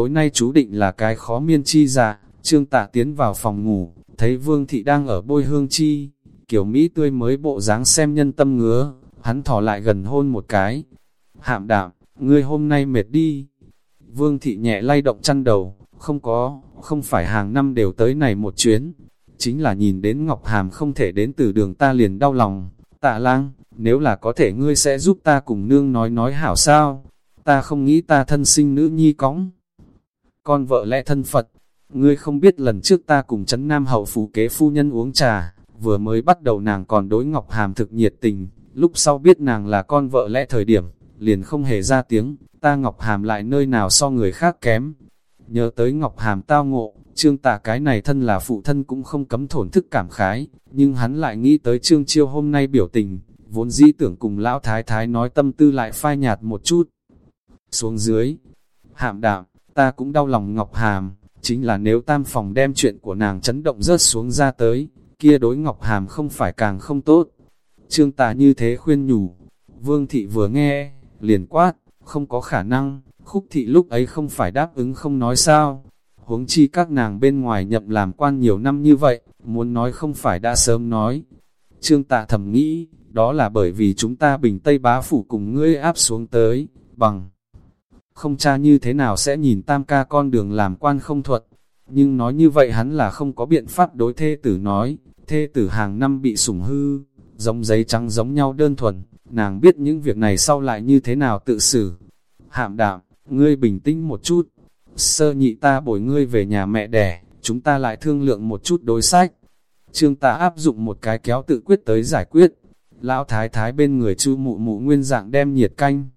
tối nay chú định là cái khó miên chi dạ, trương tạ tiến vào phòng ngủ, thấy vương thị đang ở bôi hương chi, kiểu Mỹ tươi mới bộ dáng xem nhân tâm ngứa, hắn thỏ lại gần hôn một cái. Hạm đạm, ngươi hôm nay mệt đi. Vương thị nhẹ lay động chăn đầu, không có, không phải hàng năm đều tới này một chuyến. Chính là nhìn đến Ngọc Hàm không thể đến từ đường ta liền đau lòng. Tạ lang, nếu là có thể ngươi sẽ giúp ta cùng nương nói nói hảo sao. Ta không nghĩ ta thân sinh nữ nhi cõng. Con vợ lẽ thân Phật, ngươi không biết lần trước ta cùng chấn Nam hậu phú kế phu nhân uống trà, vừa mới bắt đầu nàng còn đối Ngọc Hàm thực nhiệt tình, lúc sau biết nàng là con vợ lẽ thời điểm, liền không hề ra tiếng, ta Ngọc Hàm lại nơi nào so người khác kém. Nhớ tới Ngọc Hàm tao ngộ, trương tả cái này thân là phụ thân cũng không cấm thổn thức cảm khái, nhưng hắn lại nghĩ tới trương chiêu hôm nay biểu tình, vốn dĩ tưởng cùng lão thái thái nói tâm tư lại phai nhạt một chút. Xuống dưới, hạm đạm, ta cũng đau lòng Ngọc Hàm, chính là nếu tam phòng đem chuyện của nàng chấn động rớt xuống ra tới, kia đối Ngọc Hàm không phải càng không tốt. Trương tà như thế khuyên nhủ, Vương thị vừa nghe, liền quát, không có khả năng, khúc thị lúc ấy không phải đáp ứng không nói sao. Huống chi các nàng bên ngoài nhậm làm quan nhiều năm như vậy, muốn nói không phải đã sớm nói. Trương tạ thầm nghĩ, đó là bởi vì chúng ta bình Tây bá phủ cùng ngươi áp xuống tới, bằng. Không cha như thế nào sẽ nhìn tam ca con đường làm quan không thuận. Nhưng nói như vậy hắn là không có biện pháp đối thê tử nói, thê tử hàng năm bị sủng hư, giống giấy trắng giống nhau đơn thuần, nàng biết những việc này sau lại như thế nào tự xử. Hạm đạm, ngươi bình tĩnh một chút, sơ nhị ta bồi ngươi về nhà mẹ đẻ, chúng ta lại thương lượng một chút đối sách. Trương ta áp dụng một cái kéo tự quyết tới giải quyết. Lão thái thái bên người chu mụ mụ nguyên dạng đem nhiệt canh.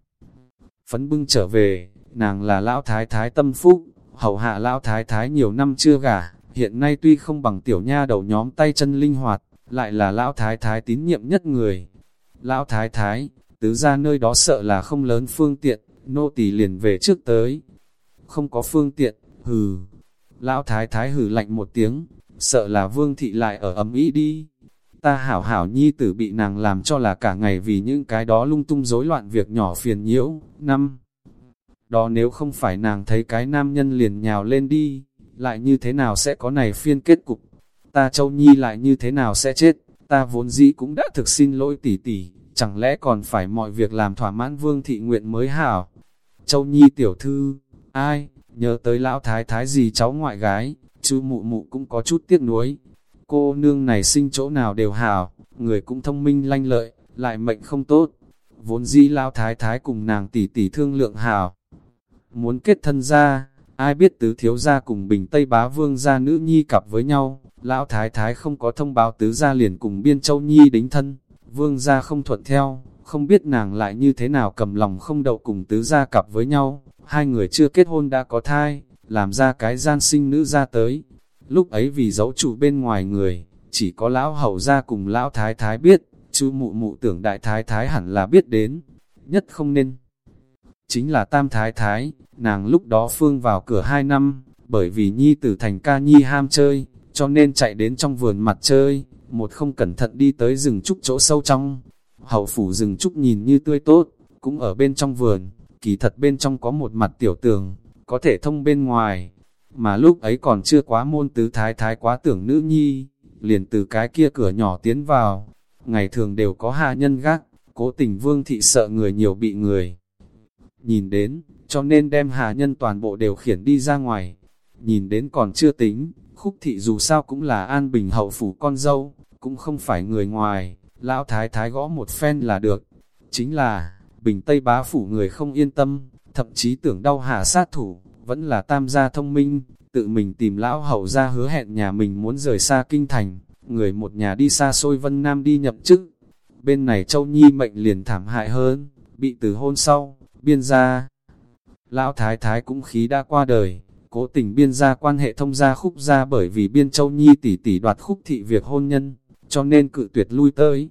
Phấn bưng trở về, nàng là lão thái thái tâm phúc, hầu hạ lão thái thái nhiều năm chưa gả, hiện nay tuy không bằng tiểu nha đầu nhóm tay chân linh hoạt, lại là lão thái thái tín nhiệm nhất người. Lão thái thái, tứ ra nơi đó sợ là không lớn phương tiện, nô tỳ liền về trước tới. Không có phương tiện, hừ. Lão thái thái hừ lạnh một tiếng, sợ là vương thị lại ở ấm ý đi. Ta hảo hảo nhi tử bị nàng làm cho là cả ngày vì những cái đó lung tung rối loạn việc nhỏ phiền nhiễu. Năm. Đó nếu không phải nàng thấy cái nam nhân liền nhào lên đi, lại như thế nào sẽ có này phiên kết cục? Ta châu nhi lại như thế nào sẽ chết? Ta vốn dĩ cũng đã thực xin lỗi tỷ tỷ, chẳng lẽ còn phải mọi việc làm thỏa mãn vương thị nguyện mới hảo? Châu nhi tiểu thư, ai, nhớ tới lão thái thái gì cháu ngoại gái, chú mụ mụ cũng có chút tiếc nuối. Cô nương này sinh chỗ nào đều hảo, người cũng thông minh lanh lợi, lại mệnh không tốt. Vốn dĩ lão thái thái cùng nàng tỷ tỷ thương lượng hảo. Muốn kết thân ra, Ai biết tứ thiếu gia cùng bình Tây bá vương gia nữ nhi cặp với nhau, lão thái thái không có thông báo tứ gia liền cùng biên châu nhi đính thân, vương gia không thuận theo, không biết nàng lại như thế nào cầm lòng không đậu cùng tứ gia cặp với nhau, hai người chưa kết hôn đã có thai, làm ra cái gian sinh nữ ra tới. Lúc ấy vì giấu chủ bên ngoài người, chỉ có lão hậu gia cùng lão thái thái biết, chú mụ mụ tưởng đại thái thái hẳn là biết đến, nhất không nên. Chính là tam thái thái, Nàng lúc đó phương vào cửa hai năm, bởi vì nhi tử thành ca nhi ham chơi, cho nên chạy đến trong vườn mặt chơi, một không cẩn thận đi tới rừng trúc chỗ sâu trong. Hậu phủ rừng trúc nhìn như tươi tốt, cũng ở bên trong vườn, kỳ thật bên trong có một mặt tiểu tường, có thể thông bên ngoài. Mà lúc ấy còn chưa quá môn tứ thái thái quá tưởng nữ nhi, liền từ cái kia cửa nhỏ tiến vào. Ngày thường đều có hạ nhân gác, cố tình vương thị sợ người nhiều bị người. Nhìn đến, cho nên đem hà nhân toàn bộ đều khiển đi ra ngoài. Nhìn đến còn chưa tính, khúc thị dù sao cũng là an bình hậu phủ con dâu, cũng không phải người ngoài, lão thái thái gõ một phen là được. Chính là, bình tây bá phủ người không yên tâm, thậm chí tưởng đau hà sát thủ, vẫn là tam gia thông minh, tự mình tìm lão hậu ra hứa hẹn nhà mình muốn rời xa kinh thành, người một nhà đi xa xôi vân nam đi nhậm chức. Bên này châu nhi mệnh liền thảm hại hơn, bị từ hôn sau, biên gia Lão Thái Thái cũng khí đã qua đời, cố tình biên gia quan hệ thông gia khúc gia bởi vì biên châu nhi tỷ tỷ đoạt khúc thị việc hôn nhân, cho nên cự tuyệt lui tới.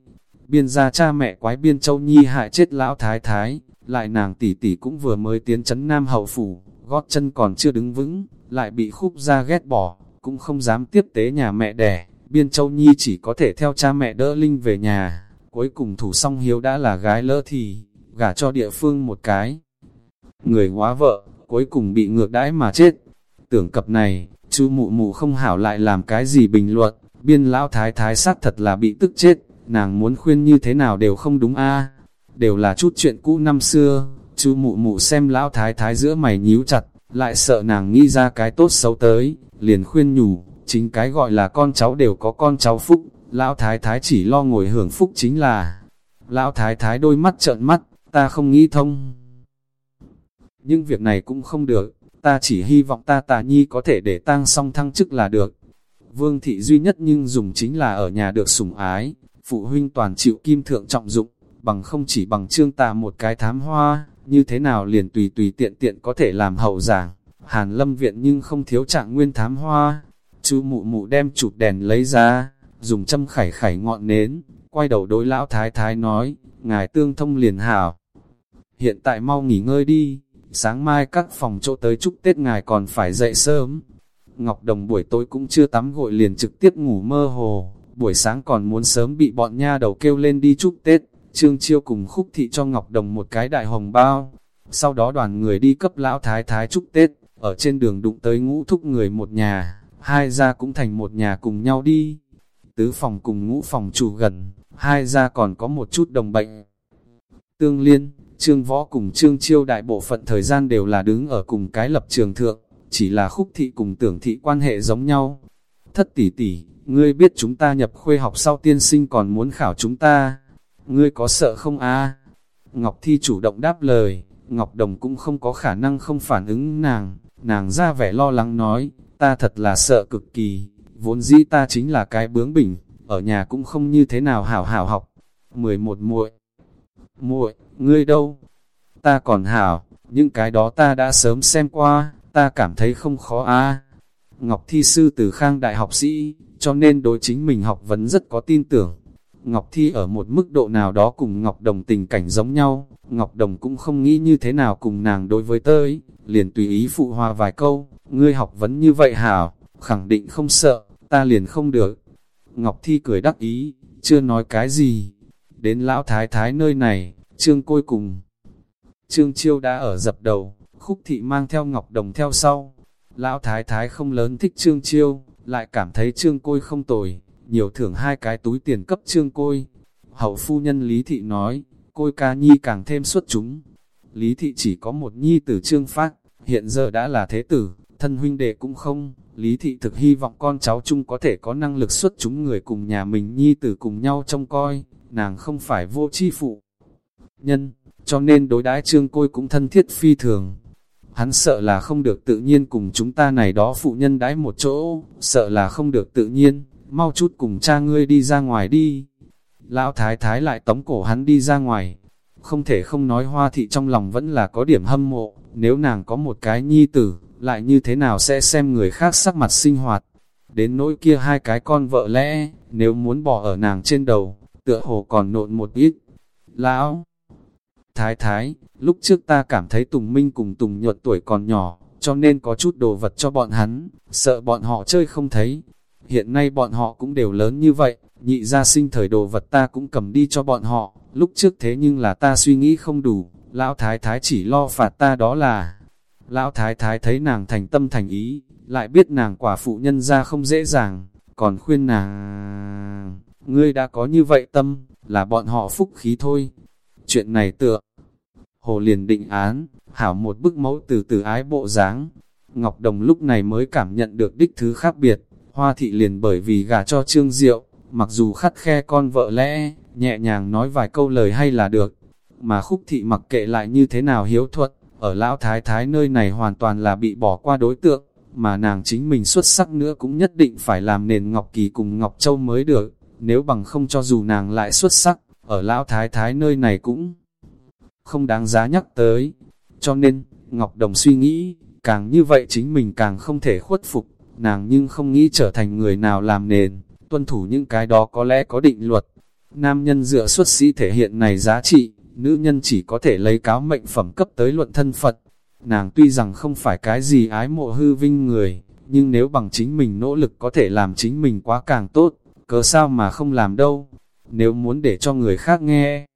Biên gia cha mẹ quái biên châu nhi hại chết lão Thái Thái, lại nàng tỷ tỷ cũng vừa mới tiến chấn nam hậu phủ, gót chân còn chưa đứng vững, lại bị khúc ra ghét bỏ, cũng không dám tiếp tế nhà mẹ đẻ. Biên châu nhi chỉ có thể theo cha mẹ đỡ Linh về nhà, cuối cùng thủ song hiếu đã là gái lỡ thì, gả cho địa phương một cái. Người hóa vợ, cuối cùng bị ngược đãi mà chết. Tưởng cập này, chú mụ mụ không hảo lại làm cái gì bình luận, biên lão thái thái sát thật là bị tức chết, nàng muốn khuyên như thế nào đều không đúng a. Đều là chút chuyện cũ năm xưa, chú mụ mụ xem lão thái thái giữa mày nhíu chặt, lại sợ nàng nghĩ ra cái tốt xấu tới, liền khuyên nhủ, chính cái gọi là con cháu đều có con cháu phúc, lão thái thái chỉ lo ngồi hưởng phúc chính là, lão thái thái đôi mắt trợn mắt, ta không nghĩ thông. Nhưng việc này cũng không được, ta chỉ hy vọng ta tà nhi có thể để tang song thăng chức là được. Vương thị duy nhất nhưng dùng chính là ở nhà được sủng ái, phụ huynh toàn chịu kim thượng trọng dụng, bằng không chỉ bằng trương tà một cái thám hoa, như thế nào liền tùy tùy tiện tiện có thể làm hậu giảng. Hàn lâm viện nhưng không thiếu trạng nguyên thám hoa. Chú mụ mụ đem chụp đèn lấy ra, dùng châm khải khải ngọn nến, quay đầu đối lão thái thái nói, ngài tương thông liền hảo. Hiện tại mau nghỉ ngơi đi, sáng mai các phòng chỗ tới chúc Tết ngài còn phải dậy sớm. Ngọc Đồng buổi tối cũng chưa tắm gội liền trực tiếp ngủ mơ hồ, buổi sáng còn muốn sớm bị bọn nha đầu kêu lên đi chúc Tết. Trương Chiêu cùng khúc thị cho Ngọc Đồng một cái đại hồng bao, sau đó đoàn người đi cấp lão thái thái chúc Tết, ở trên đường đụng tới ngũ thúc người một nhà, hai gia cũng thành một nhà cùng nhau đi. Tứ phòng cùng ngũ phòng chủ gần, hai gia còn có một chút đồng bệnh. Tương liên, Trương Võ cùng Trương Chiêu đại bộ phận thời gian đều là đứng ở cùng cái lập trường thượng, chỉ là khúc thị cùng tưởng thị quan hệ giống nhau. Thất tỷ tỷ, ngươi biết chúng ta nhập khuê học sau tiên sinh còn muốn khảo chúng ta, ngươi có sợ không a? Ngọc Thi chủ động đáp lời, Ngọc Đồng cũng không có khả năng không phản ứng nàng, nàng ra vẻ lo lắng nói, ta thật là sợ cực kỳ, vốn dĩ ta chính là cái bướng bỉnh, ở nhà cũng không như thế nào hảo hảo học. 11 muội muội ngươi đâu? Ta còn hảo, những cái đó ta đã sớm xem qua, ta cảm thấy không khó a. Ngọc Thi sư từ khang đại học sĩ, cho nên đối chính mình học vấn rất có tin tưởng. Ngọc Thi ở một mức độ nào đó cùng Ngọc Đồng tình cảnh giống nhau, Ngọc Đồng cũng không nghĩ như thế nào cùng nàng đối với tới, liền tùy ý phụ hòa vài câu, ngươi học vấn như vậy hảo, khẳng định không sợ, ta liền không được. Ngọc Thi cười đắc ý, chưa nói cái gì. Đến lão thái thái nơi này, trương côi cùng. Trương Chiêu đã ở dập đầu, khúc thị mang theo Ngọc Đồng theo sau. Lão thái thái không lớn thích Trương Chiêu, lại cảm thấy Trương Côi không tồi, nhiều thưởng hai cái túi tiền cấp Trương Côi. Hậu phu nhân Lý Thị nói, Côi ca nhi càng thêm xuất chúng. Lý Thị chỉ có một nhi tử Trương Phát, hiện giờ đã là thế tử, thân huynh đệ cũng không. Lý Thị thực hy vọng con cháu chung có thể có năng lực xuất chúng người cùng nhà mình nhi tử cùng nhau trông coi, nàng không phải vô chi phụ. Nhân, cho nên đối đãi trương côi cũng thân thiết phi thường. Hắn sợ là không được tự nhiên cùng chúng ta này đó phụ nhân đãi một chỗ, sợ là không được tự nhiên, mau chút cùng cha ngươi đi ra ngoài đi. Lão thái thái lại tống cổ hắn đi ra ngoài, không thể không nói hoa thị trong lòng vẫn là có điểm hâm mộ, nếu nàng có một cái nhi tử, lại như thế nào sẽ xem người khác sắc mặt sinh hoạt. Đến nỗi kia hai cái con vợ lẽ, nếu muốn bỏ ở nàng trên đầu, tựa hồ còn nộn một ít. Lão! Thái thái, lúc trước ta cảm thấy Tùng Minh cùng Tùng nhuận tuổi còn nhỏ, cho nên có chút đồ vật cho bọn hắn, sợ bọn họ chơi không thấy. Hiện nay bọn họ cũng đều lớn như vậy, nhị gia sinh thời đồ vật ta cũng cầm đi cho bọn họ, lúc trước thế nhưng là ta suy nghĩ không đủ, lão thái thái chỉ lo phạt ta đó là... Lão thái thái thấy nàng thành tâm thành ý, lại biết nàng quả phụ nhân ra không dễ dàng, còn khuyên nàng... Ngươi đã có như vậy tâm, là bọn họ phúc khí thôi, Chuyện này tựa, hồ liền định án, hảo một bức mẫu từ từ ái bộ dáng. Ngọc Đồng lúc này mới cảm nhận được đích thứ khác biệt, hoa thị liền bởi vì gả cho trương diệu, mặc dù khắt khe con vợ lẽ, nhẹ nhàng nói vài câu lời hay là được, mà khúc thị mặc kệ lại như thế nào hiếu thuật, ở lão thái thái nơi này hoàn toàn là bị bỏ qua đối tượng, mà nàng chính mình xuất sắc nữa cũng nhất định phải làm nền Ngọc Kỳ cùng Ngọc Châu mới được, nếu bằng không cho dù nàng lại xuất sắc, ở lão thái thái nơi này cũng không đáng giá nhắc tới. Cho nên, Ngọc Đồng suy nghĩ, càng như vậy chính mình càng không thể khuất phục, nàng nhưng không nghĩ trở thành người nào làm nền, tuân thủ những cái đó có lẽ có định luật. Nam nhân dựa xuất sĩ thể hiện này giá trị, nữ nhân chỉ có thể lấy cáo mệnh phẩm cấp tới luận thân Phật. Nàng tuy rằng không phải cái gì ái mộ hư vinh người, nhưng nếu bằng chính mình nỗ lực có thể làm chính mình quá càng tốt, cớ sao mà không làm đâu nếu muốn để cho người khác nghe.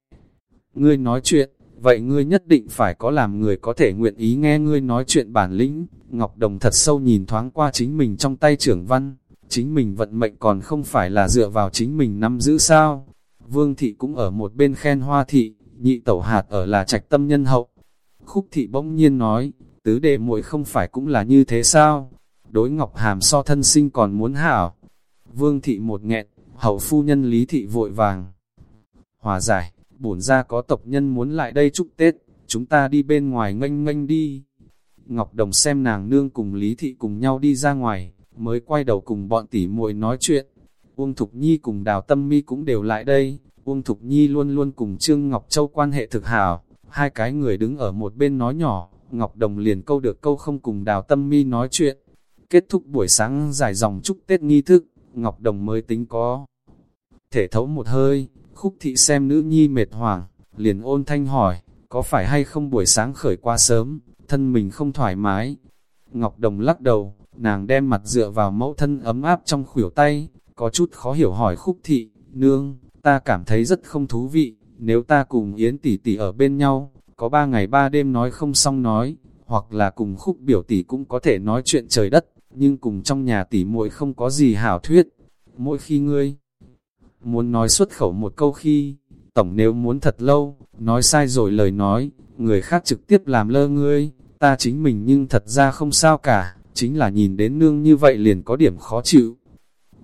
Ngươi nói chuyện, vậy ngươi nhất định phải có làm người có thể nguyện ý nghe ngươi nói chuyện bản lĩnh. Ngọc Đồng thật sâu nhìn thoáng qua chính mình trong tay trưởng văn, chính mình vận mệnh còn không phải là dựa vào chính mình nắm giữ sao. Vương thị cũng ở một bên khen hoa thị, nhị tẩu hạt ở là trạch tâm nhân hậu. Khúc thị bỗng nhiên nói, tứ đệ muội không phải cũng là như thế sao? Đối Ngọc Hàm so thân sinh còn muốn hảo. Vương thị một nghẹn, hậu phu nhân lý thị vội vàng. Hòa giải, bổn ra có tộc nhân muốn lại đây chúc Tết, chúng ta đi bên ngoài nganh nganh đi. Ngọc Đồng xem nàng nương cùng Lý Thị cùng nhau đi ra ngoài, mới quay đầu cùng bọn tỷ muội nói chuyện. Uông Thục Nhi cùng Đào Tâm Mi cũng đều lại đây, Uông Thục Nhi luôn luôn cùng Trương Ngọc Châu quan hệ thực hảo, hai cái người đứng ở một bên nói nhỏ, Ngọc Đồng liền câu được câu không cùng Đào Tâm Mi nói chuyện. Kết thúc buổi sáng dài dòng chúc Tết nghi thức, Ngọc Đồng mới tính có. Thể thấu một hơi, khúc thị xem nữ nhi mệt hoảng, liền ôn thanh hỏi, có phải hay không buổi sáng khởi qua sớm, thân mình không thoải mái. Ngọc Đồng lắc đầu, nàng đem mặt dựa vào mẫu thân ấm áp trong khuỷu tay, có chút khó hiểu hỏi khúc thị, nương, ta cảm thấy rất không thú vị, nếu ta cùng Yến tỷ tỷ ở bên nhau, có ba ngày ba đêm nói không xong nói, hoặc là cùng khúc biểu tỷ cũng có thể nói chuyện trời đất, nhưng cùng trong nhà tỷ muội không có gì hảo thuyết. Mỗi khi ngươi muốn nói xuất khẩu một câu khi, tổng nếu muốn thật lâu, nói sai rồi lời nói, người khác trực tiếp làm lơ ngươi, ta chính mình nhưng thật ra không sao cả, chính là nhìn đến nương như vậy liền có điểm khó chịu.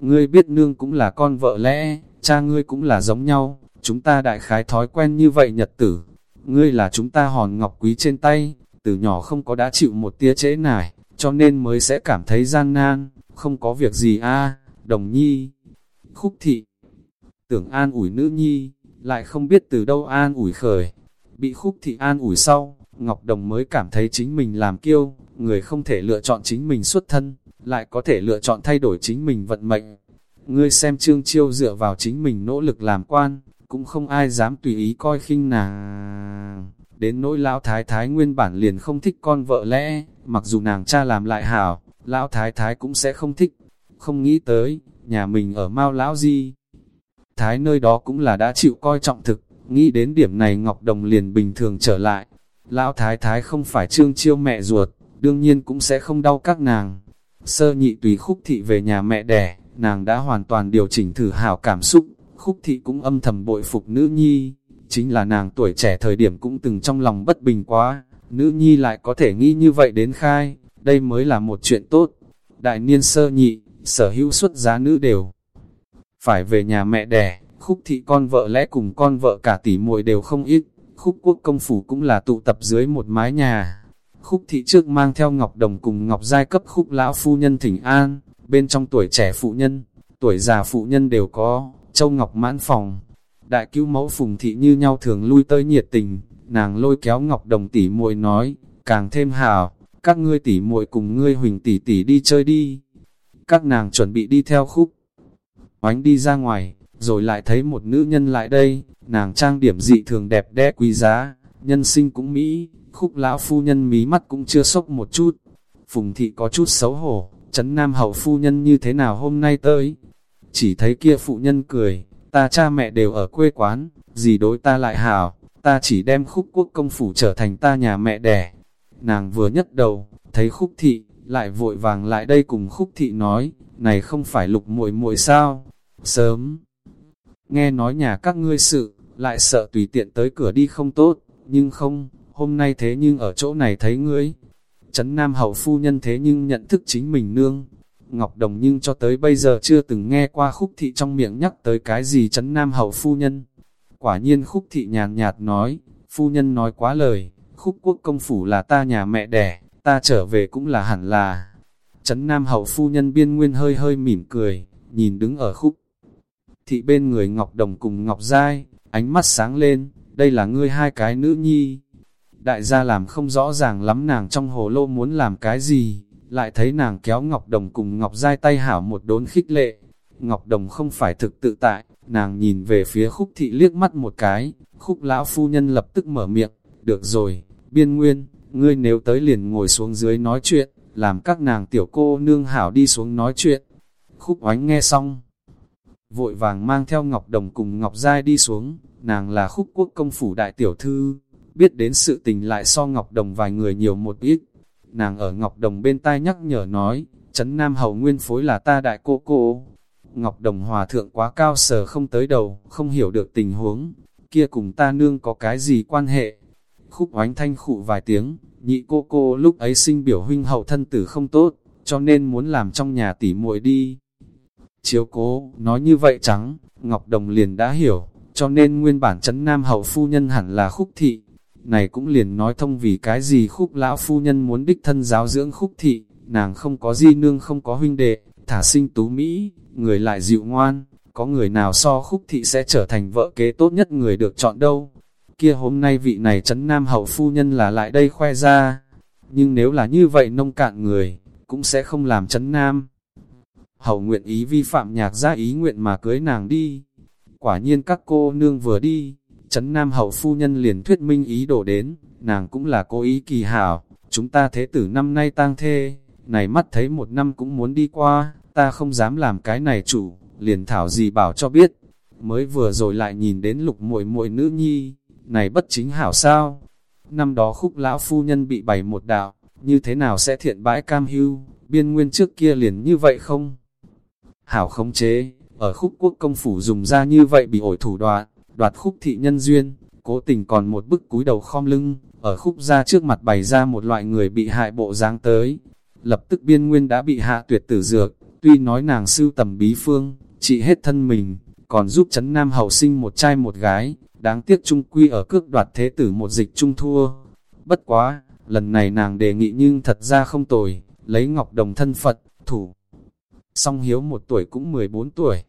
Ngươi biết nương cũng là con vợ lẽ, cha ngươi cũng là giống nhau, chúng ta đại khái thói quen như vậy nhật tử. Ngươi là chúng ta hòn ngọc quý trên tay, từ nhỏ không có đã chịu một tia trễ nải, cho nên mới sẽ cảm thấy gian nan, không có việc gì a đồng nhi. Khúc thị, tưởng an ủi nữ nhi, lại không biết từ đâu an ủi khởi. Bị khúc thị an ủi sau, Ngọc Đồng mới cảm thấy chính mình làm kiêu, người không thể lựa chọn chính mình xuất thân, lại có thể lựa chọn thay đổi chính mình vận mệnh. Ngươi xem Trương Chiêu dựa vào chính mình nỗ lực làm quan, cũng không ai dám tùy ý coi khinh nàng. Đến nỗi lão thái thái nguyên bản liền không thích con vợ lẽ, mặc dù nàng cha làm lại hảo, lão thái thái cũng sẽ không thích. Không nghĩ tới, nhà mình ở mau lão di. Thái nơi đó cũng là đã chịu coi trọng thực, nghĩ đến điểm này Ngọc Đồng liền bình thường trở lại. Lão thái thái không phải trương chiêu mẹ ruột, đương nhiên cũng sẽ không đau các nàng. Sơ nhị tùy khúc thị về nhà mẹ đẻ, nàng đã hoàn toàn điều chỉnh thử hảo cảm xúc, khúc thị cũng âm thầm bội phục nữ nhi, chính là nàng tuổi trẻ thời điểm cũng từng trong lòng bất bình quá, nữ nhi lại có thể nghĩ như vậy đến khai, đây mới là một chuyện tốt. Đại niên sơ nhị, sở hữu xuất giá nữ đều phải về nhà mẹ đẻ, khúc thị con vợ lẽ cùng con vợ cả tỷ muội đều không ít, khúc quốc công phủ cũng là tụ tập dưới một mái nhà. Khúc thị trước mang theo Ngọc Đồng cùng Ngọc Giai cấp khúc lão phu nhân thỉnh an, bên trong tuổi trẻ phụ nhân, tuổi già phụ nhân đều có, châu Ngọc mãn phòng. Đại cứu mẫu phùng thị như nhau thường lui tới nhiệt tình, nàng lôi kéo Ngọc Đồng tỷ muội nói, càng thêm hào, các ngươi tỷ muội cùng ngươi huỳnh tỷ tỷ đi chơi đi. Các nàng chuẩn bị đi theo khúc. Oánh đi ra ngoài, rồi lại thấy một nữ nhân lại đây, nàng trang điểm dị thường đẹp đẽ quý giá, nhân sinh cũng mỹ, khúc lão phu nhân mí mắt cũng chưa sốc một chút. Phùng thị có chút xấu hổ, chấn nam hậu phu nhân như thế nào hôm nay tới. Chỉ thấy kia phụ nhân cười, ta cha mẹ đều ở quê quán, gì đối ta lại hảo, ta chỉ đem khúc quốc công phủ trở thành ta nhà mẹ đẻ. Nàng vừa nhất đầu, thấy khúc thị, lại vội vàng lại đây cùng khúc thị nói, này không phải lục muội muội sao, sớm. Nghe nói nhà các ngươi sự, lại sợ tùy tiện tới cửa đi không tốt, nhưng không, hôm nay thế nhưng ở chỗ này thấy ngươi. Trấn Nam Hậu Phu Nhân thế nhưng nhận thức chính mình nương. Ngọc Đồng nhưng cho tới bây giờ chưa từng nghe qua khúc thị trong miệng nhắc tới cái gì Trấn Nam Hậu Phu Nhân. Quả nhiên khúc thị nhàn nhạt nói, Phu Nhân nói quá lời, khúc quốc công phủ là ta nhà mẹ đẻ, ta trở về cũng là hẳn là. Trấn Nam Hậu Phu Nhân biên nguyên hơi hơi mỉm cười, nhìn đứng ở khúc thị bên người Ngọc Đồng cùng Ngọc Giai, ánh mắt sáng lên, đây là ngươi hai cái nữ nhi. Đại gia làm không rõ ràng lắm nàng trong hồ lô muốn làm cái gì, lại thấy nàng kéo Ngọc Đồng cùng Ngọc Giai tay hảo một đốn khích lệ. Ngọc Đồng không phải thực tự tại, nàng nhìn về phía khúc thị liếc mắt một cái, khúc lão phu nhân lập tức mở miệng, được rồi, biên nguyên, ngươi nếu tới liền ngồi xuống dưới nói chuyện, làm các nàng tiểu cô nương hảo đi xuống nói chuyện. Khúc oánh nghe xong, vội vàng mang theo Ngọc Đồng cùng Ngọc Giai đi xuống, nàng là khúc quốc công phủ đại tiểu thư, biết đến sự tình lại so Ngọc Đồng vài người nhiều một ít. Nàng ở Ngọc Đồng bên tai nhắc nhở nói, Trấn Nam Hầu Nguyên Phối là ta đại cô cô. Ngọc Đồng hòa thượng quá cao sờ không tới đầu, không hiểu được tình huống, kia cùng ta nương có cái gì quan hệ. Khúc oánh thanh khụ vài tiếng, nhị cô cô lúc ấy sinh biểu huynh hậu thân tử không tốt, cho nên muốn làm trong nhà tỉ muội đi. Chiếu cố, nói như vậy trắng, Ngọc Đồng liền đã hiểu, cho nên nguyên bản chấn nam hậu phu nhân hẳn là khúc thị. Này cũng liền nói thông vì cái gì khúc lão phu nhân muốn đích thân giáo dưỡng khúc thị, nàng không có di nương không có huynh đệ, thả sinh tú Mỹ, người lại dịu ngoan, có người nào so khúc thị sẽ trở thành vợ kế tốt nhất người được chọn đâu. Kia hôm nay vị này chấn nam hậu phu nhân là lại đây khoe ra, nhưng nếu là như vậy nông cạn người, cũng sẽ không làm chấn nam. Hậu nguyện ý vi phạm nhạc gia ý nguyện mà cưới nàng đi. Quả nhiên các cô nương vừa đi, chấn nam hậu phu nhân liền thuyết minh ý đồ đến, nàng cũng là cố ý kỳ hảo, chúng ta thế tử năm nay tang thê, này mắt thấy một năm cũng muốn đi qua, ta không dám làm cái này chủ, liền thảo gì bảo cho biết. Mới vừa rồi lại nhìn đến lục muội muội nữ nhi, này bất chính hảo sao? Năm đó khúc lão phu nhân bị bày một đạo, như thế nào sẽ thiện bãi cam hưu, biên nguyên trước kia liền như vậy không? Hảo không chế, ở khúc quốc công phủ dùng ra như vậy bị ổi thủ đoạn, đoạt khúc thị nhân duyên, cố tình còn một bức cúi đầu khom lưng, ở khúc ra trước mặt bày ra một loại người bị hại bộ dáng tới. Lập tức biên nguyên đã bị hạ tuyệt tử dược, tuy nói nàng sưu tầm bí phương, trị hết thân mình, còn giúp chấn nam hậu sinh một trai một gái, đáng tiếc trung quy ở cước đoạt thế tử một dịch trung thua. Bất quá, lần này nàng đề nghị nhưng thật ra không tồi, lấy ngọc đồng thân Phật, thủ. Song hiếu một tuổi cũng 14 tuổi,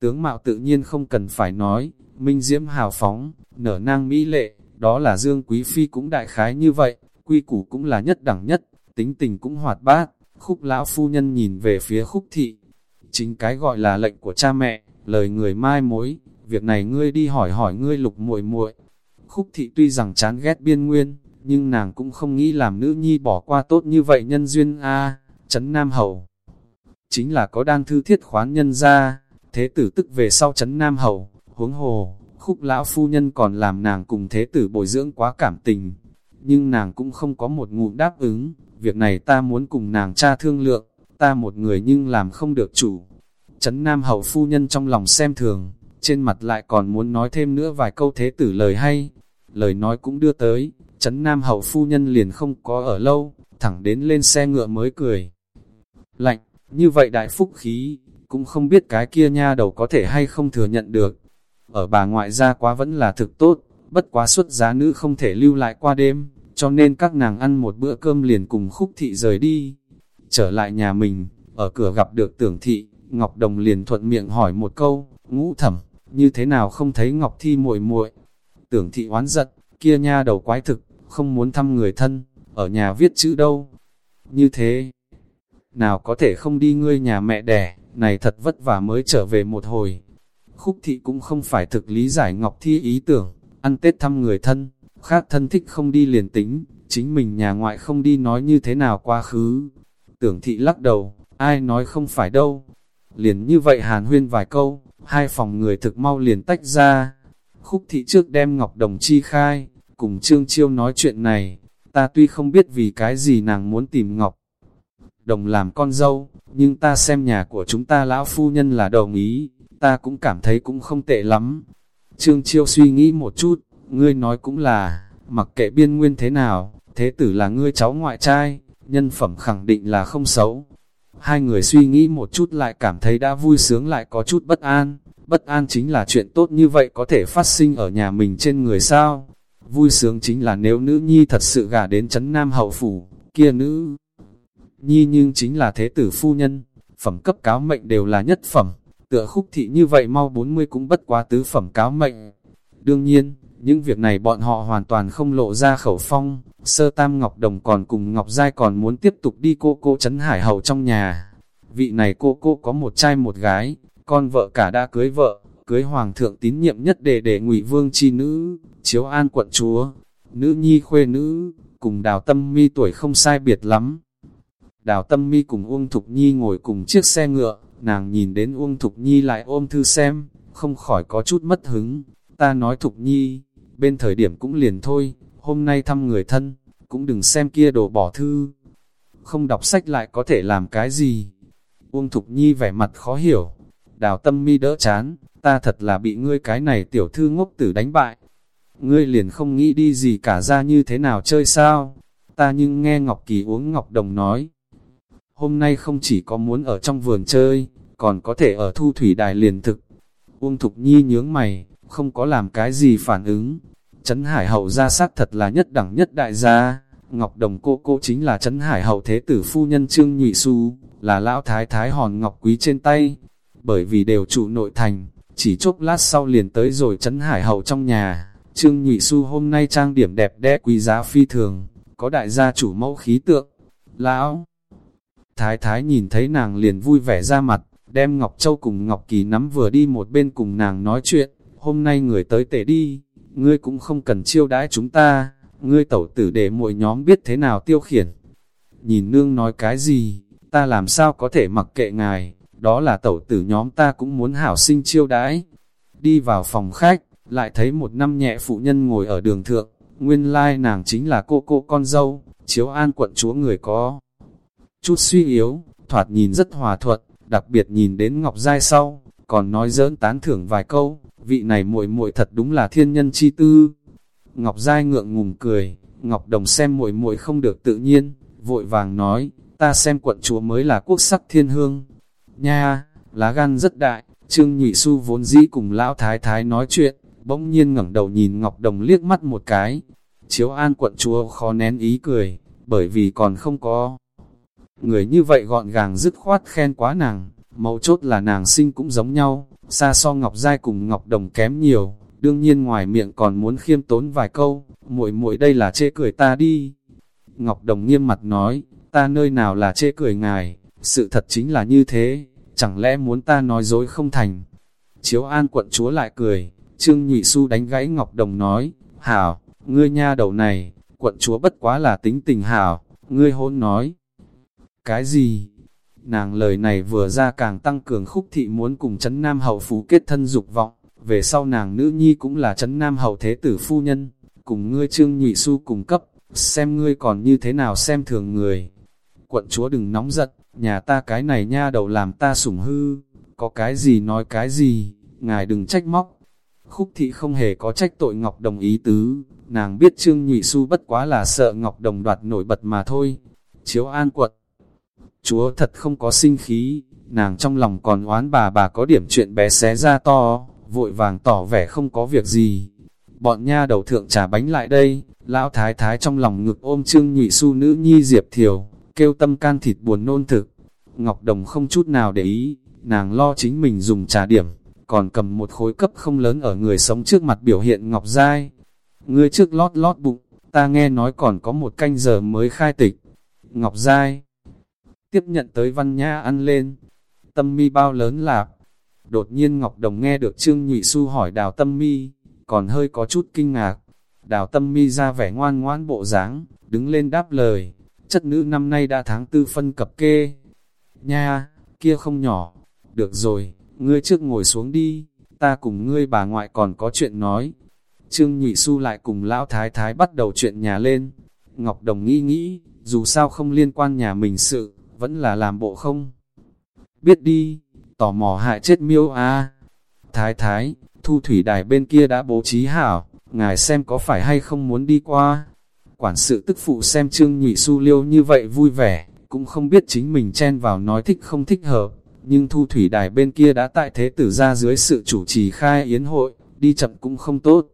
tướng mạo tự nhiên không cần phải nói, minh diễm hào phóng, nở nang mỹ lệ, đó là Dương Quý Phi cũng đại khái như vậy, quy củ cũng là nhất đẳng nhất, tính tình cũng hoạt bát, khúc lão phu nhân nhìn về phía khúc thị. Chính cái gọi là lệnh của cha mẹ, lời người mai mối, việc này ngươi đi hỏi hỏi ngươi lục muội muội. Khúc thị tuy rằng chán ghét biên nguyên, nhưng nàng cũng không nghĩ làm nữ nhi bỏ qua tốt như vậy nhân duyên a. Trấn Nam Hầu. Chính là có đang thư thiết khoán nhân ra, thế tử tức về sau chấn Nam hậu huống hồ, khúc lão phu nhân còn làm nàng cùng thế tử bồi dưỡng quá cảm tình. Nhưng nàng cũng không có một ngụm đáp ứng, việc này ta muốn cùng nàng cha thương lượng, ta một người nhưng làm không được chủ. chấn Nam Hậu phu nhân trong lòng xem thường, trên mặt lại còn muốn nói thêm nữa vài câu thế tử lời hay. Lời nói cũng đưa tới, chấn Nam Hậu phu nhân liền không có ở lâu, thẳng đến lên xe ngựa mới cười. Lạnh, như vậy đại phúc khí, cũng không biết cái kia nha đầu có thể hay không thừa nhận được. Ở bà ngoại gia quá vẫn là thực tốt, bất quá xuất giá nữ không thể lưu lại qua đêm, cho nên các nàng ăn một bữa cơm liền cùng khúc thị rời đi. Trở lại nhà mình, ở cửa gặp được tưởng thị, Ngọc Đồng liền thuận miệng hỏi một câu, ngũ thẩm, như thế nào không thấy Ngọc Thi muội muội Tưởng thị oán giận, kia nha đầu quái thực, không muốn thăm người thân, ở nhà viết chữ đâu. Như thế, nào có thể không đi ngươi nhà mẹ đẻ, này thật vất vả mới trở về một hồi. Khúc thị cũng không phải thực lý giải Ngọc Thi ý tưởng, ăn Tết thăm người thân, khác thân thích không đi liền tính, chính mình nhà ngoại không đi nói như thế nào quá khứ. Tưởng thị lắc đầu, ai nói không phải đâu. Liền như vậy hàn huyên vài câu, hai phòng người thực mau liền tách ra. Khúc thị trước đem Ngọc Đồng chi khai, cùng Trương Chiêu nói chuyện này, ta tuy không biết vì cái gì nàng muốn tìm Ngọc Đồng làm con dâu, nhưng ta xem nhà của chúng ta lão phu nhân là đồng ý, ta cũng cảm thấy cũng không tệ lắm. Trương Chiêu suy nghĩ một chút, ngươi nói cũng là, mặc kệ biên nguyên thế nào, thế tử là ngươi cháu ngoại trai, nhân phẩm khẳng định là không xấu. Hai người suy nghĩ một chút lại cảm thấy đã vui sướng lại có chút bất an, bất an chính là chuyện tốt như vậy có thể phát sinh ở nhà mình trên người sao. Vui sướng chính là nếu nữ nhi thật sự gả đến chấn nam hậu phủ, kia nữ nhi nhưng chính là thế tử phu nhân, phẩm cấp cáo mệnh đều là nhất phẩm, tựa khúc thị như vậy mau 40 cũng bất quá tứ phẩm cáo mệnh. Đương nhiên, những việc này bọn họ hoàn toàn không lộ ra khẩu phong, sơ tam Ngọc Đồng còn cùng Ngọc Giai còn muốn tiếp tục đi cô cô Trấn Hải Hậu trong nhà. Vị này cô cô có một trai một gái, con vợ cả đã cưới vợ, cưới hoàng thượng tín nhiệm nhất để để ngụy vương chi nữ, chiếu an quận chúa, nữ nhi khuê nữ, cùng đào tâm mi tuổi không sai biệt lắm. Đào tâm mi cùng Uông Thục Nhi ngồi cùng chiếc xe ngựa, nàng nhìn đến Uông Thục Nhi lại ôm thư xem, không khỏi có chút mất hứng. Ta nói Thục Nhi, bên thời điểm cũng liền thôi, hôm nay thăm người thân, cũng đừng xem kia đồ bỏ thư. Không đọc sách lại có thể làm cái gì? Uông Thục Nhi vẻ mặt khó hiểu. Đào tâm mi đỡ chán, ta thật là bị ngươi cái này tiểu thư ngốc tử đánh bại. Ngươi liền không nghĩ đi gì cả ra như thế nào chơi sao? Ta nhưng nghe Ngọc Kỳ uống Ngọc Đồng nói. Hôm nay không chỉ có muốn ở trong vườn chơi, còn có thể ở thu thủy đài liền thực. Uông Thục Nhi nhướng mày, không có làm cái gì phản ứng. Trấn Hải Hậu ra sát thật là nhất đẳng nhất đại gia. Ngọc Đồng cô cô chính là Trấn Hải Hậu Thế Tử Phu Nhân Trương Nhụy Xu, là lão thái thái hòn ngọc quý trên tay. Bởi vì đều trụ nội thành, chỉ chốc lát sau liền tới rồi Trấn Hải Hậu trong nhà. Trương Nhụy Xu hôm nay trang điểm đẹp đẽ quý giá phi thường, có đại gia chủ mẫu khí tượng. Lão Thái thái nhìn thấy nàng liền vui vẻ ra mặt, đem Ngọc Châu cùng Ngọc Kỳ nắm vừa đi một bên cùng nàng nói chuyện, hôm nay người tới tệ đi, ngươi cũng không cần chiêu đãi chúng ta, ngươi tẩu tử để mỗi nhóm biết thế nào tiêu khiển. Nhìn nương nói cái gì, ta làm sao có thể mặc kệ ngài, đó là tẩu tử nhóm ta cũng muốn hảo sinh chiêu đãi. Đi vào phòng khách, lại thấy một năm nhẹ phụ nhân ngồi ở đường thượng, nguyên lai nàng chính là cô cô con dâu, chiếu an quận chúa người có. Chút suy yếu, thoạt nhìn rất hòa thuận, đặc biệt nhìn đến Ngọc Giai sau, còn nói dỡn tán thưởng vài câu, vị này muội muội thật đúng là thiên nhân chi tư. Ngọc Giai ngượng ngùng cười, Ngọc Đồng xem muội muội không được tự nhiên, vội vàng nói, ta xem quận chúa mới là quốc sắc thiên hương. Nha, lá gan rất đại, Trương Nhụy Xu vốn dĩ cùng lão thái thái nói chuyện, bỗng nhiên ngẩng đầu nhìn Ngọc Đồng liếc mắt một cái. Chiếu an quận chúa khó nén ý cười, bởi vì còn không có. Người như vậy gọn gàng dứt khoát khen quá nàng, mấu chốt là nàng sinh cũng giống nhau, xa so Ngọc Giai cùng Ngọc Đồng kém nhiều, đương nhiên ngoài miệng còn muốn khiêm tốn vài câu, muội muội đây là chê cười ta đi. Ngọc Đồng nghiêm mặt nói, ta nơi nào là chê cười ngài, sự thật chính là như thế, chẳng lẽ muốn ta nói dối không thành. Chiếu an quận chúa lại cười, Trương Nhụy Xu đánh gãy Ngọc Đồng nói, hảo, ngươi nha đầu này, quận chúa bất quá là tính tình hảo, ngươi hôn nói. Cái gì? Nàng lời này vừa ra càng tăng cường khúc thị muốn cùng chấn Nam Hậu Phú kết thân dục vọng, về sau nàng nữ nhi cũng là chấn Nam Hậu Thế Tử Phu Nhân, cùng ngươi Trương Nhụy su cùng cấp, xem ngươi còn như thế nào xem thường người. Quận chúa đừng nóng giận, nhà ta cái này nha đầu làm ta sủng hư, có cái gì nói cái gì, ngài đừng trách móc. Khúc thị không hề có trách tội Ngọc Đồng ý tứ, nàng biết Trương Nhụy Xu bất quá là sợ Ngọc Đồng đoạt nổi bật mà thôi. Chiếu an quận, chúa thật không có sinh khí, nàng trong lòng còn oán bà bà có điểm chuyện bé xé ra to, vội vàng tỏ vẻ không có việc gì. Bọn nha đầu thượng trà bánh lại đây, lão thái thái trong lòng ngực ôm trương nhụy su nữ nhi diệp thiều, kêu tâm can thịt buồn nôn thực. Ngọc Đồng không chút nào để ý, nàng lo chính mình dùng trà điểm, còn cầm một khối cấp không lớn ở người sống trước mặt biểu hiện Ngọc Giai. Ngươi trước lót lót bụng, ta nghe nói còn có một canh giờ mới khai tịch. Ngọc Giai tiếp nhận tới văn nha ăn lên. Tâm mi bao lớn lạp. Đột nhiên Ngọc Đồng nghe được Trương Nhụy Xu hỏi đào tâm mi, còn hơi có chút kinh ngạc. Đào tâm mi ra vẻ ngoan ngoãn bộ dáng, đứng lên đáp lời. Chất nữ năm nay đã tháng tư phân cập kê. Nha, kia không nhỏ. Được rồi, ngươi trước ngồi xuống đi, ta cùng ngươi bà ngoại còn có chuyện nói. Trương Nhụy Xu lại cùng lão thái thái bắt đầu chuyện nhà lên. Ngọc Đồng nghĩ nghĩ, dù sao không liên quan nhà mình sự, vẫn là làm bộ không. Biết đi, tò mò hại chết miêu a Thái thái, thu thủy đài bên kia đã bố trí hảo, ngài xem có phải hay không muốn đi qua. Quản sự tức phụ xem trương nhụy su liêu như vậy vui vẻ, cũng không biết chính mình chen vào nói thích không thích hợp, nhưng thu thủy đài bên kia đã tại thế tử ra dưới sự chủ trì khai yến hội, đi chậm cũng không tốt.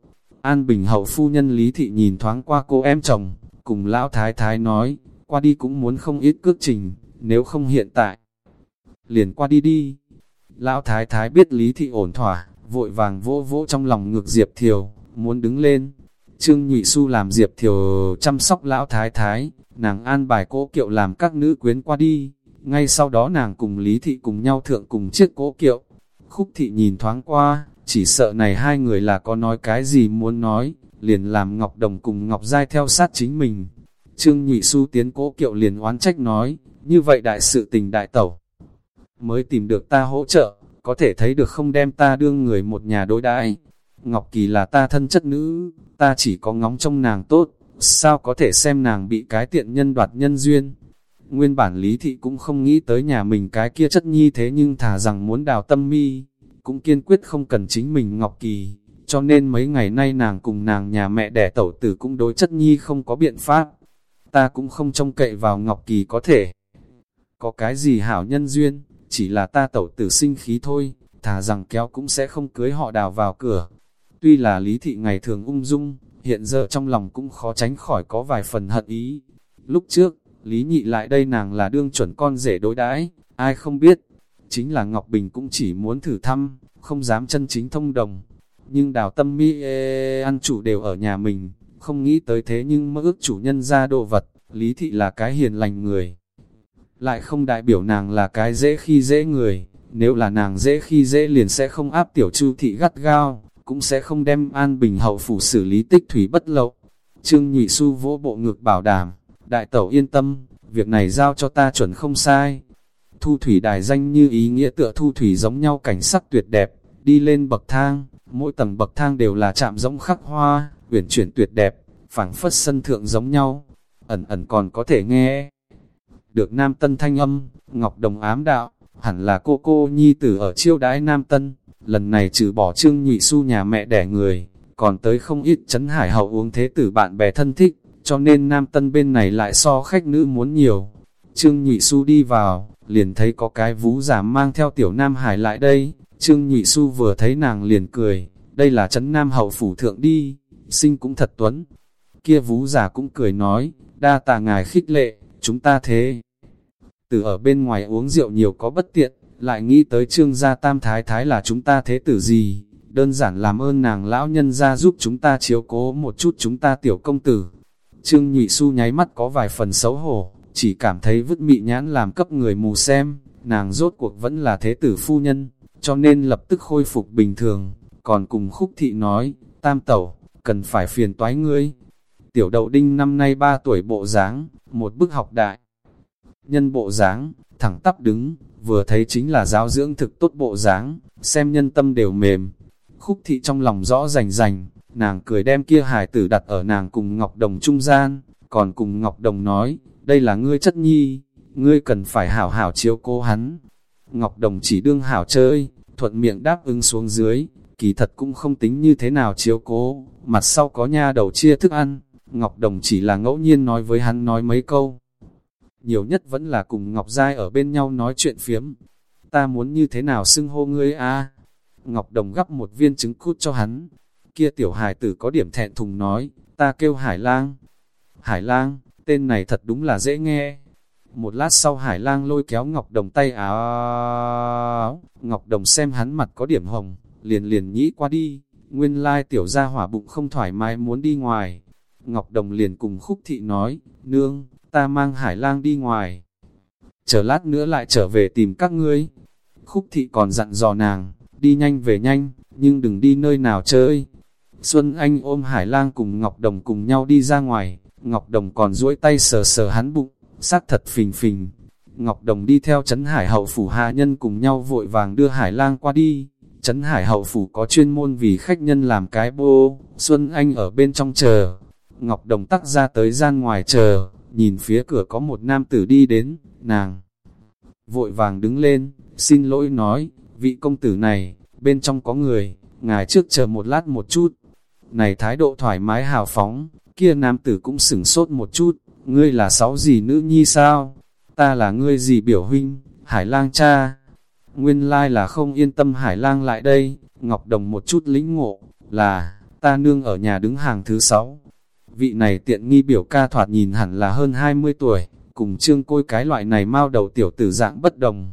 An Bình hậu phu nhân Lý Thị nhìn thoáng qua cô em chồng, cùng lão thái thái nói, qua đi cũng muốn không ít cước trình, nếu không hiện tại, liền qua đi đi. Lão thái thái biết lý thị ổn thỏa, vội vàng vỗ vỗ trong lòng ngược Diệp Thiều, muốn đứng lên. Trương Nhụy Xu làm Diệp Thiều chăm sóc lão thái thái, nàng an bài cỗ kiệu làm các nữ quyến qua đi. Ngay sau đó nàng cùng Lý Thị cùng nhau thượng cùng chiếc cỗ kiệu. Khúc Thị nhìn thoáng qua, chỉ sợ này hai người là có nói cái gì muốn nói, liền làm Ngọc Đồng cùng Ngọc Giai theo sát chính mình. Trương Nhụy Xu tiến cỗ kiệu liền oán trách nói, như vậy đại sự tình đại tẩu, mới tìm được ta hỗ trợ, có thể thấy được không đem ta đương người một nhà đối đãi. Ngọc Kỳ là ta thân chất nữ, ta chỉ có ngóng trong nàng tốt, sao có thể xem nàng bị cái tiện nhân đoạt nhân duyên. Nguyên bản lý thị cũng không nghĩ tới nhà mình cái kia chất nhi thế nhưng thả rằng muốn đào tâm mi, cũng kiên quyết không cần chính mình Ngọc Kỳ, cho nên mấy ngày nay nàng cùng nàng nhà mẹ đẻ tẩu tử cũng đối chất nhi không có biện pháp. Ta cũng không trông cậy vào Ngọc Kỳ có thể. Có cái gì hảo nhân duyên, chỉ là ta tẩu tử sinh khí thôi, thà rằng kéo cũng sẽ không cưới họ đào vào cửa. Tuy là lý thị ngày thường ung dung, hiện giờ trong lòng cũng khó tránh khỏi có vài phần hận ý. Lúc trước, Lý nhị lại đây nàng là đương chuẩn con rể đối đãi, ai không biết. Chính là Ngọc Bình cũng chỉ muốn thử thăm, không dám chân chính thông đồng. Nhưng đào tâm mi ê, ăn chủ đều ở nhà mình, không nghĩ tới thế nhưng mơ ước chủ nhân ra đồ vật, Lý thị là cái hiền lành người. Lại không đại biểu nàng là cái dễ khi dễ người, nếu là nàng dễ khi dễ liền sẽ không áp tiểu chu thị gắt gao, cũng sẽ không đem an bình hậu phủ xử lý tích thủy bất lậu. Trương Nhụy Xu vỗ bộ ngực bảo đảm, đại tẩu yên tâm, việc này giao cho ta chuẩn không sai. Thu thủy đài danh như ý nghĩa tựa thu thủy giống nhau cảnh sắc tuyệt đẹp, đi lên bậc thang, mỗi tầng bậc thang đều là chạm giống khắc hoa, uyển chuyển tuyệt đẹp, phảng phất sân thượng giống nhau, ẩn ẩn còn có thể nghe. Được Nam Tân thanh âm, Ngọc Đồng ám đạo, hẳn là cô cô nhi tử ở chiêu đái Nam Tân, lần này trừ bỏ trương nhụy su nhà mẹ đẻ người, còn tới không ít chấn hải hậu uống thế tử bạn bè thân thích, cho nên nam tân bên này lại so khách nữ muốn nhiều. Trương Nhụy su đi vào, liền thấy có cái vũ giả mang theo tiểu Nam Hải lại đây, Trương Nhụy su vừa thấy nàng liền cười, đây là chấn Nam hậu phủ thượng đi, sinh cũng thật tuấn. Kia vú giả cũng cười nói, đa tạ ngài khích lệ, chúng ta thế. Từ ở bên ngoài uống rượu nhiều có bất tiện, lại nghĩ tới trương gia tam thái thái là chúng ta thế tử gì, đơn giản làm ơn nàng lão nhân ra giúp chúng ta chiếu cố một chút chúng ta tiểu công tử. Trương Nhụy Xu nháy mắt có vài phần xấu hổ, chỉ cảm thấy vứt mị nhãn làm cấp người mù xem, nàng rốt cuộc vẫn là thế tử phu nhân, cho nên lập tức khôi phục bình thường, còn cùng khúc thị nói, tam tẩu, cần phải phiền toái ngươi. Tiểu đậu đinh năm nay 3 tuổi bộ dáng, một bức học đại. Nhân bộ dáng, thẳng tắp đứng, vừa thấy chính là giáo dưỡng thực tốt bộ dáng, xem nhân tâm đều mềm. Khúc thị trong lòng rõ rành rành, nàng cười đem kia hài tử đặt ở nàng cùng Ngọc Đồng trung gian, còn cùng Ngọc Đồng nói, đây là ngươi chất nhi, ngươi cần phải hảo hảo chiếu cố hắn. Ngọc Đồng chỉ đương hảo chơi, thuận miệng đáp ứng xuống dưới, kỳ thật cũng không tính như thế nào chiếu cố, mặt sau có nha đầu chia thức ăn, Ngọc Đồng chỉ là ngẫu nhiên nói với hắn nói mấy câu. Nhiều nhất vẫn là cùng Ngọc Giai ở bên nhau nói chuyện phiếm. Ta muốn như thế nào xưng hô ngươi a Ngọc Đồng gắp một viên trứng cút cho hắn, kia tiểu hải tử có điểm thẹn thùng nói, ta kêu Hải lang. Hải lang, tên này thật đúng là dễ nghe. Một lát sau Hải lang lôi kéo Ngọc Đồng tay áo, Ngọc Đồng xem hắn mặt có điểm hồng, liền liền nhĩ qua đi, nguyên lai tiểu gia hỏa bụng không thoải mái muốn đi ngoài. Ngọc Đồng liền cùng khúc thị nói, nương, ta mang Hải lang đi ngoài. Chờ lát nữa lại trở về tìm các ngươi. Khúc thị còn dặn dò nàng, đi nhanh về nhanh, nhưng đừng đi nơi nào chơi, Xuân Anh ôm Hải Lang cùng Ngọc Đồng cùng nhau đi ra ngoài, Ngọc Đồng còn duỗi tay sờ sờ hắn bụng, xác thật phình phình. Ngọc Đồng đi theo Trấn Hải Hậu Phủ hạ nhân cùng nhau vội vàng đưa Hải Lang qua đi. Trấn Hải Hậu Phủ có chuyên môn vì khách nhân làm cái bô, Xuân Anh ở bên trong chờ. Ngọc Đồng tắc ra tới gian ngoài chờ, nhìn phía cửa có một nam tử đi đến, nàng. Vội vàng đứng lên, xin lỗi nói, vị công tử này, bên trong có người, ngài trước chờ một lát một chút, này thái độ thoải mái hào phóng, kia nam tử cũng sửng sốt một chút, ngươi là sáu gì nữ nhi sao? Ta là ngươi gì biểu huynh, hải lang cha. Nguyên lai là không yên tâm hải lang lại đây, Ngọc Đồng một chút lĩnh ngộ, là, ta nương ở nhà đứng hàng thứ sáu. Vị này tiện nghi biểu ca thoạt nhìn hẳn là hơn 20 tuổi, cùng trương côi cái loại này mau đầu tiểu tử dạng bất đồng.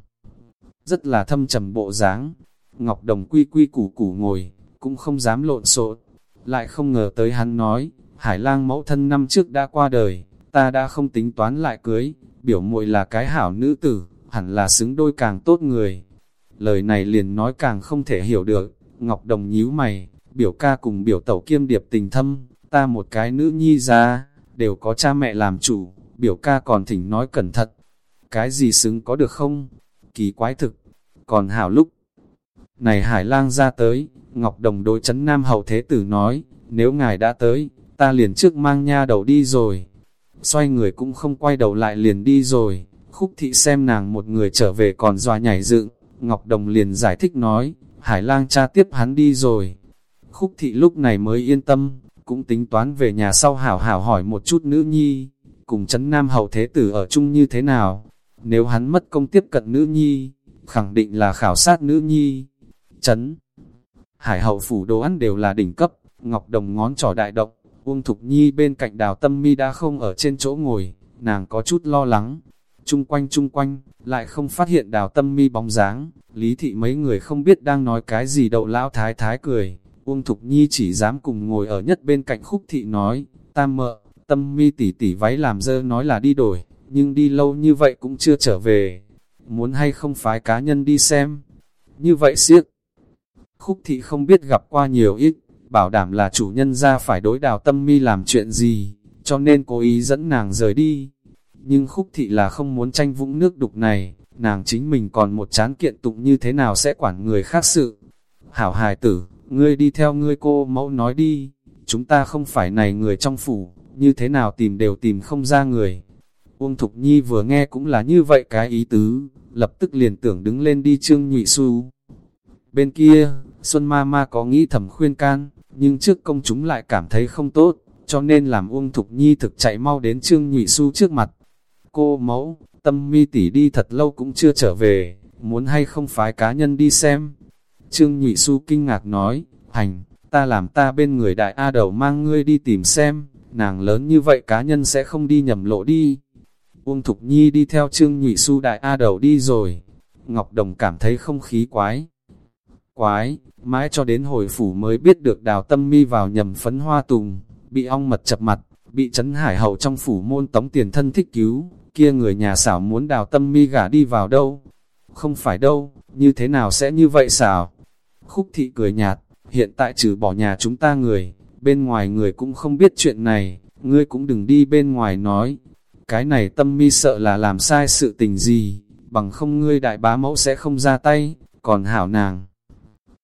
Rất là thâm trầm bộ dáng. Ngọc Đồng quy quy củ củ ngồi, cũng không dám lộn xộn, lại không ngờ tới hắn nói, Hải lang mẫu thân năm trước đã qua đời, ta đã không tính toán lại cưới, biểu muội là cái hảo nữ tử, hẳn là xứng đôi càng tốt người. Lời này liền nói càng không thể hiểu được, Ngọc Đồng nhíu mày, biểu ca cùng biểu tẩu kiêm điệp tình thâm, ta một cái nữ nhi ra, đều có cha mẹ làm chủ, biểu ca còn thỉnh nói cẩn thận. Cái gì xứng có được không? Kỳ quái thực. Còn hảo lúc này Hải lang ra tới, Ngọc Đồng đối chấn Nam Hậu Thế Tử nói, nếu ngài đã tới, ta liền trước mang nha đầu đi rồi. Xoay người cũng không quay đầu lại liền đi rồi, khúc thị xem nàng một người trở về còn dòa nhảy dựng, Ngọc Đồng liền giải thích nói, Hải lang cha tiếp hắn đi rồi. Khúc thị lúc này mới yên tâm, cũng tính toán về nhà sau hảo hảo hỏi một chút nữ nhi, cùng chấn nam hậu thế tử ở chung như thế nào. Nếu hắn mất công tiếp cận nữ nhi, khẳng định là khảo sát nữ nhi. Chấn Hải hậu phủ đồ ăn đều là đỉnh cấp, Ngọc Đồng ngón trỏ đại động, Uông Thục Nhi bên cạnh đào tâm mi đã không ở trên chỗ ngồi, nàng có chút lo lắng. Trung quanh trung quanh, lại không phát hiện đào tâm mi bóng dáng, lý thị mấy người không biết đang nói cái gì đậu lão thái thái cười. Uông Thục Nhi chỉ dám cùng ngồi ở nhất bên cạnh khúc thị nói, tam mợ, tâm mi tỉ tỉ váy làm dơ nói là đi đổi, nhưng đi lâu như vậy cũng chưa trở về. Muốn hay không phái cá nhân đi xem. Như vậy siếc Khúc thị không biết gặp qua nhiều ít, bảo đảm là chủ nhân ra phải đối đào tâm mi làm chuyện gì, cho nên cố ý dẫn nàng rời đi. Nhưng khúc thị là không muốn tranh vũng nước đục này, nàng chính mình còn một chán kiện tụng như thế nào sẽ quản người khác sự. Hảo hài tử, ngươi đi theo ngươi cô mẫu nói đi, chúng ta không phải này người trong phủ, như thế nào tìm đều tìm không ra người. Uông Thục Nhi vừa nghe cũng là như vậy cái ý tứ, lập tức liền tưởng đứng lên đi trương nhụy su. Bên kia, Xuân Ma Ma có nghĩ thầm khuyên can, nhưng trước công chúng lại cảm thấy không tốt, cho nên làm Uông Thục Nhi thực chạy mau đến Trương Nhụy Su trước mặt. Cô mẫu, tâm mi tỷ đi thật lâu cũng chưa trở về, muốn hay không phái cá nhân đi xem. Trương Nhụy Su kinh ngạc nói, hành, ta làm ta bên người đại A đầu mang ngươi đi tìm xem, nàng lớn như vậy cá nhân sẽ không đi nhầm lộ đi. Uông Thục Nhi đi theo Trương Nhụy Su đại A đầu đi rồi. Ngọc Đồng cảm thấy không khí quái. Quái, mãi cho đến hồi phủ mới biết được đào tâm mi vào nhầm phấn hoa tùng, bị ong mật chập mặt, bị chấn hải hậu trong phủ môn tống tiền thân thích cứu, kia người nhà xảo muốn đào tâm mi gả đi vào đâu. Không phải đâu, như thế nào sẽ như vậy xảo? Khúc thị cười nhạt, hiện tại trừ bỏ nhà chúng ta người, bên ngoài người cũng không biết chuyện này, ngươi cũng đừng đi bên ngoài nói. Cái này tâm mi sợ là làm sai sự tình gì, bằng không ngươi đại bá mẫu sẽ không ra tay, còn hảo nàng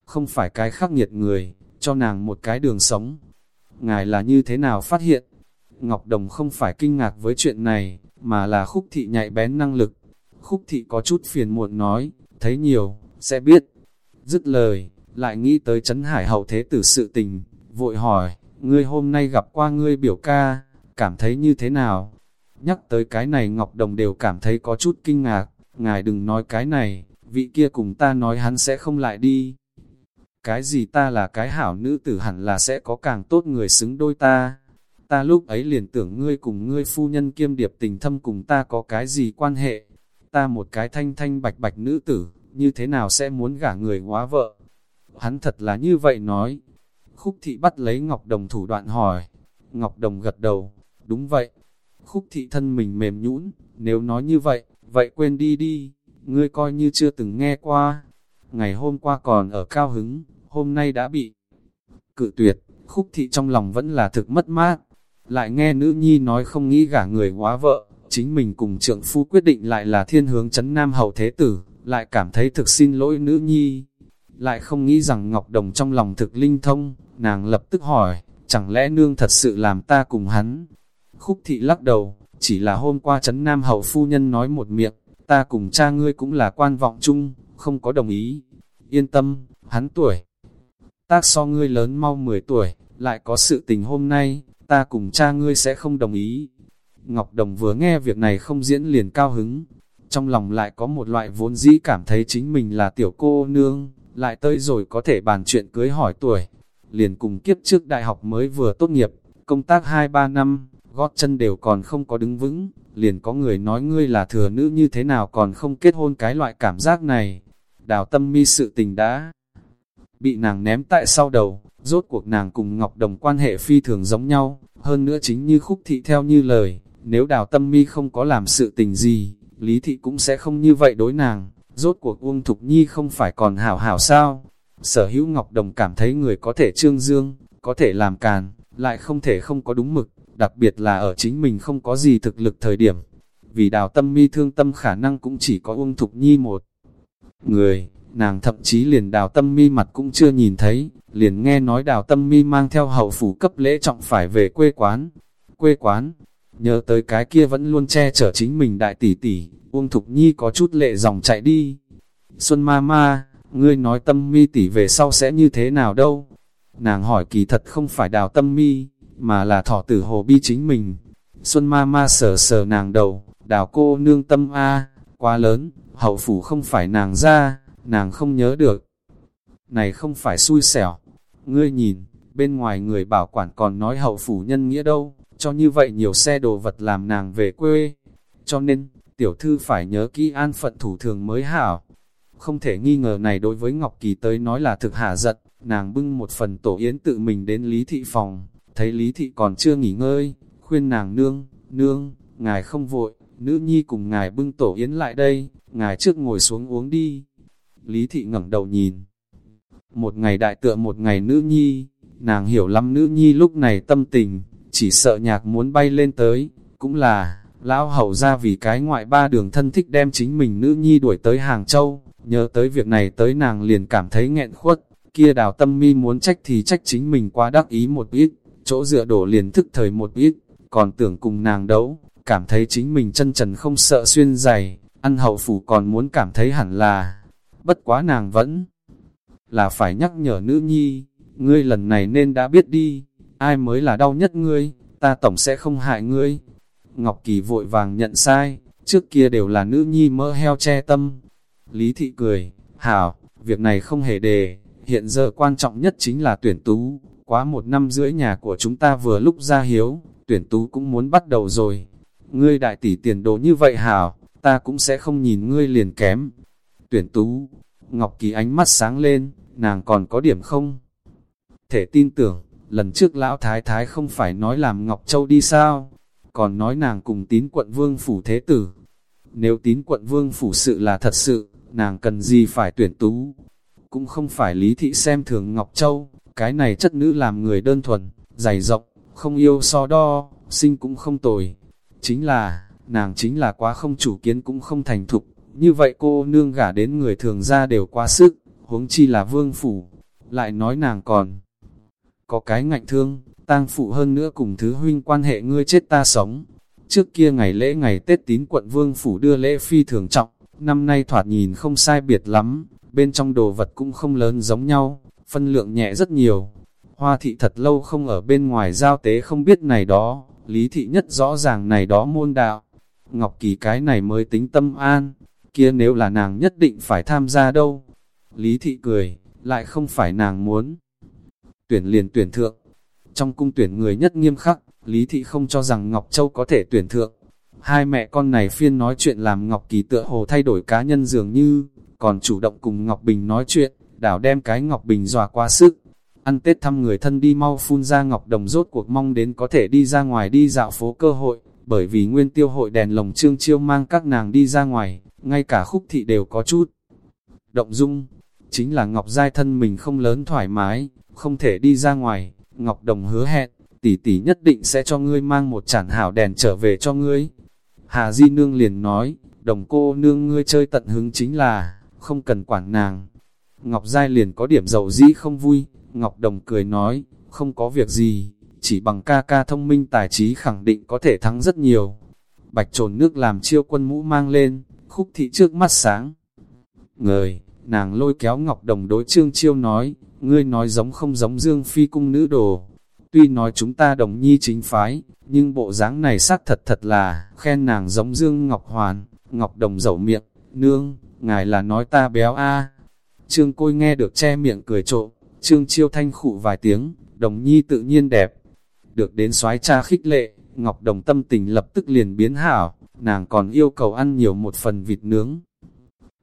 không phải cái khắc nghiệt người, cho nàng một cái đường sống. Ngài là như thế nào phát hiện? Ngọc Đồng không phải kinh ngạc với chuyện này, mà là khúc thị nhạy bén năng lực. Khúc thị có chút phiền muộn nói, thấy nhiều, sẽ biết. Dứt lời, lại nghĩ tới chấn hải hậu thế tử sự tình, vội hỏi, ngươi hôm nay gặp qua ngươi biểu ca, cảm thấy như thế nào? Nhắc tới cái này Ngọc Đồng đều cảm thấy có chút kinh ngạc, ngài đừng nói cái này, vị kia cùng ta nói hắn sẽ không lại đi cái gì ta là cái hảo nữ tử hẳn là sẽ có càng tốt người xứng đôi ta. Ta lúc ấy liền tưởng ngươi cùng ngươi phu nhân kiêm điệp tình thâm cùng ta có cái gì quan hệ. Ta một cái thanh thanh bạch bạch nữ tử, như thế nào sẽ muốn gả người hóa vợ. Hắn thật là như vậy nói. Khúc thị bắt lấy Ngọc Đồng thủ đoạn hỏi. Ngọc Đồng gật đầu, đúng vậy. Khúc thị thân mình mềm nhũn, nếu nói như vậy, vậy quên đi đi, ngươi coi như chưa từng nghe qua. Ngày hôm qua còn ở cao hứng, hôm nay đã bị cự tuyệt, khúc thị trong lòng vẫn là thực mất mát. Lại nghe nữ nhi nói không nghĩ gả người hóa vợ, chính mình cùng trượng phu quyết định lại là thiên hướng chấn nam hậu thế tử, lại cảm thấy thực xin lỗi nữ nhi. Lại không nghĩ rằng Ngọc Đồng trong lòng thực linh thông, nàng lập tức hỏi, chẳng lẽ nương thật sự làm ta cùng hắn? Khúc thị lắc đầu, chỉ là hôm qua chấn nam hậu phu nhân nói một miệng, ta cùng cha ngươi cũng là quan vọng chung, không có đồng ý. Yên tâm, hắn tuổi tác so ngươi lớn mau 10 tuổi, lại có sự tình hôm nay, ta cùng cha ngươi sẽ không đồng ý. Ngọc Đồng vừa nghe việc này không diễn liền cao hứng, trong lòng lại có một loại vốn dĩ cảm thấy chính mình là tiểu cô nương, lại tới rồi có thể bàn chuyện cưới hỏi tuổi. Liền cùng kiếp trước đại học mới vừa tốt nghiệp, công tác 2-3 năm, gót chân đều còn không có đứng vững, liền có người nói ngươi là thừa nữ như thế nào còn không kết hôn cái loại cảm giác này. Đào tâm mi sự tình đã bị nàng ném tại sau đầu, rốt cuộc nàng cùng Ngọc Đồng quan hệ phi thường giống nhau, hơn nữa chính như khúc thị theo như lời, nếu đào tâm mi không có làm sự tình gì, Lý thị cũng sẽ không như vậy đối nàng, rốt cuộc Uông Thục Nhi không phải còn hảo hảo sao. Sở hữu Ngọc Đồng cảm thấy người có thể trương dương, có thể làm càn, lại không thể không có đúng mực, đặc biệt là ở chính mình không có gì thực lực thời điểm. Vì đào tâm mi thương tâm khả năng cũng chỉ có Uông Thục Nhi một người, nàng thậm chí liền đào tâm mi mặt cũng chưa nhìn thấy, liền nghe nói đào tâm mi mang theo hậu phủ cấp lễ trọng phải về quê quán. Quê quán, nhớ tới cái kia vẫn luôn che chở chính mình đại tỷ tỷ, Uông Thục Nhi có chút lệ dòng chạy đi. Xuân ma ma, ngươi nói tâm mi tỷ về sau sẽ như thế nào đâu? Nàng hỏi kỳ thật không phải đào tâm mi, mà là thỏ tử hồ bi chính mình. Xuân ma ma sờ sờ nàng đầu, đào cô nương tâm A, quá lớn, hậu phủ không phải nàng ra, nàng không nhớ được. Này không phải xui xẻo, ngươi nhìn, bên ngoài người bảo quản còn nói hậu phủ nhân nghĩa đâu, cho như vậy nhiều xe đồ vật làm nàng về quê. Cho nên, tiểu thư phải nhớ kỹ an phận thủ thường mới hảo. Không thể nghi ngờ này đối với Ngọc Kỳ tới nói là thực hạ giật, nàng bưng một phần tổ yến tự mình đến Lý Thị phòng, thấy Lý Thị còn chưa nghỉ ngơi, khuyên nàng nương, nương, ngài không vội, nữ nhi cùng ngài bưng tổ yến lại đây, ngài trước ngồi xuống uống đi. Lý Thị ngẩng đầu nhìn, một ngày đại tựa một ngày nữ nhi, nàng hiểu lắm nữ nhi lúc này tâm tình, chỉ sợ nhạc muốn bay lên tới, cũng là, lão hầu ra vì cái ngoại ba đường thân thích đem chính mình nữ nhi đuổi tới Hàng Châu, nhớ tới việc này tới nàng liền cảm thấy nghẹn khuất, kia đào tâm mi muốn trách thì trách chính mình quá đắc ý một ít, chỗ dựa đổ liền thức thời một ít, còn tưởng cùng nàng đấu, cảm thấy chính mình chân trần không sợ xuyên dày, ăn hậu phủ còn muốn cảm thấy hẳn là, bất quá nàng vẫn là phải nhắc nhở nữ nhi, ngươi lần này nên đã biết đi, ai mới là đau nhất ngươi, ta tổng sẽ không hại ngươi. Ngọc Kỳ vội vàng nhận sai, trước kia đều là nữ nhi mỡ heo che tâm. Lý Thị cười, hảo, việc này không hề đề, hiện giờ quan trọng nhất chính là tuyển tú, quá một năm rưỡi nhà của chúng ta vừa lúc ra hiếu, tuyển tú cũng muốn bắt đầu rồi. Ngươi đại tỷ tiền đồ như vậy hảo, ta cũng sẽ không nhìn ngươi liền kém. Tuyển tú, Ngọc Kỳ ánh mắt sáng lên, nàng còn có điểm không? Thể tin tưởng, lần trước lão thái thái không phải nói làm Ngọc Châu đi sao? Còn nói nàng cùng tín quận vương phủ thế tử. Nếu tín quận vương phủ sự là thật sự, nàng cần gì phải tuyển tú? Cũng không phải lý thị xem thường Ngọc Châu, cái này chất nữ làm người đơn thuần, dày rộng, không yêu so đo, sinh cũng không tồi. Chính là, nàng chính là quá không chủ kiến cũng không thành thục, như vậy cô nương gả đến người thường ra đều quá sức, huống chi là vương phủ, lại nói nàng còn có cái ngạnh thương, tang phụ hơn nữa cùng thứ huynh quan hệ ngươi chết ta sống. Trước kia ngày lễ ngày Tết tín quận vương phủ đưa lễ phi thường trọng, năm nay thoạt nhìn không sai biệt lắm, bên trong đồ vật cũng không lớn giống nhau, phân lượng nhẹ rất nhiều. Hoa thị thật lâu không ở bên ngoài giao tế không biết này đó, lý thị nhất rõ ràng này đó môn đạo. Ngọc Kỳ cái này mới tính tâm an, kia nếu là nàng nhất định phải tham gia đâu. Lý thị cười, lại không phải nàng muốn. Tuyển liền tuyển thượng. Trong cung tuyển người nhất nghiêm khắc, Lý thị không cho rằng Ngọc Châu có thể tuyển thượng. Hai mẹ con này phiên nói chuyện làm Ngọc Kỳ tựa hồ thay đổi cá nhân dường như, còn chủ động cùng Ngọc Bình nói chuyện, đảo đem cái Ngọc Bình dòa qua sức. Ăn Tết thăm người thân đi mau phun ra Ngọc Đồng rốt cuộc mong đến có thể đi ra ngoài đi dạo phố cơ hội, bởi vì nguyên tiêu hội đèn lồng trương chiêu mang các nàng đi ra ngoài, ngay cả khúc thị đều có chút. Động dung, chính là Ngọc Giai thân mình không lớn thoải mái, không thể đi ra ngoài, Ngọc Đồng hứa hẹn, tỷ tỷ nhất định sẽ cho ngươi mang một chản hảo đèn trở về cho ngươi. Hà Di Nương liền nói, đồng cô nương ngươi chơi tận hứng chính là, không cần quản nàng. Ngọc Giai liền có điểm dầu dĩ không vui, Ngọc Đồng cười nói, không có việc gì, chỉ bằng ca ca thông minh tài trí khẳng định có thể thắng rất nhiều. Bạch trồn nước làm chiêu quân mũ mang lên, khúc thị trước mắt sáng. người nàng lôi kéo Ngọc Đồng đối trương chiêu nói, ngươi nói giống không giống Dương Phi cung nữ đồ. Tuy nói chúng ta đồng nhi chính phái, nhưng bộ dáng này xác thật thật là, khen nàng giống Dương Ngọc Hoàn, Ngọc Đồng dẩu miệng, nương, ngài là nói ta béo a Trương Côi nghe được che miệng cười trộm, Trương Chiêu thanh khụ vài tiếng, đồng nhi tự nhiên đẹp. Được đến soái cha khích lệ, Ngọc Đồng tâm tình lập tức liền biến hảo, nàng còn yêu cầu ăn nhiều một phần vịt nướng.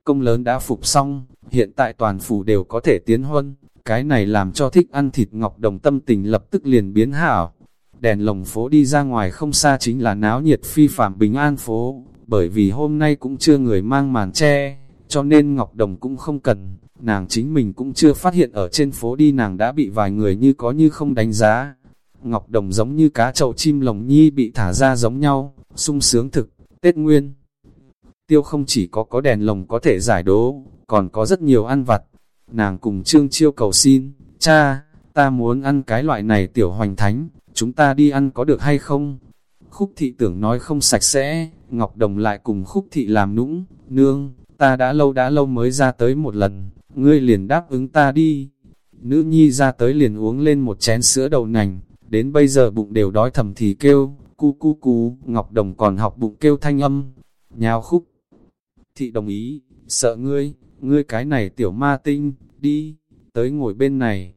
Công lớn đã phục xong, hiện tại toàn phủ đều có thể tiến huân, cái này làm cho thích ăn thịt Ngọc Đồng tâm tình lập tức liền biến hảo. Đèn lồng phố đi ra ngoài không xa chính là náo nhiệt phi phạm bình an phố, bởi vì hôm nay cũng chưa người mang màn che, cho nên Ngọc Đồng cũng không cần, nàng chính mình cũng chưa phát hiện ở trên phố đi nàng đã bị vài người như có như không đánh giá. Ngọc Đồng giống như cá chậu chim lồng nhi bị thả ra giống nhau, sung sướng thực, Tết Nguyên. Tiêu không chỉ có có đèn lồng có thể giải đố, còn có rất nhiều ăn vặt. Nàng cùng Trương Chiêu cầu xin, cha, ta muốn ăn cái loại này tiểu hoành thánh, chúng ta đi ăn có được hay không? Khúc thị tưởng nói không sạch sẽ, Ngọc Đồng lại cùng khúc thị làm nũng, nương, ta đã lâu đã lâu mới ra tới một lần, ngươi liền đáp ứng ta đi. Nữ nhi ra tới liền uống lên một chén sữa đậu nành, đến bây giờ bụng đều đói thầm thì kêu, cu cu cu, Ngọc Đồng còn học bụng kêu thanh âm, nhào khúc. Thị đồng ý, sợ ngươi, ngươi cái này tiểu ma tinh, đi, tới ngồi bên này.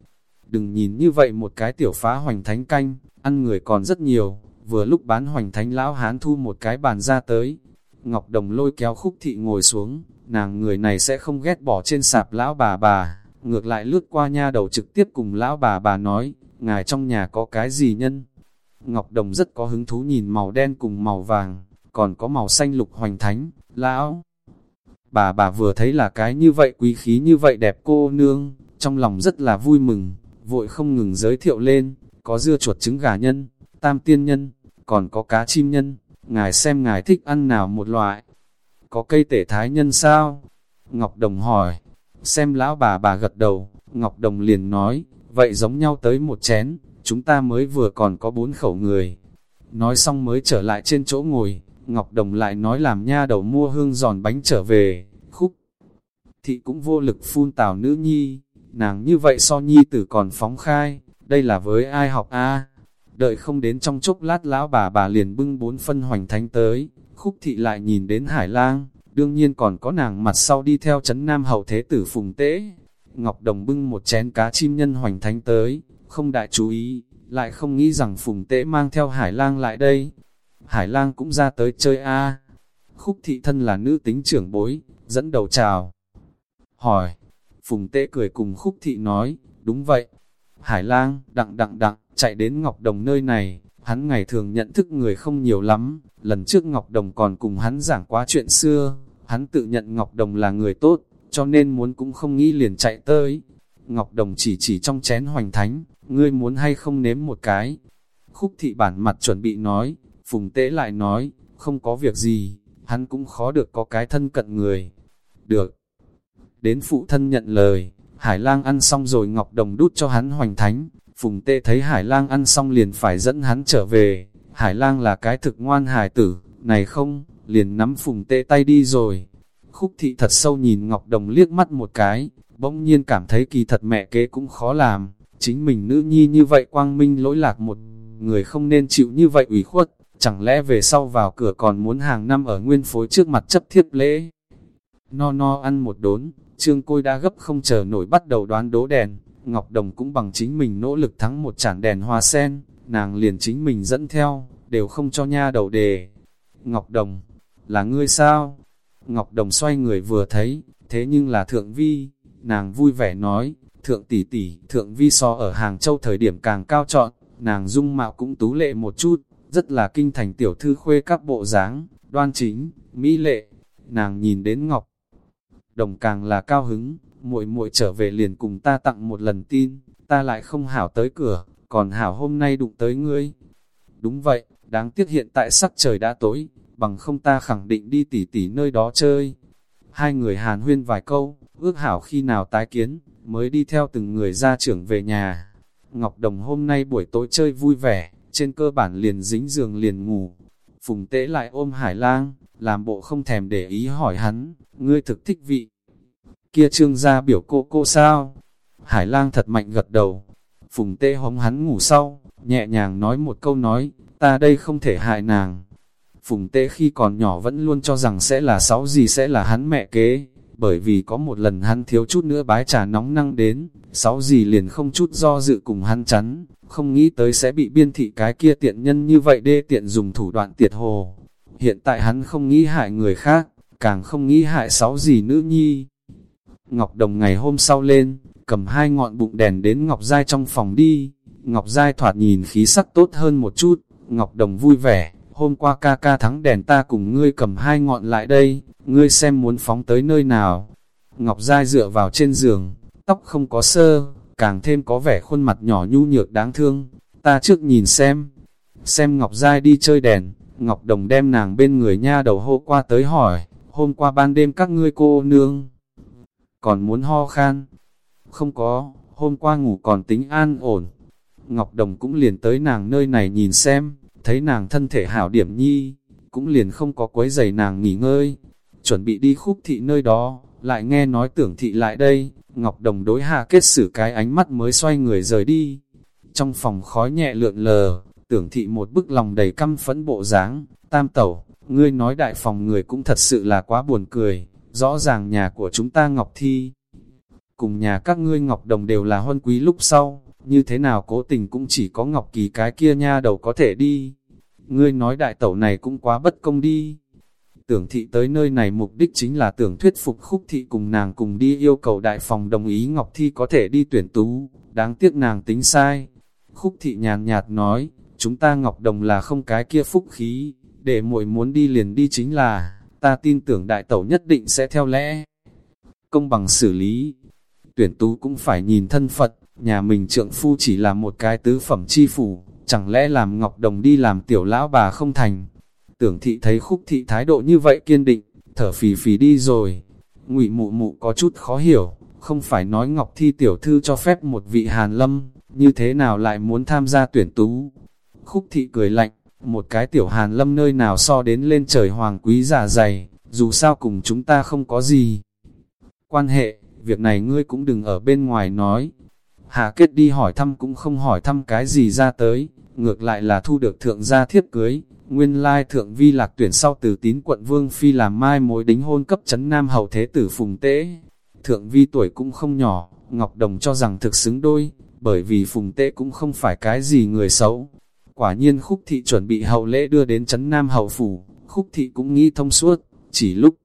Đừng nhìn như vậy một cái tiểu phá hoành thánh canh, ăn người còn rất nhiều, vừa lúc bán hoành thánh lão hán thu một cái bàn ra tới. Ngọc Đồng lôi kéo khúc thị ngồi xuống, nàng người này sẽ không ghét bỏ trên sạp lão bà bà, ngược lại lướt qua nha đầu trực tiếp cùng lão bà bà nói, ngài trong nhà có cái gì nhân? Ngọc Đồng rất có hứng thú nhìn màu đen cùng màu vàng, còn có màu xanh lục hoành thánh, lão. Bà bà vừa thấy là cái như vậy quý khí như vậy đẹp cô nương, trong lòng rất là vui mừng, vội không ngừng giới thiệu lên, có dưa chuột trứng gà nhân, tam tiên nhân, còn có cá chim nhân, ngài xem ngài thích ăn nào một loại. Có cây tể thái nhân sao? Ngọc Đồng hỏi, xem lão bà bà gật đầu, Ngọc Đồng liền nói, vậy giống nhau tới một chén, chúng ta mới vừa còn có bốn khẩu người. Nói xong mới trở lại trên chỗ ngồi, Ngọc Đồng lại nói làm nha đầu mua hương giòn bánh trở về, khúc. Thị cũng vô lực phun tào nữ nhi, nàng như vậy so nhi tử còn phóng khai, đây là với ai học a Đợi không đến trong chốc lát lão bà bà liền bưng bốn phân hoành thánh tới, khúc thị lại nhìn đến hải lang, đương nhiên còn có nàng mặt sau đi theo chấn nam hậu thế tử phùng tế. Ngọc Đồng bưng một chén cá chim nhân hoành thánh tới, không đại chú ý, lại không nghĩ rằng phùng tế mang theo hải lang lại đây. Hải lang cũng ra tới chơi a Khúc thị thân là nữ tính trưởng bối, dẫn đầu chào. Hỏi, phùng tế cười cùng khúc thị nói, đúng vậy. Hải lang, đặng đặng đặng, chạy đến Ngọc Đồng nơi này, hắn ngày thường nhận thức người không nhiều lắm, lần trước Ngọc Đồng còn cùng hắn giảng quá chuyện xưa, hắn tự nhận Ngọc Đồng là người tốt, cho nên muốn cũng không nghĩ liền chạy tới. Ngọc Đồng chỉ chỉ trong chén hoành thánh, ngươi muốn hay không nếm một cái. Khúc thị bản mặt chuẩn bị nói, phùng tế lại nói, không có việc gì, hắn cũng khó được có cái thân cận người. Được. Đến phụ thân nhận lời, Hải lang ăn xong rồi Ngọc Đồng đút cho hắn hoành thánh, Phùng tê thấy Hải lang ăn xong liền phải dẫn hắn trở về, Hải lang là cái thực ngoan hải tử, này không, liền nắm phùng tê tay đi rồi. Khúc thị thật sâu nhìn Ngọc Đồng liếc mắt một cái, bỗng nhiên cảm thấy kỳ thật mẹ kế cũng khó làm, chính mình nữ nhi như vậy quang minh lỗi lạc một người không nên chịu như vậy ủy khuất, chẳng lẽ về sau vào cửa còn muốn hàng năm ở nguyên phối trước mặt chấp thiết lễ. No no ăn một đốn, trương côi đã gấp không chờ nổi bắt đầu đoán đố đèn, Ngọc Đồng cũng bằng chính mình nỗ lực thắng một chản đèn hoa sen, nàng liền chính mình dẫn theo, đều không cho nha đầu đề. Ngọc Đồng, là ngươi sao? Ngọc Đồng xoay người vừa thấy, thế nhưng là Thượng Vi, nàng vui vẻ nói, Thượng tỷ tỷ, Thượng Vi so ở Hàng Châu thời điểm càng cao trọn, nàng dung mạo cũng tú lệ một chút, rất là kinh thành tiểu thư khuê các bộ dáng, đoan chính, mỹ lệ. Nàng nhìn đến Ngọc Đồng càng là cao hứng, muội muội trở về liền cùng ta tặng một lần tin, ta lại không hảo tới cửa, còn hảo hôm nay đụng tới ngươi. Đúng vậy, đáng tiếc hiện tại sắc trời đã tối, bằng không ta khẳng định đi tỉ tỉ nơi đó chơi. Hai người hàn huyên vài câu, ước hảo khi nào tái kiến, mới đi theo từng người ra trưởng về nhà. Ngọc Đồng hôm nay buổi tối chơi vui vẻ, trên cơ bản liền dính giường liền ngủ. Phùng tế lại ôm Hải lang, làm bộ không thèm để ý hỏi hắn, ngươi thực thích vị kia trương gia biểu cô cô sao? Hải lang thật mạnh gật đầu. Phùng tê hống hắn ngủ sau, nhẹ nhàng nói một câu nói, ta đây không thể hại nàng. Phùng tê khi còn nhỏ vẫn luôn cho rằng sẽ là sáu gì sẽ là hắn mẹ kế, bởi vì có một lần hắn thiếu chút nữa bái trà nóng năng đến, sáu gì liền không chút do dự cùng hắn chắn, không nghĩ tới sẽ bị biên thị cái kia tiện nhân như vậy đê tiện dùng thủ đoạn tiệt hồ. Hiện tại hắn không nghĩ hại người khác, càng không nghĩ hại sáu gì nữ nhi. Ngọc Đồng ngày hôm sau lên, cầm hai ngọn bụng đèn đến Ngọc Giai trong phòng đi. Ngọc Giai thoạt nhìn khí sắc tốt hơn một chút, Ngọc Đồng vui vẻ, hôm qua ca ca thắng đèn ta cùng ngươi cầm hai ngọn lại đây, ngươi xem muốn phóng tới nơi nào. Ngọc Giai dựa vào trên giường, tóc không có sơ, càng thêm có vẻ khuôn mặt nhỏ nhu nhược đáng thương. Ta trước nhìn xem, xem Ngọc Giai đi chơi đèn, Ngọc Đồng đem nàng bên người nha đầu hô qua tới hỏi, hôm qua ban đêm các ngươi cô nương còn muốn ho khan. Không có, hôm qua ngủ còn tính an ổn. Ngọc Đồng cũng liền tới nàng nơi này nhìn xem, thấy nàng thân thể hảo điểm nhi, cũng liền không có quấy giày nàng nghỉ ngơi. Chuẩn bị đi khúc thị nơi đó, lại nghe nói tưởng thị lại đây, Ngọc Đồng đối hạ kết xử cái ánh mắt mới xoay người rời đi. Trong phòng khói nhẹ lượn lờ, tưởng thị một bức lòng đầy căm phẫn bộ dáng, tam tẩu, ngươi nói đại phòng người cũng thật sự là quá buồn cười, rõ ràng nhà của chúng ta Ngọc Thi. Cùng nhà các ngươi Ngọc Đồng đều là huân quý lúc sau, như thế nào cố tình cũng chỉ có Ngọc Kỳ cái kia nha đầu có thể đi. Ngươi nói đại tẩu này cũng quá bất công đi. Tưởng thị tới nơi này mục đích chính là tưởng thuyết phục khúc thị cùng nàng cùng đi yêu cầu đại phòng đồng ý Ngọc Thi có thể đi tuyển tú, đáng tiếc nàng tính sai. Khúc thị nhàn nhạt nói, chúng ta Ngọc Đồng là không cái kia phúc khí, để muội muốn đi liền đi chính là, ta tin tưởng đại tẩu nhất định sẽ theo lẽ. Công bằng xử lý, tuyển tú cũng phải nhìn thân Phật, nhà mình trượng phu chỉ là một cái tứ phẩm chi phủ, chẳng lẽ làm Ngọc Đồng đi làm tiểu lão bà không thành. Tưởng thị thấy khúc thị thái độ như vậy kiên định, thở phì phì đi rồi. ngụy mụ mụ có chút khó hiểu, không phải nói Ngọc Thi tiểu thư cho phép một vị hàn lâm, như thế nào lại muốn tham gia tuyển tú. Khúc thị cười lạnh, một cái tiểu hàn lâm nơi nào so đến lên trời hoàng quý giả dày, dù sao cùng chúng ta không có gì. Quan hệ, việc này ngươi cũng đừng ở bên ngoài nói. Hà kết đi hỏi thăm cũng không hỏi thăm cái gì ra tới, ngược lại là thu được thượng gia thiếp cưới. Nguyên lai thượng vi lạc tuyển sau từ tín quận Vương Phi làm mai mối đính hôn cấp chấn Nam Hậu Thế Tử Phùng Tế. Thượng vi tuổi cũng không nhỏ, Ngọc Đồng cho rằng thực xứng đôi, bởi vì Phùng Tế cũng không phải cái gì người xấu, Quả nhiên khúc thị chuẩn bị hậu lễ đưa đến chấn Nam hậu phủ, khúc thị cũng nghĩ thông suốt, chỉ lúc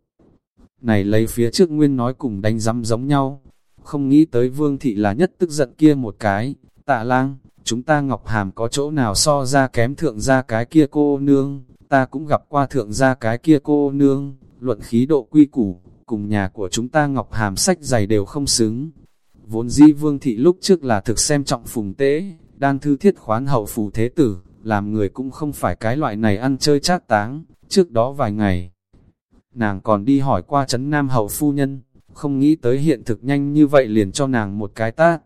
này lấy phía trước nguyên nói cùng đánh rắm giống nhau, không nghĩ tới vương thị là nhất tức giận kia một cái, tạ lang, chúng ta ngọc hàm có chỗ nào so ra kém thượng gia cái kia cô nương, ta cũng gặp qua thượng gia cái kia cô nương, luận khí độ quy củ, cùng nhà của chúng ta ngọc hàm sách dày đều không xứng. Vốn di vương thị lúc trước là thực xem trọng phùng tế, đan thư thiết khoán hậu phù thế tử, làm người cũng không phải cái loại này ăn chơi chát táng, trước đó vài ngày. Nàng còn đi hỏi qua chấn nam hậu phu nhân, không nghĩ tới hiện thực nhanh như vậy liền cho nàng một cái tát.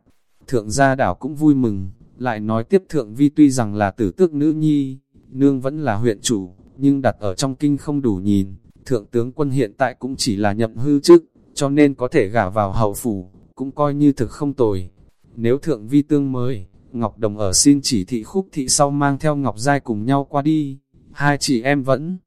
Thượng gia đảo cũng vui mừng, lại nói tiếp thượng vi tuy rằng là tử tước nữ nhi, nương vẫn là huyện chủ, nhưng đặt ở trong kinh không đủ nhìn, thượng tướng quân hiện tại cũng chỉ là nhậm hư chức, cho nên có thể gả vào hậu phủ, cũng coi như thực không tồi. Nếu thượng vi tương mới, Ngọc Đồng ở xin chỉ thị khúc thị sau mang theo Ngọc Giai cùng nhau qua đi, hai chị em vẫn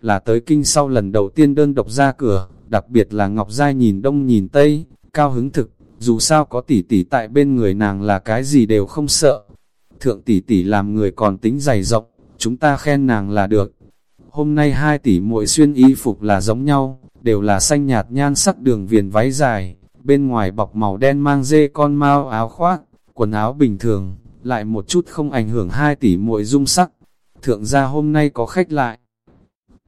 là tới kinh sau lần đầu tiên đơn độc ra cửa, đặc biệt là Ngọc Giai nhìn đông nhìn tây, cao hứng thực, dù sao có tỷ tỷ tại bên người nàng là cái gì đều không sợ. Thượng tỷ tỷ làm người còn tính dày rộng, chúng ta khen nàng là được. Hôm nay hai tỷ muội xuyên y phục là giống nhau, đều là xanh nhạt nhan sắc đường viền váy dài, bên ngoài bọc màu đen mang dê con mau áo khoác, quần áo bình thường, lại một chút không ảnh hưởng hai tỷ muội dung sắc. Thượng gia hôm nay có khách lại.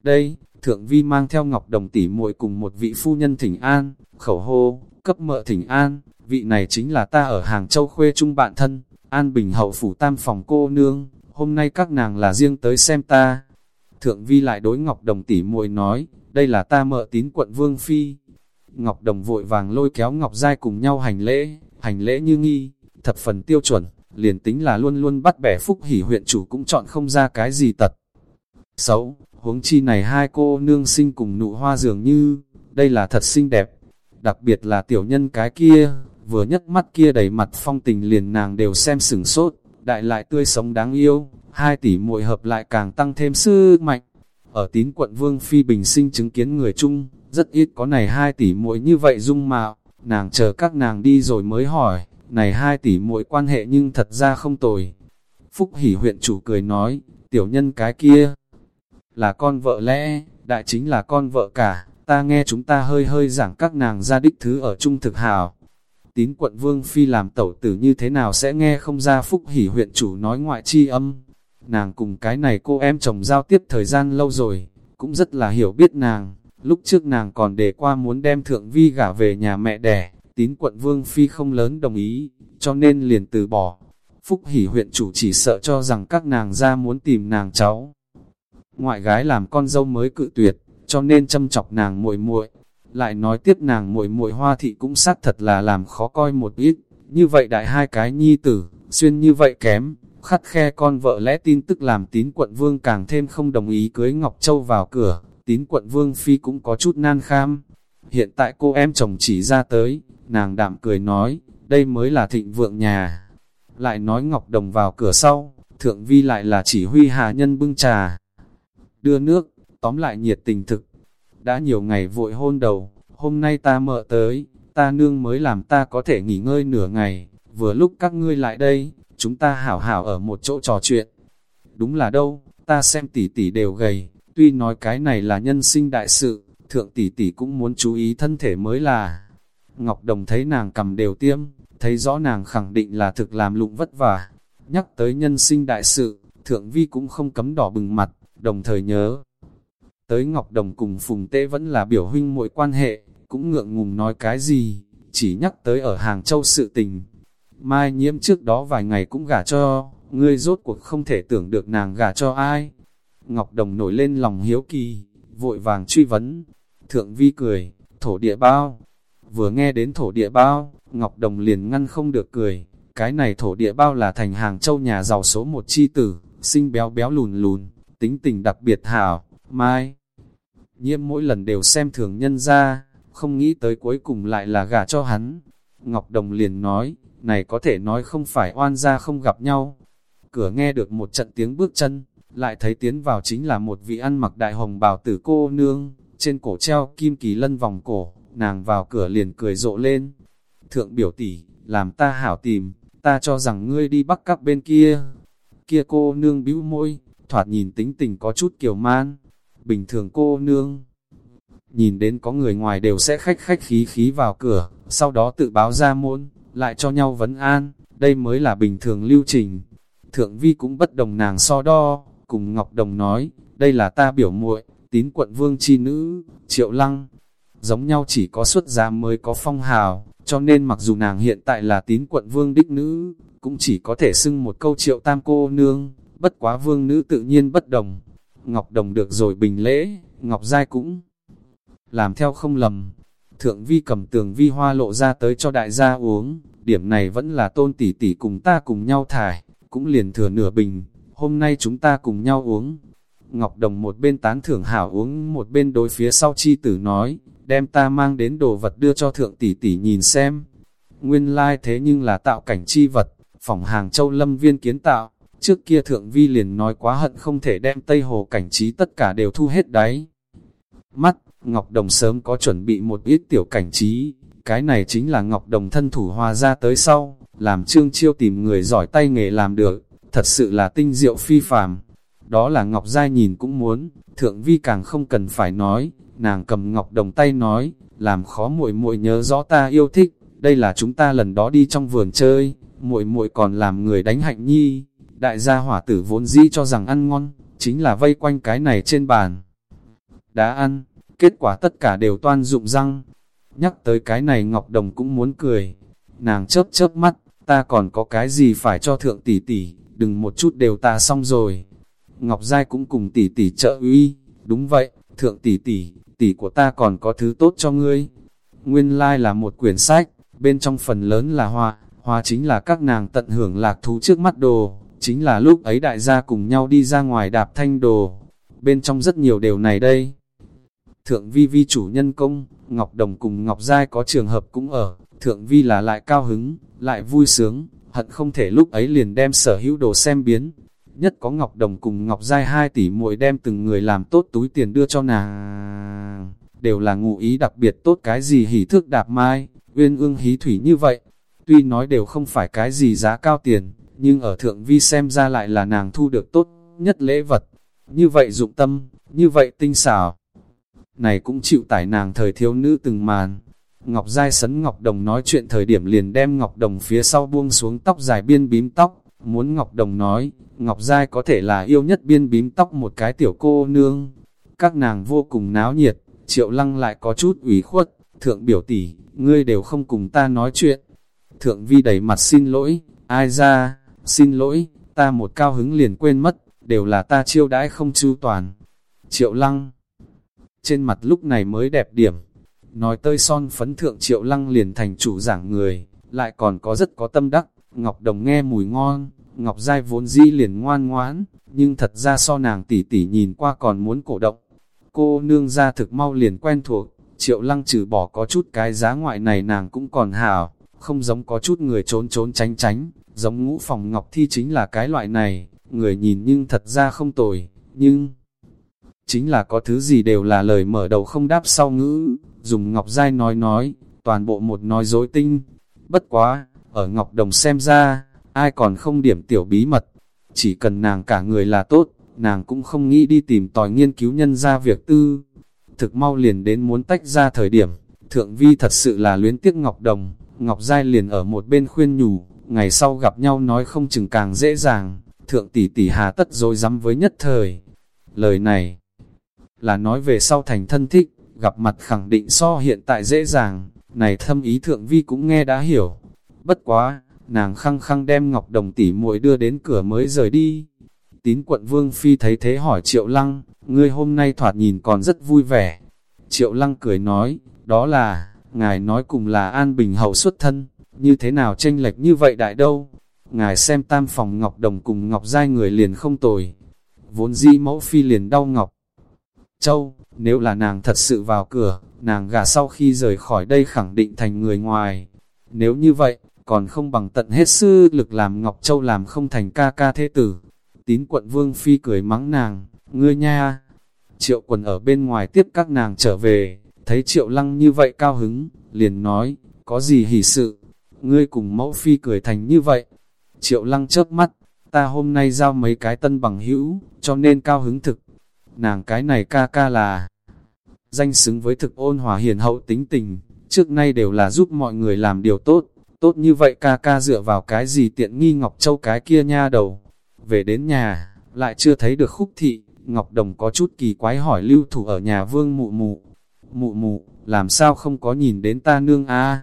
Đây, thượng vi mang theo ngọc đồng tỷ muội cùng một vị phu nhân thỉnh an, khẩu hô, cấp mợ thỉnh an, vị này chính là ta ở Hàng Châu khuê trung bạn thân, an bình hậu phủ tam phòng cô nương, hôm nay các nàng là riêng tới xem ta. Thượng vi lại đối ngọc đồng tỷ muội nói, đây là ta mợ tín quận Vương Phi. Ngọc đồng vội vàng lôi kéo Ngọc Giai cùng nhau hành lễ, hành lễ như nghi, thập phần tiêu chuẩn, liền tính là luôn luôn bắt bẻ phúc hỉ huyện chủ cũng chọn không ra cái gì tật. Xấu, huống chi này hai cô nương sinh cùng nụ hoa dường như, đây là thật xinh đẹp. Đặc biệt là tiểu nhân cái kia, vừa nhấc mắt kia đầy mặt phong tình liền nàng đều xem sửng sốt, đại lại tươi sống đáng yêu, hai tỷ muội hợp lại càng tăng thêm sư mạnh. Ở tín quận Vương Phi Bình sinh chứng kiến người chung, rất ít có này hai tỷ muội như vậy dung mạo, nàng chờ các nàng đi rồi mới hỏi, này hai tỷ muội quan hệ nhưng thật ra không tồi. Phúc hỉ huyện chủ cười nói, tiểu nhân cái kia là con vợ lẽ, đại chính là con vợ cả, ta nghe chúng ta hơi hơi giảng các nàng ra đích thứ ở trung thực hào. Tín quận Vương Phi làm tẩu tử như thế nào sẽ nghe không ra Phúc hỉ huyện chủ nói ngoại chi âm. Nàng cùng cái này cô em chồng giao tiếp thời gian lâu rồi, cũng rất là hiểu biết nàng. Lúc trước nàng còn đề qua muốn đem thượng vi gả về nhà mẹ đẻ, tín quận Vương Phi không lớn đồng ý, cho nên liền từ bỏ. Phúc hỉ huyện chủ chỉ sợ cho rằng các nàng ra muốn tìm nàng cháu. Ngoại gái làm con dâu mới cự tuyệt, cho nên châm chọc nàng muội muội. lại nói tiếp nàng muội muội hoa thị cũng xác thật là làm khó coi một ít, như vậy đại hai cái nhi tử, xuyên như vậy kém, khắt khe con vợ lẽ tin tức làm tín quận vương càng thêm không đồng ý cưới Ngọc Châu vào cửa, tín quận vương phi cũng có chút nan kham. Hiện tại cô em chồng chỉ ra tới, nàng đạm cười nói, đây mới là thịnh vượng nhà. Lại nói Ngọc Đồng vào cửa sau, thượng vi lại là chỉ huy hạ nhân bưng trà. Đưa nước, tóm lại nhiệt tình thực. Đã nhiều ngày vội hôn đầu, hôm nay ta mợ tới, ta nương mới làm ta có thể nghỉ ngơi nửa ngày, vừa lúc các ngươi lại đây, chúng ta hảo hảo ở một chỗ trò chuyện. Đúng là đâu, ta xem tỷ tỷ đều gầy, tuy nói cái này là nhân sinh đại sự, thượng tỷ tỷ cũng muốn chú ý thân thể mới là. Ngọc Đồng thấy nàng cầm đều tiêm, thấy rõ nàng khẳng định là thực làm lụng vất vả. Nhắc tới nhân sinh đại sự, thượng vi cũng không cấm đỏ bừng mặt, đồng thời nhớ. Tới Ngọc Đồng cùng Phùng tê vẫn là biểu huynh muội quan hệ, cũng ngượng ngùng nói cái gì, chỉ nhắc tới ở Hàng Châu sự tình. Mai nhiễm trước đó vài ngày cũng gả cho, ngươi rốt cuộc không thể tưởng được nàng gả cho ai. Ngọc Đồng nổi lên lòng hiếu kỳ, vội vàng truy vấn. Thượng vi cười, thổ địa bao. Vừa nghe đến thổ địa bao, Ngọc Đồng liền ngăn không được cười. Cái này thổ địa bao là thành hàng châu nhà giàu số một chi tử, sinh béo béo lùn lùn, tính tình đặc biệt hảo, mai. Nhiễm mỗi lần đều xem thường nhân ra, không nghĩ tới cuối cùng lại là gả cho hắn. Ngọc Đồng liền nói, này có thể nói không phải oan gia không gặp nhau. Cửa nghe được một trận tiếng bước chân, lại thấy tiến vào chính là một vị ăn mặc đại hồng bào tử cô nương, trên cổ treo kim kỳ lân vòng cổ, nàng vào cửa liền cười rộ lên. Thượng biểu tỷ, làm ta hảo tìm, ta cho rằng ngươi đi bắt các bên kia. Kia cô nương bĩu môi, thoạt nhìn tính tình có chút kiều man. Bình thường cô nương, nhìn đến có người ngoài đều sẽ khách khách khí khí vào cửa, sau đó tự báo ra môn, lại cho nhau vấn an, đây mới là bình thường lưu trình. Thượng vi cũng bất đồng nàng so đo, cùng Ngọc Đồng nói, đây là ta biểu muội tín quận vương chi nữ, triệu lăng. Giống nhau chỉ có xuất gia mới có phong hào, cho nên mặc dù nàng hiện tại là tín quận vương đích nữ, cũng chỉ có thể xưng một câu triệu tam cô nương, bất quá vương nữ tự nhiên bất đồng. Ngọc Đồng được rồi bình lễ, Ngọc Giai cũng làm theo không lầm. Thượng vi cầm tường vi hoa lộ ra tới cho đại gia uống, điểm này vẫn là tôn tỷ tỷ cùng ta cùng nhau thải, cũng liền thừa nửa bình, hôm nay chúng ta cùng nhau uống. Ngọc Đồng một bên tán thưởng hảo uống một bên đối phía sau chi tử nói, đem ta mang đến đồ vật đưa cho thượng tỷ tỷ nhìn xem. Nguyên lai like thế nhưng là tạo cảnh chi vật, phòng hàng châu lâm viên kiến tạo, trước kia thượng vi liền nói quá hận không thể đem Tây Hồ cảnh trí tất cả đều thu hết đáy. Mắt, Ngọc Đồng sớm có chuẩn bị một ít tiểu cảnh trí, cái này chính là Ngọc Đồng thân thủ hòa ra tới sau, làm Trương Chiêu tìm người giỏi tay nghề làm được, thật sự là tinh diệu phi phàm. Đó là Ngọc Giai nhìn cũng muốn, Thượng Vi càng không cần phải nói, nàng cầm Ngọc Đồng tay nói, làm khó muội muội nhớ rõ ta yêu thích, đây là chúng ta lần đó đi trong vườn chơi, muội muội còn làm người đánh hạnh nhi, đại gia hỏa tử vốn dĩ cho rằng ăn ngon, chính là vây quanh cái này trên bàn. Đã ăn, kết quả tất cả đều toan dụng răng. Nhắc tới cái này Ngọc Đồng cũng muốn cười. Nàng chớp chớp mắt, ta còn có cái gì phải cho thượng tỷ tỷ, đừng một chút đều ta xong rồi. Ngọc Giai cũng cùng tỷ tỷ trợ uy, đúng vậy, thượng tỷ tỷ, tỷ của ta còn có thứ tốt cho ngươi. Nguyên lai like là một quyển sách, bên trong phần lớn là hoa, hoa chính là các nàng tận hưởng lạc thú trước mắt đồ, chính là lúc ấy đại gia cùng nhau đi ra ngoài đạp thanh đồ. Bên trong rất nhiều điều này đây. Thượng vi vi chủ nhân công, Ngọc Đồng cùng Ngọc Giai có trường hợp cũng ở, Thượng vi là lại cao hứng, lại vui sướng, hận không thể lúc ấy liền đem sở hữu đồ xem biến. Nhất có Ngọc Đồng cùng Ngọc Giai hai tỷ muội đem từng người làm tốt túi tiền đưa cho nàng. Đều là ngụ ý đặc biệt tốt cái gì hỉ thước đạp mai, uyên ương hí thủy như vậy. Tuy nói đều không phải cái gì giá cao tiền, nhưng ở thượng vi xem ra lại là nàng thu được tốt nhất lễ vật. Như vậy dụng tâm, như vậy tinh xảo. Này cũng chịu tải nàng thời thiếu nữ từng màn. Ngọc Giai sấn Ngọc Đồng nói chuyện thời điểm liền đem Ngọc Đồng phía sau buông xuống tóc dài biên bím tóc. Muốn Ngọc Đồng nói, Ngọc Giai có thể là yêu nhất biên bím tóc một cái tiểu cô nương. Các nàng vô cùng náo nhiệt, triệu lăng lại có chút ủy khuất. Thượng biểu tỷ, ngươi đều không cùng ta nói chuyện. Thượng vi đầy mặt xin lỗi, ai ra, xin lỗi, ta một cao hứng liền quên mất, đều là ta chiêu đãi không chu toàn. Triệu lăng, trên mặt lúc này mới đẹp điểm, nói tơi son phấn thượng triệu lăng liền thành chủ giảng người, lại còn có rất có tâm đắc, Ngọc Đồng nghe mùi ngon, Ngọc Giai vốn dĩ liền ngoan ngoãn, nhưng thật ra so nàng tỉ tỉ nhìn qua còn muốn cổ động. Cô nương ra thực mau liền quen thuộc, triệu lăng trừ bỏ có chút cái giá ngoại này nàng cũng còn hảo, không giống có chút người trốn trốn tránh tránh, giống ngũ phòng Ngọc Thi chính là cái loại này, người nhìn nhưng thật ra không tồi, nhưng chính là có thứ gì đều là lời mở đầu không đáp sau ngữ, dùng Ngọc Giai nói nói, toàn bộ một nói dối tinh. Bất quá, ở Ngọc Đồng xem ra, ai còn không điểm tiểu bí mật, chỉ cần nàng cả người là tốt, nàng cũng không nghĩ đi tìm tòi nghiên cứu nhân ra việc tư. Thực mau liền đến muốn tách ra thời điểm, Thượng Vi thật sự là luyến tiếc Ngọc Đồng, Ngọc Giai liền ở một bên khuyên nhủ, ngày sau gặp nhau nói không chừng càng dễ dàng, Thượng tỷ tỷ hà tất rồi dám với nhất thời. Lời này là nói về sau thành thân thích, gặp mặt khẳng định so hiện tại dễ dàng, này thâm ý Thượng Vi cũng nghe đã hiểu. Bất quá, nàng khăng khăng đem Ngọc Đồng tỷ muội đưa đến cửa mới rời đi. Tín quận Vương Phi thấy thế hỏi Triệu Lăng, ngươi hôm nay thoạt nhìn còn rất vui vẻ. Triệu Lăng cười nói, đó là, ngài nói cùng là An Bình hậu xuất thân, như thế nào tranh lệch như vậy đại đâu. Ngài xem tam phòng Ngọc Đồng cùng Ngọc Giai người liền không tồi. Vốn di mẫu phi liền đau Ngọc. Châu, nếu là nàng thật sự vào cửa, nàng gà sau khi rời khỏi đây khẳng định thành người ngoài. Nếu như vậy, còn không bằng tận hết sư lực làm Ngọc Châu làm không thành ca ca thế tử. Tín quận Vương Phi cười mắng nàng, ngươi nha. Triệu quần ở bên ngoài tiếp các nàng trở về, thấy triệu lăng như vậy cao hứng, liền nói, có gì hỉ sự, ngươi cùng mẫu Phi cười thành như vậy. Triệu lăng chớp mắt, ta hôm nay giao mấy cái tân bằng hữu, cho nên cao hứng thực. Nàng cái này ca ca là danh xứng với thực ôn hòa hiền hậu tính tình, trước nay đều là giúp mọi người làm điều tốt, tốt như vậy ca ca dựa vào cái gì tiện nghi Ngọc Châu cái kia nha đầu. Về đến nhà, lại chưa thấy được khúc thị, Ngọc Đồng có chút kỳ quái hỏi lưu thủ ở nhà vương mụ mụ. Mụ mụ, làm sao không có nhìn đến ta nương a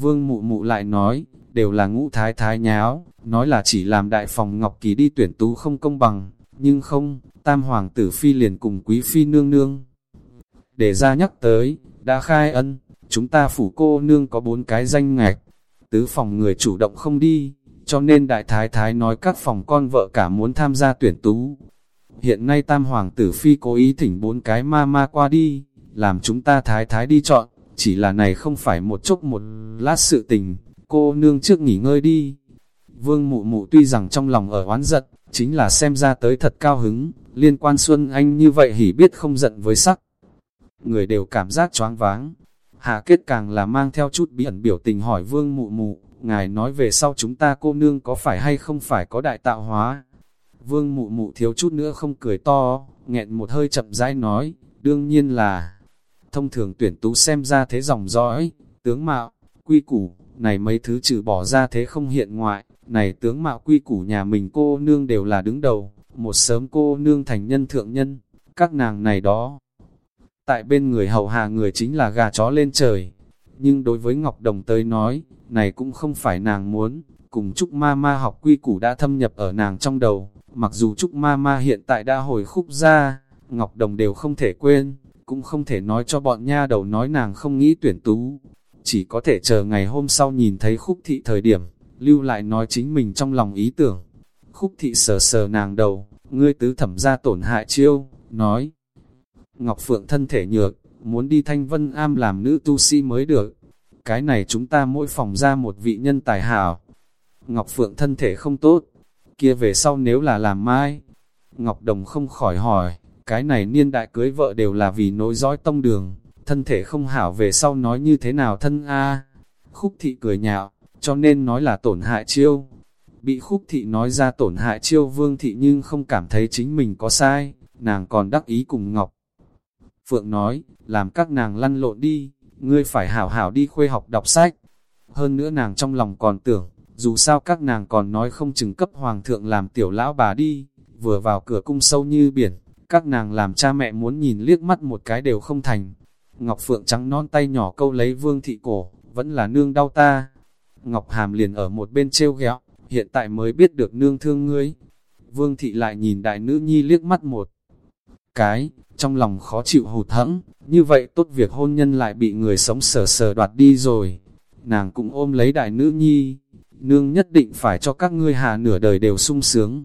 Vương mụ mụ lại nói, đều là ngũ thái thái nháo, nói là chỉ làm đại phòng Ngọc Kỳ đi tuyển tú không công bằng, nhưng không, tam hoàng tử phi liền cùng quý phi nương nương. Để ra nhắc tới, đã khai ân, chúng ta phủ cô nương có bốn cái danh ngạch, tứ phòng người chủ động không đi, cho nên đại thái thái nói các phòng con vợ cả muốn tham gia tuyển tú. Hiện nay tam hoàng tử phi cố ý thỉnh bốn cái ma ma qua đi, làm chúng ta thái thái đi chọn, chỉ là này không phải một chốc một lát sự tình, cô nương trước nghỉ ngơi đi. Vương mụ mụ tuy rằng trong lòng ở oán giận, chính là xem ra tới thật cao hứng, liên quan Xuân Anh như vậy hỉ biết không giận với sắc. Người đều cảm giác choáng váng, Hạ kết càng là mang theo chút bí ẩn biểu tình hỏi vương mụ mụ, ngài nói về sau chúng ta cô nương có phải hay không phải có đại tạo hóa. Vương mụ mụ thiếu chút nữa không cười to, nghẹn một hơi chậm rãi nói, đương nhiên là thông thường tuyển tú xem ra thế dòng dõi, tướng mạo, quy củ, này mấy thứ trừ bỏ ra thế không hiện ngoại, này tướng mạo quy củ nhà mình cô nương đều là đứng đầu, một sớm cô nương thành nhân thượng nhân, các nàng này đó tại bên người hầu hạ người chính là gà chó lên trời. Nhưng đối với Ngọc Đồng tới nói, này cũng không phải nàng muốn, cùng Trúc Ma Ma học quy củ đã thâm nhập ở nàng trong đầu, mặc dù Trúc Ma Ma hiện tại đã hồi khúc ra, Ngọc Đồng đều không thể quên, cũng không thể nói cho bọn nha đầu nói nàng không nghĩ tuyển tú, chỉ có thể chờ ngày hôm sau nhìn thấy khúc thị thời điểm, lưu lại nói chính mình trong lòng ý tưởng. Khúc thị sờ sờ nàng đầu, ngươi tứ thẩm ra tổn hại chiêu, nói, Ngọc Phượng thân thể nhược, muốn đi thanh vân am làm nữ tu sĩ mới được. Cái này chúng ta mỗi phòng ra một vị nhân tài hảo. Ngọc Phượng thân thể không tốt, kia về sau nếu là làm mai. Ngọc Đồng không khỏi hỏi, cái này niên đại cưới vợ đều là vì nối dõi tông đường, thân thể không hảo về sau nói như thế nào thân a Khúc thị cười nhạo, cho nên nói là tổn hại chiêu. Bị khúc thị nói ra tổn hại chiêu vương thị nhưng không cảm thấy chính mình có sai, nàng còn đắc ý cùng Ngọc. Phượng nói, làm các nàng lăn lộn đi, ngươi phải hảo hảo đi khuê học đọc sách. Hơn nữa nàng trong lòng còn tưởng, dù sao các nàng còn nói không chừng cấp hoàng thượng làm tiểu lão bà đi, vừa vào cửa cung sâu như biển, các nàng làm cha mẹ muốn nhìn liếc mắt một cái đều không thành. Ngọc Phượng trắng non tay nhỏ câu lấy vương thị cổ, vẫn là nương đau ta. Ngọc Hàm liền ở một bên treo ghẹo, hiện tại mới biết được nương thương ngươi. Vương thị lại nhìn đại nữ nhi liếc mắt một cái, trong lòng khó chịu hụt hẫng, như vậy tốt việc hôn nhân lại bị người sống sờ sờ đoạt đi rồi. Nàng cũng ôm lấy đại nữ nhi, nương nhất định phải cho các ngươi hà nửa đời đều sung sướng.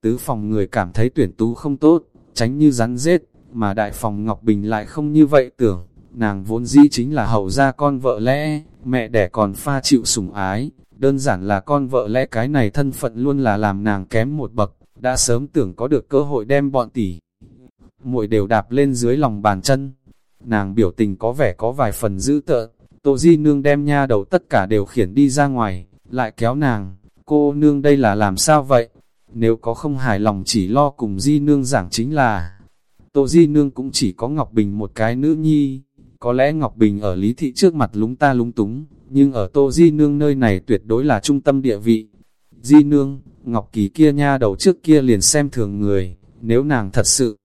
Tứ phòng người cảm thấy tuyển tú không tốt, tránh như rắn rết, mà đại phòng Ngọc Bình lại không như vậy tưởng, nàng vốn dĩ chính là hậu gia con vợ lẽ, mẹ đẻ còn pha chịu sủng ái, đơn giản là con vợ lẽ cái này thân phận luôn là làm nàng kém một bậc, đã sớm tưởng có được cơ hội đem bọn tỷ. muội đều đạp lên dưới lòng bàn chân, nàng biểu tình có vẻ có vài phần dữ tợn, Tô Di Nương đem nha đầu tất cả đều khiển đi ra ngoài, lại kéo nàng, cô nương đây là làm sao vậy? Nếu có không hài lòng chỉ lo cùng Di Nương giảng chính là, Tô Di Nương cũng chỉ có Ngọc Bình một cái nữ nhi, có lẽ Ngọc Bình ở Lý Thị trước mặt lúng ta lúng túng, nhưng ở Tô Di Nương nơi này tuyệt đối là trung tâm địa vị. Di Nương, Ngọc Kỳ kia nha đầu trước kia liền xem thường người, nếu nàng thật sự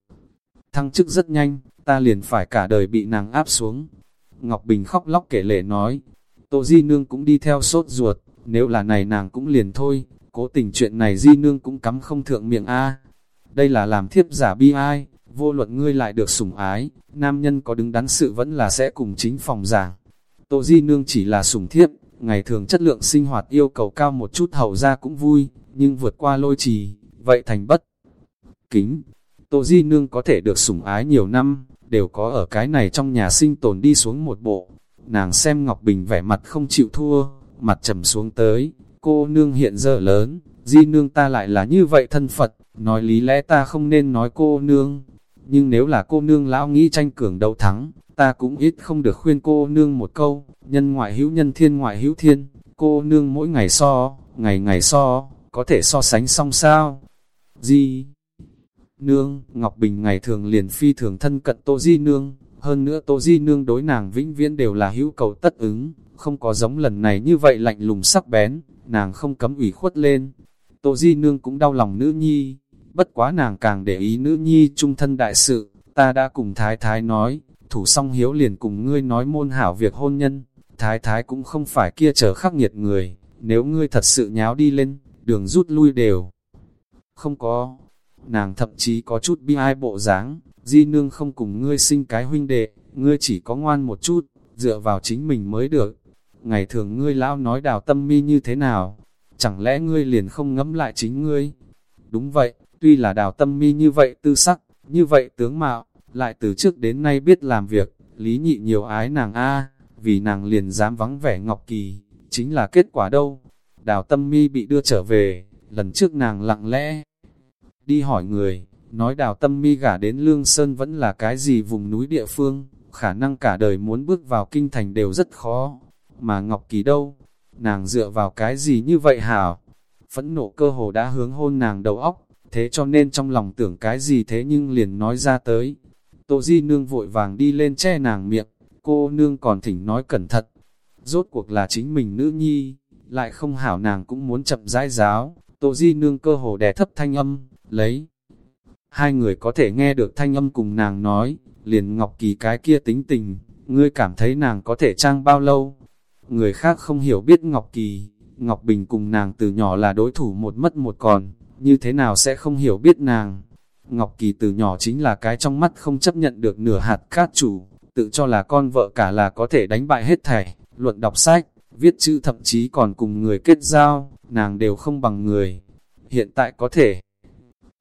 thăng chức rất nhanh, ta liền phải cả đời bị nàng áp xuống. Ngọc Bình khóc lóc kể lệ nói, Tô Di Nương cũng đi theo sốt ruột, nếu là này nàng cũng liền thôi, cố tình chuyện này Di Nương cũng cắm không thượng miệng A. Đây là làm thiếp giả bi ai, vô luận ngươi lại được sủng ái, nam nhân có đứng đắn sự vẫn là sẽ cùng chính phòng giảng. Tô Di Nương chỉ là sủng thiếp, ngày thường chất lượng sinh hoạt yêu cầu cao một chút hầu ra cũng vui, nhưng vượt qua lôi trì, vậy thành bất. Kính, Tô Di Nương có thể được sủng ái nhiều năm, đều có ở cái này trong nhà sinh tồn đi xuống một bộ. Nàng xem Ngọc Bình vẻ mặt không chịu thua, mặt trầm xuống tới, cô nương hiện giờ lớn, Di Nương ta lại là như vậy thân Phật, nói lý lẽ ta không nên nói cô nương, nhưng nếu là cô nương lão nghĩ tranh cường đấu thắng, ta cũng ít không được khuyên cô nương một câu, nhân ngoại hữu nhân thiên ngoại hữu thiên, cô nương mỗi ngày so, ngày ngày so, có thể so sánh song sao? Di Nương, Ngọc Bình ngày thường liền phi thường thân cận Tô Di Nương, hơn nữa Tô Di Nương đối nàng vĩnh viễn đều là hữu cầu tất ứng, không có giống lần này như vậy lạnh lùng sắc bén, nàng không cấm ủy khuất lên. Tô Di Nương cũng đau lòng nữ nhi, bất quá nàng càng để ý nữ nhi trung thân đại sự, ta đã cùng Thái Thái nói, thủ song hiếu liền cùng ngươi nói môn hảo việc hôn nhân, Thái Thái cũng không phải kia chờ khắc nghiệt người, nếu ngươi thật sự nháo đi lên, đường rút lui đều. Không có, nàng thậm chí có chút bi ai bộ dáng, di nương không cùng ngươi sinh cái huynh đệ, ngươi chỉ có ngoan một chút, dựa vào chính mình mới được. Ngày thường ngươi lão nói đào tâm mi như thế nào, chẳng lẽ ngươi liền không ngẫm lại chính ngươi? Đúng vậy, tuy là đào tâm mi như vậy tư sắc, như vậy tướng mạo, lại từ trước đến nay biết làm việc, lý nhị nhiều ái nàng a vì nàng liền dám vắng vẻ Ngọc Kỳ, chính là kết quả đâu. Đào tâm mi bị đưa trở về, lần trước nàng lặng lẽ đi hỏi người, nói đào tâm mi gả đến Lương Sơn vẫn là cái gì vùng núi địa phương, khả năng cả đời muốn bước vào kinh thành đều rất khó. Mà Ngọc Kỳ đâu? Nàng dựa vào cái gì như vậy hảo? Phẫn nộ cơ hồ đã hướng hôn nàng đầu óc, thế cho nên trong lòng tưởng cái gì thế nhưng liền nói ra tới. Tô Di Nương vội vàng đi lên che nàng miệng, cô nương còn thỉnh nói cẩn thận. Rốt cuộc là chính mình nữ nhi, lại không hảo nàng cũng muốn chậm rãi giáo. Tô Di Nương cơ hồ đè thấp thanh âm, lấy. Hai người có thể nghe được thanh âm cùng nàng nói, liền Ngọc Kỳ cái kia tính tình, ngươi cảm thấy nàng có thể trang bao lâu? Người khác không hiểu biết Ngọc Kỳ, Ngọc Bình cùng nàng từ nhỏ là đối thủ một mất một còn, như thế nào sẽ không hiểu biết nàng? Ngọc Kỳ từ nhỏ chính là cái trong mắt không chấp nhận được nửa hạt cát chủ, tự cho là con vợ cả là có thể đánh bại hết thảy, luận đọc sách, viết chữ thậm chí còn cùng người kết giao, nàng đều không bằng người. Hiện tại có thể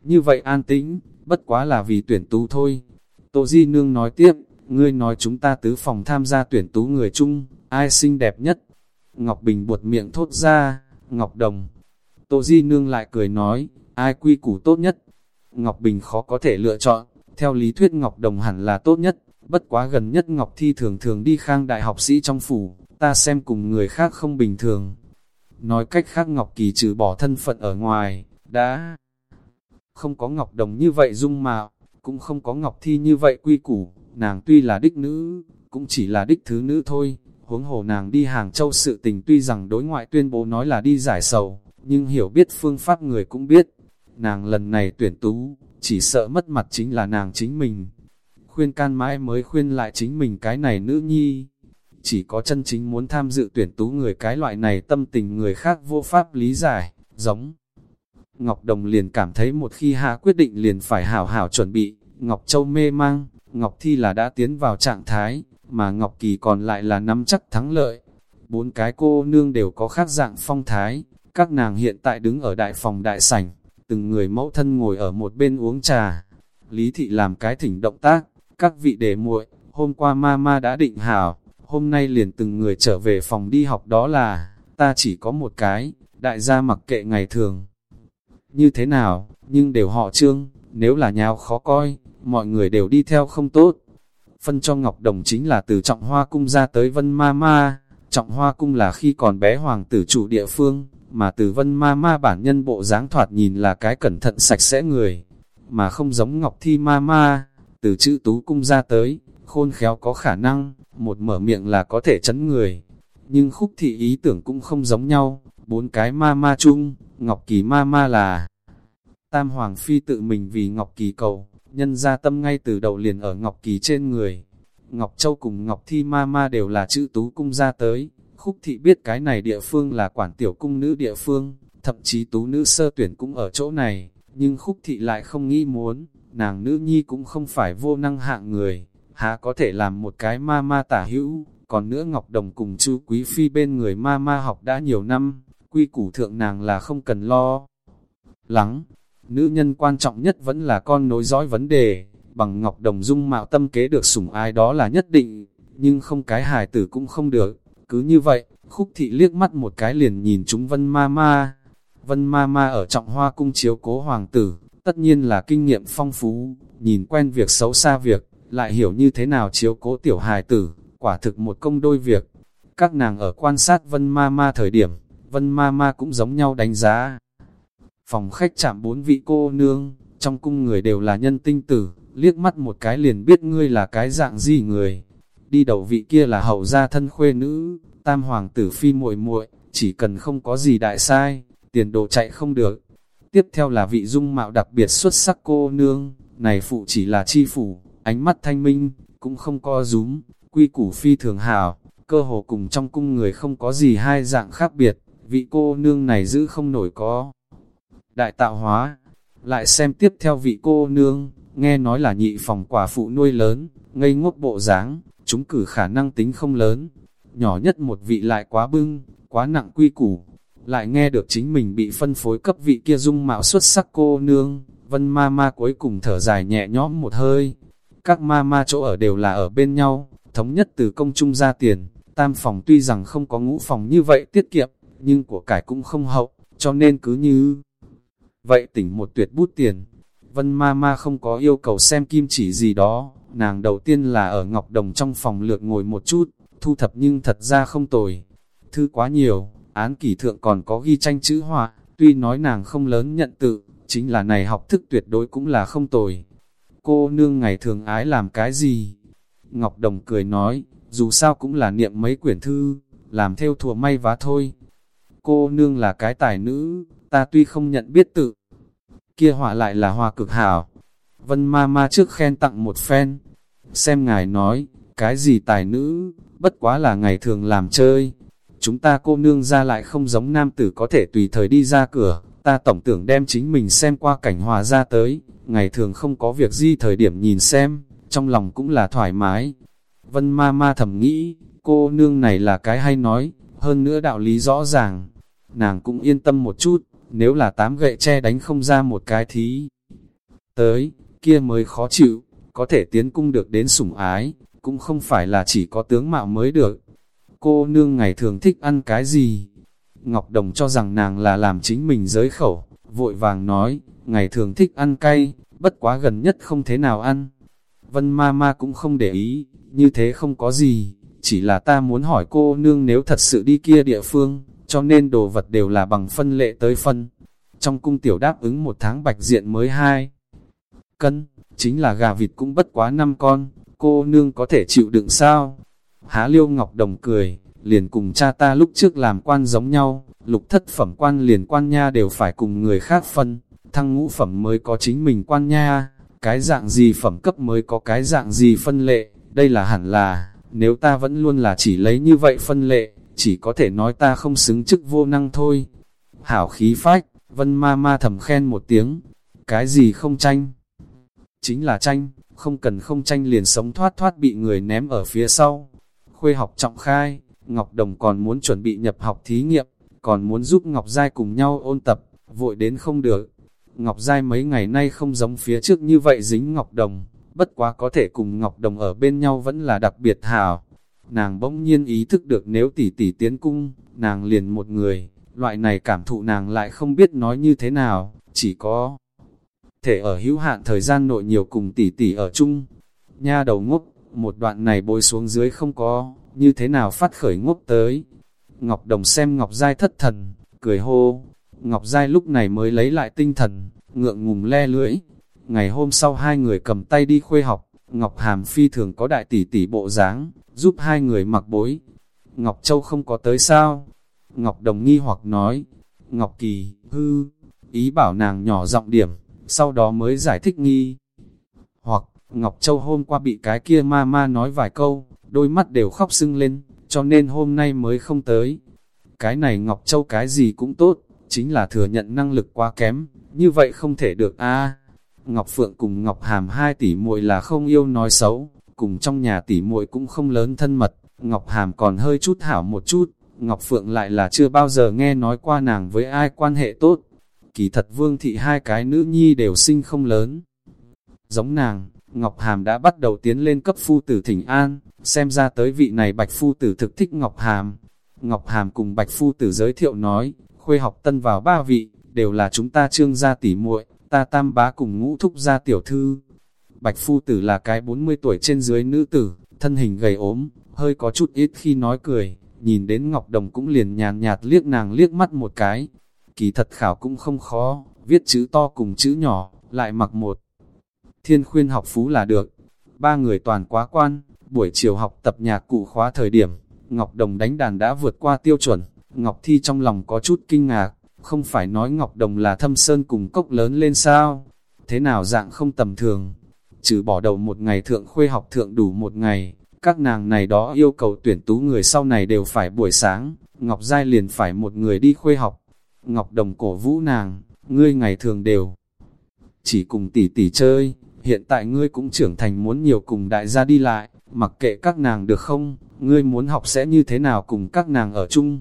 như vậy an tĩnh, bất quá là vì tuyển tú thôi. Tô Di Nương nói tiếp, ngươi nói chúng ta tứ phòng tham gia tuyển tú người chung, ai xinh đẹp nhất? Ngọc Bình buột miệng thốt ra, Ngọc Đồng. Tô Di Nương lại cười nói, ai quy củ tốt nhất? Ngọc Bình khó có thể lựa chọn, theo lý thuyết Ngọc Đồng hẳn là tốt nhất, bất quá gần nhất Ngọc Thi thường thường đi khang đại học sĩ trong phủ, ta xem cùng người khác không bình thường. Nói cách khác Ngọc Kỳ trừ bỏ thân phận ở ngoài, đã không có Ngọc Đồng như vậy dung mạo, cũng không có Ngọc Thi như vậy quy củ, nàng tuy là đích nữ, cũng chỉ là đích thứ nữ thôi, huống hồ nàng đi Hàng Châu sự tình tuy rằng đối ngoại tuyên bố nói là đi giải sầu, nhưng hiểu biết phương pháp người cũng biết, nàng lần này tuyển tú, chỉ sợ mất mặt chính là nàng chính mình. Khuyên can mãi mới khuyên lại chính mình cái này nữ nhi. Chỉ có chân chính muốn tham dự tuyển tú người cái loại này tâm tình người khác vô pháp lý giải, giống Ngọc Đồng liền cảm thấy một khi hạ quyết định liền phải hảo hảo chuẩn bị, Ngọc Châu mê mang, Ngọc Thi là đã tiến vào trạng thái, mà Ngọc Kỳ còn lại là nắm chắc thắng lợi. Bốn cái cô nương đều có khác dạng phong thái, các nàng hiện tại đứng ở đại phòng đại sảnh, từng người mẫu thân ngồi ở một bên uống trà. Lý thị làm cái thỉnh động tác, các vị để muội, hôm qua mama đã định hảo, hôm nay liền từng người trở về phòng đi học đó là, ta chỉ có một cái, đại gia mặc kệ ngày thường. Như thế nào, nhưng đều họ trương, nếu là nhào khó coi, mọi người đều đi theo không tốt. Phân cho Ngọc Đồng chính là từ Trọng Hoa Cung ra tới Vân Ma Ma, Trọng Hoa Cung là khi còn bé hoàng tử chủ địa phương, mà từ Vân Ma Ma bản nhân bộ dáng thoạt nhìn là cái cẩn thận sạch sẽ người, mà không giống Ngọc Thi Ma Ma, từ chữ Tú Cung ra tới, khôn khéo có khả năng, một mở miệng là có thể chấn người. Nhưng khúc thị ý tưởng cũng không giống nhau, bốn cái ma ma chung, Ngọc Kỳ ma ma là Tam Hoàng Phi tự mình vì Ngọc Kỳ cầu, nhân ra tâm ngay từ đầu liền ở Ngọc Kỳ trên người. Ngọc Châu cùng Ngọc Thi ma ma đều là chữ tú cung ra tới, khúc thị biết cái này địa phương là quản tiểu cung nữ địa phương, thậm chí tú nữ sơ tuyển cũng ở chỗ này, nhưng khúc thị lại không nghĩ muốn, nàng nữ nhi cũng không phải vô năng hạng người, há có thể làm một cái ma ma tả hữu, còn nữa Ngọc Đồng cùng chú Quý Phi bên người ma ma học đã nhiều năm, quy củ thượng nàng là không cần lo. Lắng, nữ nhân quan trọng nhất vẫn là con nối dõi vấn đề, bằng Ngọc Đồng dung mạo tâm kế được sủng ai đó là nhất định, nhưng không cái hài tử cũng không được, cứ như vậy, khúc thị liếc mắt một cái liền nhìn chúng Vân Ma Ma. Vân Ma Ma ở trọng hoa cung chiếu cố hoàng tử, tất nhiên là kinh nghiệm phong phú, nhìn quen việc xấu xa việc, lại hiểu như thế nào chiếu cố tiểu hài tử, quả thực một công đôi việc. Các nàng ở quan sát Vân Ma Ma thời điểm, Vân Ma Ma cũng giống nhau đánh giá. Phòng khách chạm bốn vị cô nương, trong cung người đều là nhân tinh tử, liếc mắt một cái liền biết ngươi là cái dạng gì người. Đi đầu vị kia là hậu gia thân khuê nữ, tam hoàng tử phi muội muội, chỉ cần không có gì đại sai, tiền đồ chạy không được. Tiếp theo là vị dung mạo đặc biệt xuất sắc cô nương, này phụ chỉ là chi phủ, ánh mắt thanh minh, cũng không co rúm, quy củ phi thường hảo, cơ hồ cùng trong cung người không có gì hai dạng khác biệt, vị cô nương này giữ không nổi có. Đại tạo hóa, lại xem tiếp theo vị cô nương, nghe nói là nhị phòng quả phụ nuôi lớn, ngây ngốc bộ dáng, chúng cử khả năng tính không lớn, nhỏ nhất một vị lại quá bưng, quá nặng quy củ, lại nghe được chính mình bị phân phối cấp vị kia dung mạo xuất sắc cô nương, vân ma ma cuối cùng thở dài nhẹ nhõm một hơi, các ma ma chỗ ở đều là ở bên nhau, thống nhất từ công trung ra tiền, tam phòng tuy rằng không có ngũ phòng như vậy tiết kiệm, nhưng của cải cũng không hậu, cho nên cứ như vậy tỉnh một tuyệt bút tiền. Vân ma ma không có yêu cầu xem kim chỉ gì đó, nàng đầu tiên là ở Ngọc Đồng trong phòng lượt ngồi một chút, thu thập nhưng thật ra không tồi. Thư quá nhiều, án kỷ thượng còn có ghi tranh chữ họa, tuy nói nàng không lớn nhận tự, chính là này học thức tuyệt đối cũng là không tồi cô nương ngày thường ái làm cái gì? Ngọc Đồng cười nói, dù sao cũng là niệm mấy quyển thư, làm theo thùa may vá thôi. Cô nương là cái tài nữ, ta tuy không nhận biết tự. Kia họa lại là hòa cực hảo. Vân ma ma trước khen tặng một phen. Xem ngài nói, cái gì tài nữ, bất quá là ngày thường làm chơi. Chúng ta cô nương ra lại không giống nam tử có thể tùy thời đi ra cửa, ta tổng tưởng đem chính mình xem qua cảnh hòa ra tới, ngày thường không có việc gì thời điểm nhìn xem, trong lòng cũng là thoải mái. Vân ma ma thầm nghĩ, cô nương này là cái hay nói, hơn nữa đạo lý rõ ràng. Nàng cũng yên tâm một chút, nếu là tám gậy che đánh không ra một cái thí. Tới, kia mới khó chịu, có thể tiến cung được đến sủng ái, cũng không phải là chỉ có tướng mạo mới được. Cô nương ngày thường thích ăn cái gì? Ngọc Đồng cho rằng nàng là làm chính mình giới khẩu, vội vàng nói, ngày thường thích ăn cay, bất quá gần nhất không thế nào ăn. Vân ma ma cũng không để ý, như thế không có gì, chỉ là ta muốn hỏi cô nương nếu thật sự đi kia địa phương, cho nên đồ vật đều là bằng phân lệ tới phân. Trong cung tiểu đáp ứng một tháng bạch diện mới hai cân, chính là gà vịt cũng bất quá năm con, cô nương có thể chịu đựng sao? Há liêu ngọc đồng cười, liền cùng cha ta lúc trước làm quan giống nhau, lục thất phẩm quan liền quan nha đều phải cùng người khác phân, thăng ngũ phẩm mới có chính mình quan nha, cái dạng gì phẩm cấp mới có cái dạng gì phân lệ, đây là hẳn là, nếu ta vẫn luôn là chỉ lấy như vậy phân lệ, chỉ có thể nói ta không xứng chức vô năng thôi. Hảo khí phách, vân ma ma thầm khen một tiếng, cái gì không tranh. chính là tranh, không cần không tranh liền sống thoát thoát bị người ném ở phía sau. Khuê học trọng khai, Ngọc Đồng còn muốn chuẩn bị nhập học thí nghiệm, còn muốn giúp Ngọc Giai cùng nhau ôn tập, vội đến không được. Ngọc Giai mấy ngày nay không giống phía trước như vậy dính Ngọc Đồng, bất quá có thể cùng Ngọc Đồng ở bên nhau vẫn là đặc biệt hảo. Nàng bỗng nhiên ý thức được nếu tỷ tỷ tiến cung, nàng liền một người, loại này cảm thụ nàng lại không biết nói như thế nào, chỉ có thể ở hữu hạn thời gian nội nhiều cùng tỷ tỷ ở chung. Nha đầu ngốc, một đoạn này bôi xuống dưới không có, như thế nào phát khởi ngốc tới. Ngọc Đồng xem Ngọc Giai thất thần, cười hô. Ngọc Giai lúc này mới lấy lại tinh thần, ngượng ngùng le lưỡi. Ngày hôm sau hai người cầm tay đi khuê học, Ngọc Hàm phi thường có đại tỷ tỷ bộ dáng, giúp hai người mặc bối. Ngọc Châu không có tới sao? Ngọc Đồng nghi hoặc nói, Ngọc Kỳ, hư, ý bảo nàng nhỏ giọng điểm, sau đó mới giải thích nghi. Hoặc, Ngọc Châu hôm qua bị cái kia ma ma nói vài câu, đôi mắt đều khóc sưng lên, cho nên hôm nay mới không tới. Cái này Ngọc Châu cái gì cũng tốt, chính là thừa nhận năng lực quá kém, như vậy không thể được a. Ngọc Phượng cùng Ngọc Hàm hai tỷ muội là không yêu nói xấu, cùng trong nhà tỷ muội cũng không lớn thân mật, Ngọc Hàm còn hơi chút hảo một chút, Ngọc Phượng lại là chưa bao giờ nghe nói qua nàng với ai quan hệ tốt. Kỳ thật Vương Thị hai cái nữ nhi đều sinh không lớn. Giống nàng, Ngọc Hàm đã bắt đầu tiến lên cấp phu tử thỉnh an, xem ra tới vị này bạch phu tử thực thích Ngọc Hàm. Ngọc Hàm cùng bạch phu tử giới thiệu nói, khuê học tân vào ba vị, đều là chúng ta trương gia tỷ muội, ta tam bá cùng ngũ thúc ra tiểu thư. Bạch phu tử là cái 40 tuổi trên dưới nữ tử, thân hình gầy ốm, hơi có chút ít khi nói cười, nhìn đến Ngọc Đồng cũng liền nhàn nhạt liếc nàng liếc mắt một cái. Kỳ thật khảo cũng không khó, viết chữ to cùng chữ nhỏ, lại mặc một. Thiên khuyên học phú là được. Ba người toàn quá quan, buổi chiều học tập nhạc cụ khóa thời điểm, Ngọc Đồng đánh đàn đã vượt qua tiêu chuẩn. Ngọc Thi trong lòng có chút kinh ngạc, không phải nói Ngọc Đồng là thâm sơn cùng cốc lớn lên sao? Thế nào dạng không tầm thường? Trừ bỏ đầu một ngày thượng khuê học thượng đủ một ngày, các nàng này đó yêu cầu tuyển tú người sau này đều phải buổi sáng, Ngọc Giai liền phải một người đi khuê học. Ngọc Đồng cổ vũ nàng, ngươi ngày thường đều chỉ cùng tỷ tỷ chơi, hiện tại ngươi cũng trưởng thành muốn nhiều cùng đại gia đi lại, mặc kệ các nàng được không, ngươi muốn học sẽ như thế nào cùng các nàng ở chung.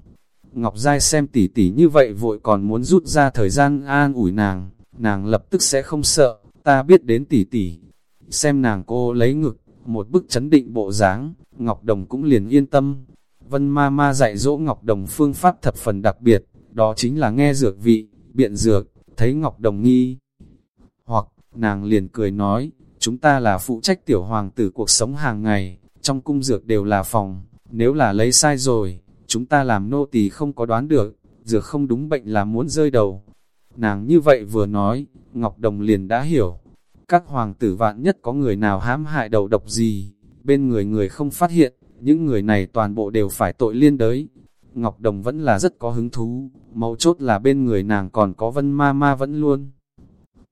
Ngọc Giai xem tỷ tỷ như vậy vội còn muốn rút ra thời gian an ủi nàng, nàng lập tức sẽ không sợ, ta biết đến tỷ tỷ. Xem nàng cô lấy ngực, một bức chấn định bộ dáng, Ngọc Đồng cũng liền yên tâm. Vân ma ma dạy dỗ Ngọc Đồng phương pháp thập phần đặc biệt, đó chính là nghe dược vị, biện dược, thấy Ngọc Đồng nghi. Hoặc, nàng liền cười nói, chúng ta là phụ trách tiểu hoàng tử cuộc sống hàng ngày, trong cung dược đều là phòng, nếu là lấy sai rồi, chúng ta làm nô tỳ không có đoán được, dược không đúng bệnh là muốn rơi đầu. Nàng như vậy vừa nói, Ngọc Đồng liền đã hiểu, các hoàng tử vạn nhất có người nào hãm hại đầu độc gì, bên người người không phát hiện, những người này toàn bộ đều phải tội liên đới. Ngọc Đồng vẫn là rất có hứng thú, mấu chốt là bên người nàng còn có vân ma ma vẫn luôn.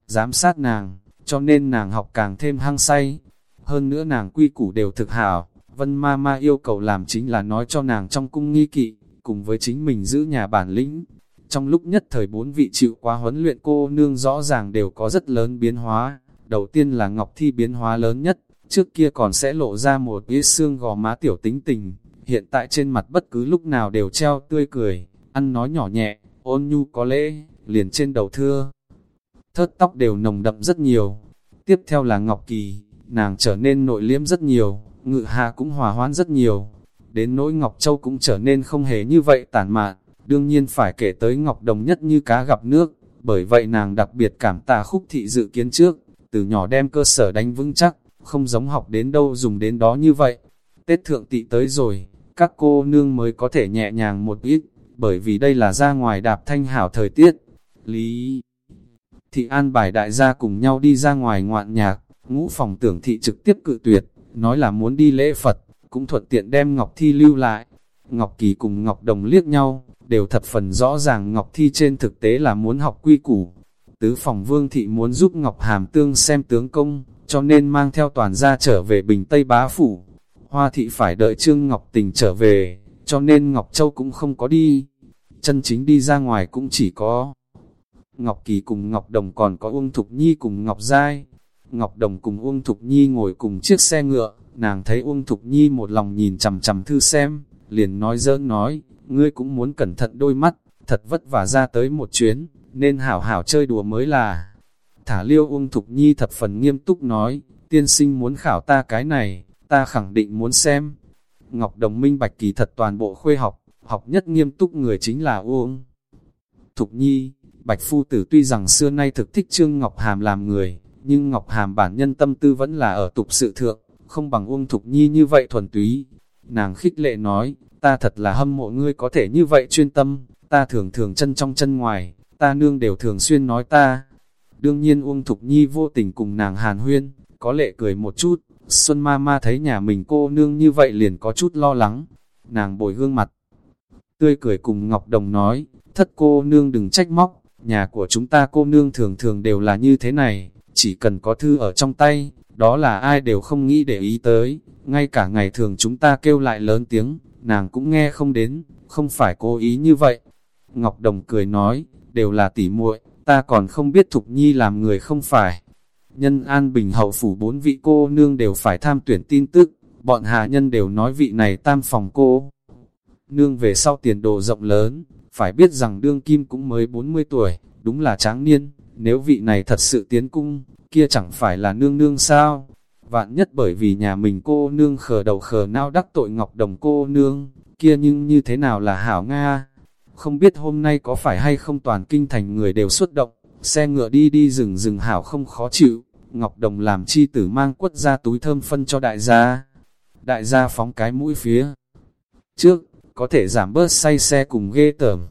Giám sát nàng, cho nên nàng học càng thêm hăng say. Hơn nữa nàng quy củ đều thực hảo, vân ma ma yêu cầu làm chính là nói cho nàng trong cung nghi kỵ, cùng với chính mình giữ nhà bản lĩnh. Trong lúc nhất thời bốn vị chịu quá huấn luyện cô nương rõ ràng đều có rất lớn biến hóa. Đầu tiên là Ngọc Thi biến hóa lớn nhất, trước kia còn sẽ lộ ra một ít xương gò má tiểu tính tình, hiện tại trên mặt bất cứ lúc nào đều treo tươi cười, ăn nói nhỏ nhẹ, ôn nhu có lễ, liền trên đầu thưa. Thớt tóc đều nồng đậm rất nhiều. Tiếp theo là Ngọc Kỳ, nàng trở nên nội liếm rất nhiều, ngự hạ cũng hòa hoãn rất nhiều. Đến nỗi Ngọc Châu cũng trở nên không hề như vậy tản mạn, đương nhiên phải kể tới Ngọc Đồng nhất như cá gặp nước, bởi vậy nàng đặc biệt cảm tạ khúc thị dự kiến trước, từ nhỏ đem cơ sở đánh vững chắc, không giống học đến đâu dùng đến đó như vậy. Tết thượng tị tới rồi, các cô nương mới có thể nhẹ nhàng một ít, bởi vì đây là ra ngoài đạp thanh hảo thời tiết. Lý Thị an bài đại gia cùng nhau đi ra ngoài ngoạn nhạc, ngũ phòng tưởng thị trực tiếp cự tuyệt, nói là muốn đi lễ Phật, cũng thuận tiện đem Ngọc Thi lưu lại. Ngọc Kỳ cùng Ngọc Đồng liếc nhau, đều thập phần rõ ràng Ngọc Thi trên thực tế là muốn học quy củ, Tứ phòng vương thị muốn giúp Ngọc Hàm Tương xem tướng công, cho nên mang theo toàn gia trở về Bình Tây Bá Phủ. Hoa thị phải đợi Trương Ngọc Tình trở về, cho nên Ngọc Châu cũng không có đi. Chân chính đi ra ngoài cũng chỉ có Ngọc Kỳ cùng Ngọc Đồng còn có Uông Thục Nhi cùng Ngọc Giai. Ngọc Đồng cùng Uông Thục Nhi ngồi cùng chiếc xe ngựa, nàng thấy Uông Thục Nhi một lòng nhìn chằm chằm thư xem, liền nói dỡn nói, ngươi cũng muốn cẩn thận đôi mắt, thật vất vả ra tới một chuyến, nên hảo hảo chơi đùa mới là. Thả liêu Uông Thục Nhi thập phần nghiêm túc nói, tiên sinh muốn khảo ta cái này, ta khẳng định muốn xem. Ngọc Đồng minh bạch kỳ thật toàn bộ khuê học, học nhất nghiêm túc người chính là Uông. Thục Nhi, Bạch Phu Tử tuy rằng xưa nay thực thích Trương Ngọc Hàm làm người, nhưng Ngọc Hàm bản nhân tâm tư vẫn là ở tục sự thượng, không bằng Uông Thục Nhi như vậy thuần túy. Nàng khích lệ nói, ta thật là hâm mộ ngươi có thể như vậy chuyên tâm, ta thường thường chân trong chân ngoài, ta nương đều thường xuyên nói ta. Đương nhiên Uông Thục Nhi vô tình cùng nàng hàn huyên, có lệ cười một chút, Xuân ma ma thấy nhà mình cô nương như vậy liền có chút lo lắng. Nàng bồi gương mặt, tươi cười cùng Ngọc Đồng nói, thất cô nương đừng trách móc, nhà của chúng ta cô nương thường thường đều là như thế này, chỉ cần có thư ở trong tay, đó là ai đều không nghĩ để ý tới, ngay cả ngày thường chúng ta kêu lại lớn tiếng, nàng cũng nghe không đến, không phải cố ý như vậy. Ngọc Đồng cười nói, đều là tỉ muội, ta còn không biết Thục Nhi làm người không phải. Nhân An Bình hậu phủ bốn vị cô nương đều phải tham tuyển tin tức, bọn hạ nhân đều nói vị này tam phòng cô. Nương về sau tiền đồ rộng lớn, phải biết rằng đương kim cũng mới 40 tuổi, đúng là tráng niên, nếu vị này thật sự tiến cung, kia chẳng phải là nương nương sao? Vạn nhất bởi vì nhà mình cô nương khờ đầu khờ nao đắc tội ngọc đồng cô nương, kia nhưng như thế nào là hảo Nga? Không biết hôm nay có phải hay không toàn kinh thành người đều xuất động, xe ngựa đi đi rừng rừng hảo không khó chịu, Ngọc Đồng làm chi tử mang quất ra túi thơm phân cho đại gia. Đại gia phóng cái mũi phía trước, có thể giảm bớt say xe cùng ghê tởm.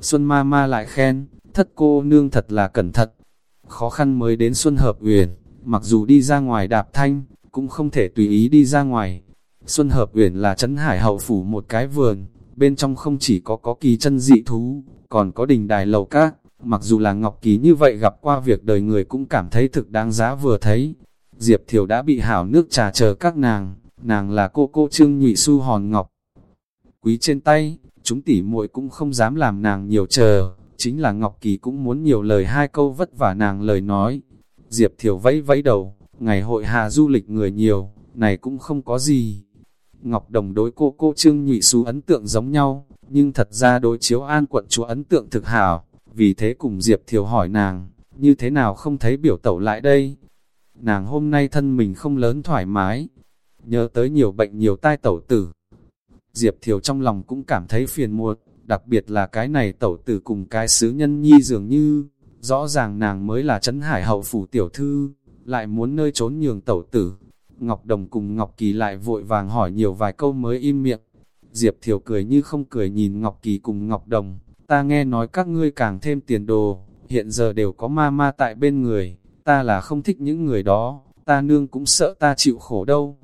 Xuân ma ma lại khen, thất cô nương thật là cẩn thận. Khó khăn mới đến Xuân Hợp Uyển, mặc dù đi ra ngoài đạp thanh, cũng không thể tùy ý đi ra ngoài. Xuân Hợp Uyển là trấn hải hậu phủ một cái vườn, bên trong không chỉ có có kỳ chân dị thú, còn có đình đài lầu các. Mặc dù là Ngọc Kỳ như vậy gặp qua việc đời người cũng cảm thấy thực đáng giá vừa thấy. Diệp Thiều đã bị hảo nước trà chờ các nàng, nàng là cô cô Trương Nhụy Su Hòn Ngọc. Quý trên tay, chúng tỉ muội cũng không dám làm nàng nhiều chờ, chính là Ngọc Kỳ cũng muốn nhiều lời hai câu vất vả nàng lời nói. Diệp Thiều vẫy vẫy đầu, ngày hội hạ du lịch người nhiều, này cũng không có gì. Ngọc Đồng đối cô cô Trương Nhụy Xu ấn tượng giống nhau, nhưng thật ra đối chiếu an quận chúa ấn tượng thực hảo, vì thế cùng Diệp Thiều hỏi nàng, như thế nào không thấy biểu tẩu lại đây? Nàng hôm nay thân mình không lớn thoải mái, nhớ tới nhiều bệnh nhiều tai tẩu tử. Diệp Thiều trong lòng cũng cảm thấy phiền muộn, đặc biệt là cái này tẩu tử cùng cái sứ nhân nhi dường như, rõ ràng nàng mới là trấn hải hậu phủ tiểu thư, lại muốn nơi trốn nhường tẩu tử. Ngọc Đồng cùng Ngọc Kỳ lại vội vàng hỏi nhiều vài câu mới im miệng. Diệp Thiều cười như không cười nhìn Ngọc Kỳ cùng Ngọc Đồng, ta nghe nói các ngươi càng thêm tiền đồ, hiện giờ đều có ma ma tại bên người, ta là không thích những người đó, ta nương cũng sợ ta chịu khổ đâu.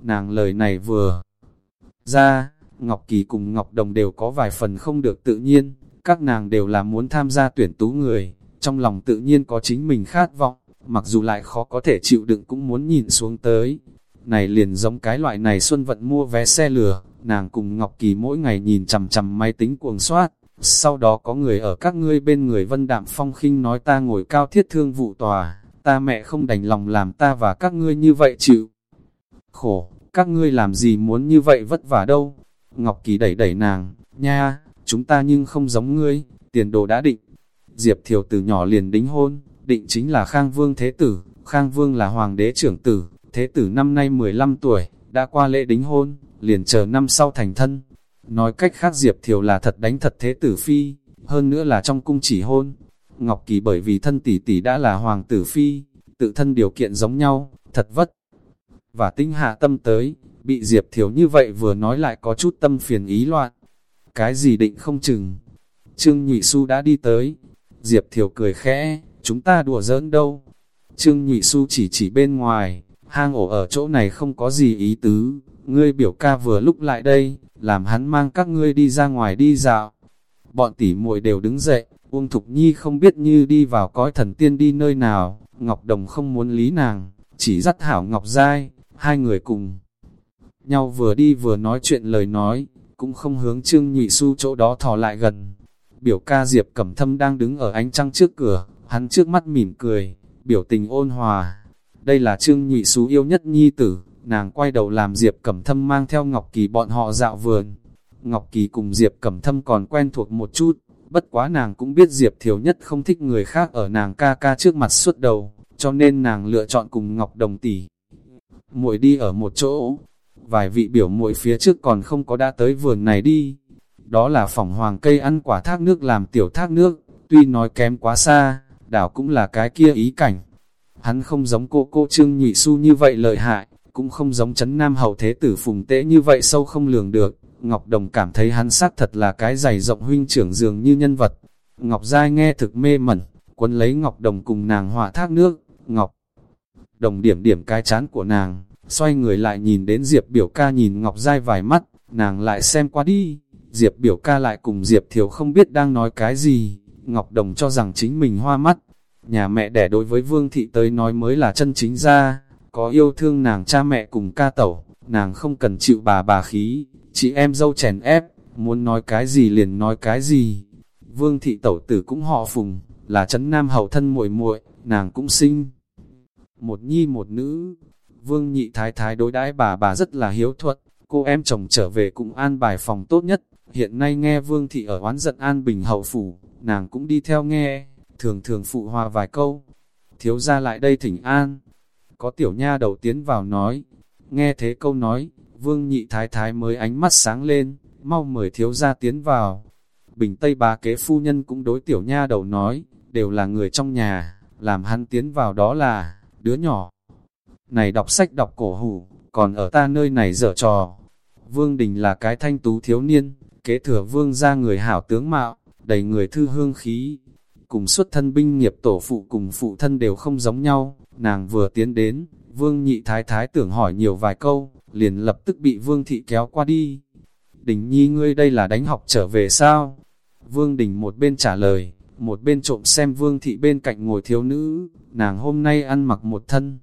Nàng lời này vừa ra, Ngọc Kỳ cùng Ngọc Đồng đều có vài phần không được tự nhiên, các nàng đều là muốn tham gia tuyển tú người, trong lòng tự nhiên có chính mình khát vọng, mặc dù lại khó có thể chịu đựng cũng muốn nhìn xuống tới. Này liền giống cái loại này Xuân Vận mua vé xe lửa, nàng cùng Ngọc Kỳ mỗi ngày nhìn chằm chằm máy tính cuồng soát, sau đó có người ở các ngươi bên người vân đạm phong khinh nói ta ngồi cao thiết thương vụ tòa, ta mẹ không đành lòng làm ta và các ngươi như vậy chịu. Khổ, các ngươi làm gì muốn như vậy vất vả đâu. Ngọc Kỳ đẩy đẩy nàng, nha, chúng ta nhưng không giống ngươi, tiền đồ đã định. Diệp Thiều từ nhỏ liền đính hôn, định chính là Khang Vương Thế Tử, Khang Vương là Hoàng đế trưởng tử, Thế Tử năm nay 15 tuổi, đã qua lễ đính hôn, liền chờ năm sau thành thân. Nói cách khác Diệp Thiều là thật đánh thật Thế Tử Phi, hơn nữa là trong cung chỉ hôn. Ngọc Kỳ bởi vì thân tỷ tỷ đã là Hoàng tử Phi, tự thân điều kiện giống nhau, thật vất. Và tinh hạ tâm tới, bị Diệp thiếu như vậy vừa nói lại có chút tâm phiền ý loạn. Cái gì định không chừng? Trương Nhụy Xu đã đi tới. Diệp thiếu cười khẽ, chúng ta đùa giỡn đâu. Trương Nhụy Xu chỉ chỉ bên ngoài, hang ổ ở chỗ này không có gì ý tứ. Ngươi biểu ca vừa lúc lại đây, làm hắn mang các ngươi đi ra ngoài đi dạo. Bọn tỷ muội đều đứng dậy, Uông Thục Nhi không biết như đi vào cõi thần tiên đi nơi nào, Ngọc Đồng không muốn lý nàng, chỉ dắt hảo Ngọc Giai, hai người cùng nhau vừa đi vừa nói chuyện lời nói, cũng không hướng Trương Nhụy Xu chỗ đó thò lại gần. Biểu ca Diệp Cẩm Thâm đang đứng ở ánh trăng trước cửa, hắn trước mắt mỉm cười, biểu tình ôn hòa. đây là Trương Nhụy xu yêu nhất nhi tử, nàng quay đầu làm Diệp Cẩm Thâm mang theo Ngọc Kỳ bọn họ dạo vườn. Ngọc Kỳ cùng Diệp Cẩm Thâm còn quen thuộc một chút, bất quá nàng cũng biết Diệp Thiếu Nhất không thích người khác ở nàng ca ca trước mặt suốt đầu, cho nên nàng lựa chọn cùng Ngọc Đồng tỷ. Muội đi ở một chỗ, vài vị biểu muội phía trước còn không có đã tới vườn này đi. Đó là phòng hoàng cây ăn quả thác nước làm tiểu thác nước, tuy nói kém quá xa, đảo cũng là cái kia ý cảnh. Hắn không giống cô cô Trương Nhụy Xu như vậy lợi hại, cũng không giống chấn nam hậu thế tử phùng tễ như vậy sâu không lường được. Ngọc Đồng cảm thấy hắn xác thật là cái giày rộng huynh trưởng dường như nhân vật. Ngọc Giai nghe thực mê mẩn, quấn lấy Ngọc Đồng cùng nàng họa thác nước, Ngọc Đồng điểm điểm cái chán của nàng, xoay người lại nhìn đến Diệp biểu ca nhìn Ngọc Giai vài mắt, nàng lại xem qua đi, Diệp biểu ca lại cùng Diệp Thiều không biết đang nói cái gì, Ngọc Đồng cho rằng chính mình hoa mắt, nhà mẹ đẻ đối với Vương Thị tới nói mới là chân chính ra, có yêu thương nàng cha mẹ cùng ca tẩu, nàng không cần chịu bà bà khí, chị em dâu chèn ép, muốn nói cái gì liền nói cái gì. Vương Thị tẩu tử cũng họ phùng, là chấn nam hậu thân muội muội nàng cũng sinh. Một nhi một nữ, Vương nhị thái thái đối đãi bà bà rất là hiếu thuận, cô em chồng trở về cũng an bài phòng tốt nhất, hiện nay nghe Vương thị ở oán giận an bình hậu phủ, nàng cũng đi theo nghe, thường thường phụ hòa vài câu. Thiếu ra lại đây thỉnh an, có tiểu nha đầu tiến vào nói, nghe thế câu nói, Vương nhị thái thái mới ánh mắt sáng lên, mau mời thiếu ra tiến vào. Bình Tây bà kế phu nhân cũng đối tiểu nha đầu nói, đều là người trong nhà, làm hắn tiến vào đó là, đứa nhỏ này đọc sách đọc cổ hủ, còn ở ta nơi này dở trò. Vương Đình là cái thanh tú thiếu niên, kế thừa vương ra người hảo tướng mạo, đầy người thư hương khí. Cùng xuất thân binh nghiệp tổ phụ cùng phụ thân đều không giống nhau, nàng vừa tiến đến, vương nhị thái thái tưởng hỏi nhiều vài câu, liền lập tức bị vương thị kéo qua đi. Đình nhi ngươi đây là đánh học trở về sao? Vương Đình một bên trả lời, một bên trộm xem vương thị bên cạnh ngồi thiếu nữ, nàng hôm nay ăn mặc một thân.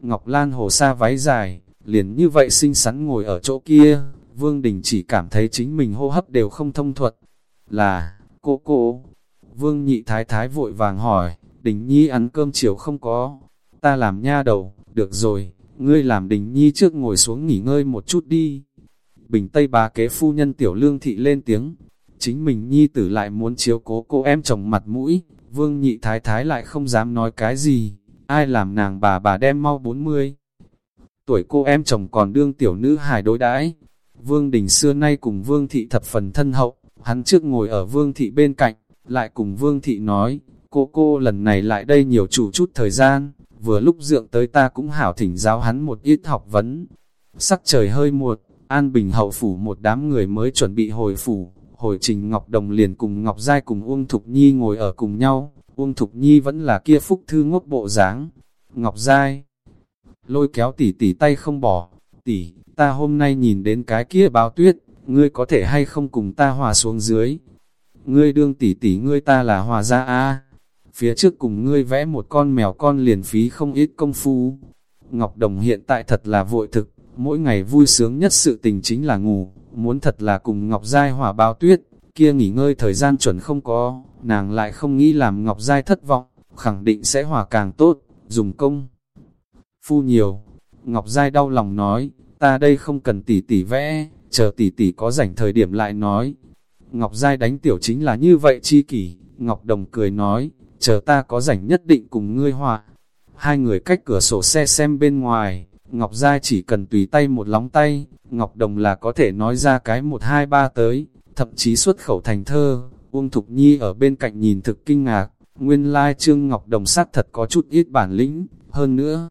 Ngọc Lan hồ sa váy dài, liền như vậy xinh xắn ngồi ở chỗ kia, Vương Đình chỉ cảm thấy chính mình hô hấp đều không thông thuật. Là, cô cô, Vương Nhị Thái Thái vội vàng hỏi, Đình Nhi ăn cơm chiều không có, ta làm nha đầu, được rồi, ngươi làm Đình Nhi trước ngồi xuống nghỉ ngơi một chút đi. Bình Tây bà kế phu nhân tiểu lương thị lên tiếng, chính mình Nhi tử lại muốn chiếu cố cô em chồng mặt mũi, Vương Nhị Thái Thái lại không dám nói cái gì, ai làm nàng bà bà đem mau 40. Tuổi cô em chồng còn đương tiểu nữ hài đối đãi Vương Đình xưa nay cùng Vương Thị thập phần thân hậu, hắn trước ngồi ở Vương Thị bên cạnh, lại cùng Vương Thị nói, cô cô lần này lại đây nhiều chủ chút thời gian, vừa lúc dượng tới ta cũng hảo thỉnh giáo hắn một ít học vấn. Sắc trời hơi muộn, An Bình hậu phủ một đám người mới chuẩn bị hồi phủ, hồi trình Ngọc Đồng liền cùng Ngọc Giai cùng Uông Thục Nhi ngồi ở cùng nhau, Uông Thục Nhi vẫn là kia phúc thư ngốc bộ dáng. Ngọc Giai lôi kéo tỷ tỷ tay không bỏ, tỷ, ta hôm nay nhìn đến cái kia báo tuyết, ngươi có thể hay không cùng ta hòa xuống dưới. Ngươi đương tỷ tỷ ngươi ta là hòa gia a phía trước cùng ngươi vẽ một con mèo con liền phí không ít công phu. Ngọc Đồng hiện tại thật là vội thực, mỗi ngày vui sướng nhất sự tình chính là ngủ, muốn thật là cùng Ngọc Giai hòa báo tuyết, kia nghỉ ngơi thời gian chuẩn không có, nàng lại không nghĩ làm Ngọc Giai thất vọng, khẳng định sẽ hòa càng tốt, dùng công. Phu nhiều, Ngọc Giai đau lòng nói, ta đây không cần tỷ tỷ vẽ, chờ tỷ tỷ có rảnh thời điểm lại nói. Ngọc Giai đánh tiểu chính là như vậy chi kỷ, Ngọc Đồng cười nói, chờ ta có rảnh nhất định cùng ngươi hòa. Hai người cách cửa sổ xe xem bên ngoài, Ngọc Giai chỉ cần tùy tay một lóng tay, Ngọc Đồng là có thể nói ra cái một hai ba tới, thậm chí xuất khẩu thành thơ. Uông Thục Nhi ở bên cạnh nhìn thực kinh ngạc, nguyên lai Trương Ngọc Đồng sát thật có chút ít bản lĩnh, hơn nữa.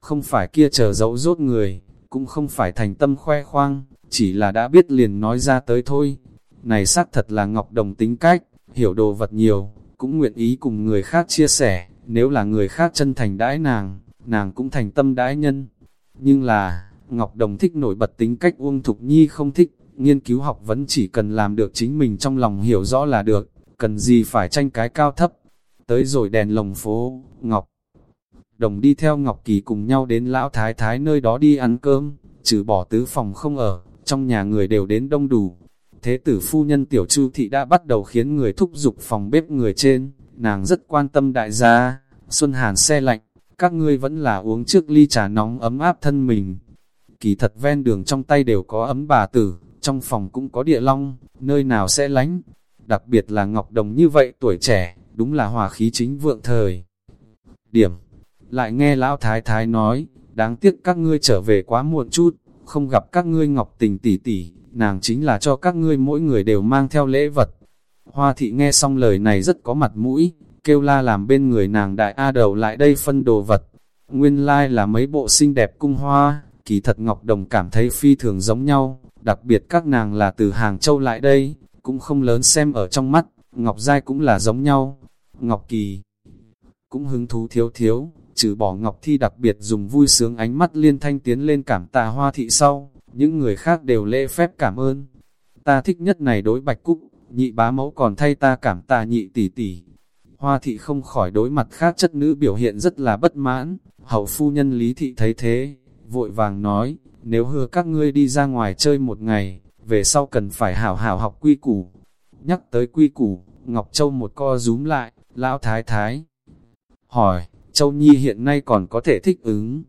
Không phải kia chờ dấu rốt người, cũng không phải thành tâm khoe khoang, chỉ là đã biết liền nói ra tới thôi. Này sát thật là Ngọc Đồng tính cách, hiểu đồ vật nhiều, cũng nguyện ý cùng người khác chia sẻ, nếu là người khác chân thành đãi nàng, nàng cũng thành tâm đãi nhân. Nhưng là, Ngọc Đồng thích nổi bật tính cách Uông Thục Nhi không thích, nghiên cứu học vẫn chỉ cần làm được chính mình trong lòng hiểu rõ là được, cần gì phải tranh cái cao thấp. Tới rồi đèn lồng phố, Ngọc Đồng đi theo Ngọc Kỳ cùng nhau đến lão thái thái nơi đó đi ăn cơm, trừ bỏ tứ phòng không ở, trong nhà người đều đến đông đủ. Thế tử phu nhân tiểu chu thị đã bắt đầu khiến người thúc giục phòng bếp người trên, nàng rất quan tâm đại gia, Xuân Hàn xe lạnh, các ngươi vẫn là uống trước ly trà nóng ấm áp thân mình. Kỳ thật ven đường trong tay đều có ấm bà tử, trong phòng cũng có địa long, nơi nào sẽ lánh. Đặc biệt là Ngọc Đồng như vậy tuổi trẻ, đúng là hòa khí chính vượng thời. Điểm, lại nghe Lão Thái Thái nói, đáng tiếc các ngươi trở về quá muộn chút, không gặp các ngươi Ngọc Tình tỷ tỷ, nàng chính là cho các ngươi mỗi người đều mang theo lễ vật. Hoa thị nghe xong lời này rất có mặt mũi, kêu la làm bên người nàng đại A đầu lại đây phân đồ vật. Nguyên lai like là mấy bộ xinh đẹp cung hoa, kỳ thật Ngọc Đồng cảm thấy phi thường giống nhau, đặc biệt các nàng là từ Hàng Châu lại đây, cũng không lớn xem ở trong mắt, Ngọc Giai cũng là giống nhau. Ngọc Kỳ cũng hứng thú thiếu thiếu, trừ bỏ Ngọc Thi đặc biệt dùng vui sướng ánh mắt liên thanh tiến lên cảm tạ hoa thị sau, những người khác đều lễ phép cảm ơn. Ta thích nhất này đối bạch cúc, nhị bá mẫu còn thay ta cảm tạ nhị tỷ tỷ. Hoa thị không khỏi đối mặt khác chất nữ biểu hiện rất là bất mãn, hậu phu nhân lý thị thấy thế, vội vàng nói, nếu hứa các ngươi đi ra ngoài chơi một ngày, về sau cần phải hảo hảo học quy củ. Nhắc tới quy củ, Ngọc Châu một co rúm lại, lão thái thái. Hỏi, Châu Nhi hiện nay còn có thể thích ứng.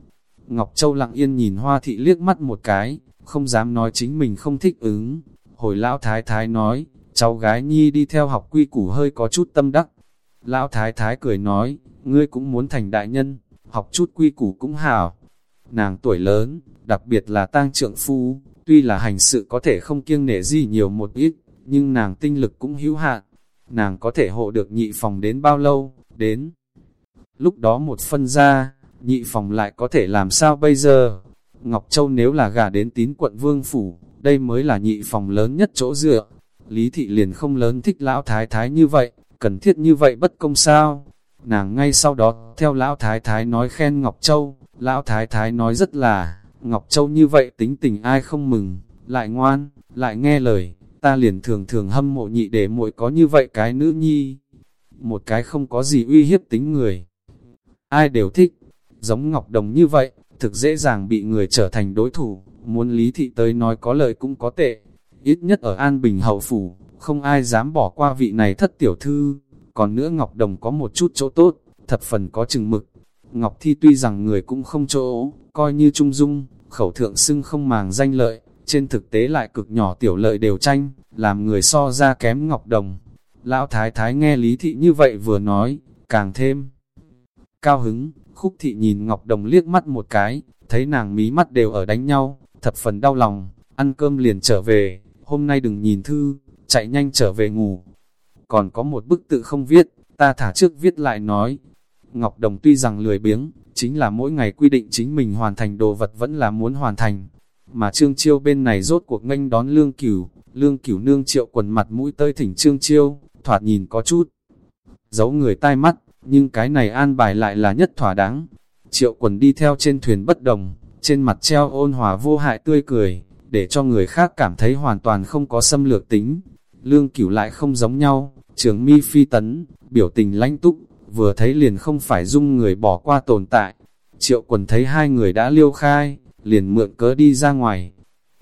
Ngọc Châu lặng yên nhìn Hoa Thị liếc mắt một cái, không dám nói chính mình không thích ứng. Hồi lão thái thái nói, cháu gái Nhi đi theo học quy củ hơi có chút tâm đắc. Lão thái thái cười nói, ngươi cũng muốn thành đại nhân, học chút quy củ cũng hảo. Nàng tuổi lớn, đặc biệt là tang trượng phu, tuy là hành sự có thể không kiêng nể gì nhiều một ít, nhưng nàng tinh lực cũng hữu hạn. Nàng có thể hộ được nhị phòng đến bao lâu, đến lúc đó một phân ra, nhị phòng lại có thể làm sao bây giờ? Ngọc Châu nếu là gà đến tín quận vương phủ, đây mới là nhị phòng lớn nhất chỗ dựa. Lý thị liền không lớn thích lão thái thái như vậy, cần thiết như vậy bất công sao? Nàng ngay sau đó, theo lão thái thái nói khen Ngọc Châu, lão thái thái nói rất là, Ngọc Châu như vậy tính tình ai không mừng, lại ngoan, lại nghe lời, ta liền thường thường hâm mộ nhị để muội có như vậy cái nữ nhi. Một cái không có gì uy hiếp tính người, ai đều thích. Giống Ngọc Đồng như vậy, thực dễ dàng bị người trở thành đối thủ, muốn lý thị tới nói có lợi cũng có tệ. Ít nhất ở An Bình Hậu Phủ, không ai dám bỏ qua vị này thất tiểu thư. Còn nữa Ngọc Đồng có một chút chỗ tốt, thập phần có chừng mực. Ngọc Thi tuy rằng người cũng không chỗ, coi như trung dung, khẩu thượng xưng không màng danh lợi, trên thực tế lại cực nhỏ tiểu lợi đều tranh, làm người so ra kém Ngọc Đồng. Lão Thái Thái nghe Lý Thị như vậy vừa nói, càng thêm Cao hứng, khúc thị nhìn Ngọc Đồng liếc mắt một cái, thấy nàng mí mắt đều ở đánh nhau, thập phần đau lòng, ăn cơm liền trở về, hôm nay đừng nhìn thư, chạy nhanh trở về ngủ. Còn có một bức tự không viết, ta thả trước viết lại nói. Ngọc Đồng tuy rằng lười biếng, chính là mỗi ngày quy định chính mình hoàn thành đồ vật vẫn là muốn hoàn thành. Mà Trương Chiêu bên này rốt cuộc nghênh đón Lương Cửu, Lương Cửu nương triệu quần mặt mũi tơi thỉnh Trương Chiêu, thoạt nhìn có chút. Giấu người tai mắt, nhưng cái này an bài lại là nhất thỏa đáng. Triệu quần đi theo trên thuyền bất đồng, trên mặt treo ôn hòa vô hại tươi cười, để cho người khác cảm thấy hoàn toàn không có xâm lược tính. Lương cửu lại không giống nhau, trường mi phi tấn, biểu tình lãnh túc, vừa thấy liền không phải dung người bỏ qua tồn tại. Triệu quần thấy hai người đã liêu khai, liền mượn cớ đi ra ngoài.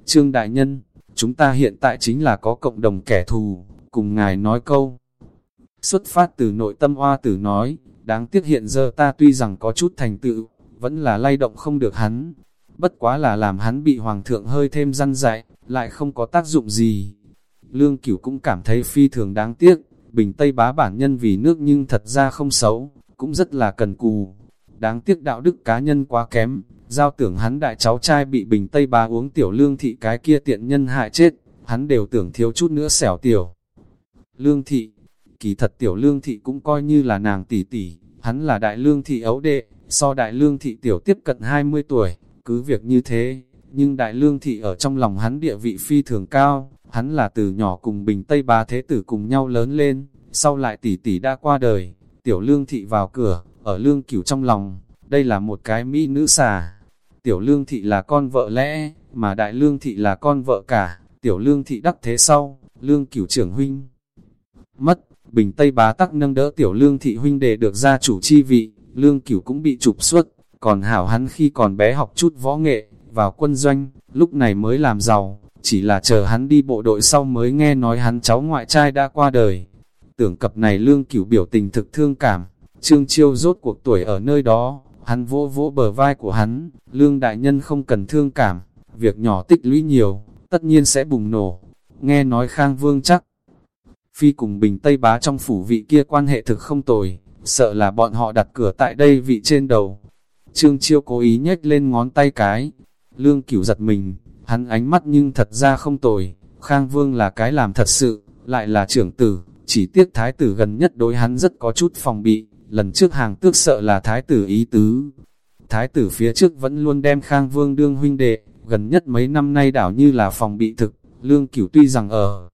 Trương Đại Nhân, chúng ta hiện tại chính là có cộng đồng kẻ thù, cùng ngài nói câu. Xuất phát từ nội tâm hoa tử nói, đáng tiếc hiện giờ ta tuy rằng có chút thành tựu, vẫn là lay động không được hắn. Bất quá là làm hắn bị hoàng thượng hơi thêm răn dạy, lại không có tác dụng gì. Lương cửu cũng cảm thấy phi thường đáng tiếc, bình Tây bá bản nhân vì nước nhưng thật ra không xấu, cũng rất là cần cù. Đáng tiếc đạo đức cá nhân quá kém, giao tưởng hắn đại cháu trai bị bình Tây bá uống tiểu lương thị cái kia tiện nhân hại chết, hắn đều tưởng thiếu chút nữa xẻo tiểu. Lương thị, kỳ thật tiểu lương thị cũng coi như là nàng tỷ tỷ, hắn là đại lương thị ấu đệ, so đại lương thị tiểu tiếp cận 20 tuổi, cứ việc như thế, nhưng đại lương thị ở trong lòng hắn địa vị phi thường cao, hắn là từ nhỏ cùng bình Tây ba thế tử cùng nhau lớn lên, sau lại tỷ tỷ đã qua đời, tiểu lương thị vào cửa, ở lương cửu trong lòng, đây là một cái mỹ nữ xà. Tiểu lương thị là con vợ lẽ, mà đại lương thị là con vợ cả, tiểu lương thị đắc thế sau, lương cửu trưởng huynh. Mất, Bình Tây bá tắc nâng đỡ tiểu lương thị huynh đệ được gia chủ chi vị, lương cửu cũng bị trục xuất, còn hảo hắn khi còn bé học chút võ nghệ, vào quân doanh, lúc này mới làm giàu, chỉ là chờ hắn đi bộ đội sau mới nghe nói hắn cháu ngoại trai đã qua đời. Tưởng cập này lương cửu biểu tình thực thương cảm, trương chiêu rốt cuộc tuổi ở nơi đó, Hắn vỗ vỗ bờ vai của hắn, lương đại nhân không cần thương cảm, việc nhỏ tích lũy nhiều, tất nhiên sẽ bùng nổ. Nghe nói Khang Vương chắc, Phi cùng Bình Tây Bá trong phủ vị kia quan hệ thực không tồi, sợ là bọn họ đặt cửa tại đây vị trên đầu. Trương Chiêu cố ý nhếch lên ngón tay cái, lương cửu giật mình, hắn ánh mắt nhưng thật ra không tồi, Khang Vương là cái làm thật sự, lại là trưởng tử, chỉ tiếc thái tử gần nhất đối hắn rất có chút phòng bị, lần trước hàng tước sợ là thái tử ý tứ. Thái tử phía trước vẫn luôn đem Khang Vương đương huynh đệ, gần nhất mấy năm nay đảo như là phòng bị thực, lương cửu tuy rằng ở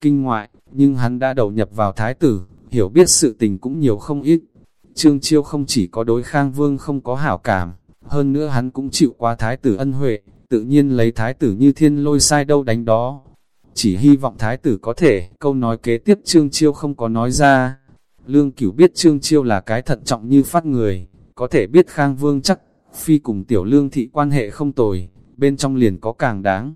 kinh ngoại, nhưng hắn đã đầu nhập vào thái tử, hiểu biết sự tình cũng nhiều không ít. Trương Chiêu không chỉ có đối Khang Vương không có hảo cảm, hơn nữa hắn cũng chịu qua thái tử ân huệ, tự nhiên lấy thái tử như thiên lôi sai đâu đánh đó. Chỉ hy vọng thái tử có thể, câu nói kế tiếp Trương Chiêu không có nói ra. Lương Cửu biết Trương Chiêu là cái thận trọng như phát người, có thể biết Khang Vương chắc, phi cùng tiểu lương thị quan hệ không tồi, bên trong liền có càng đáng.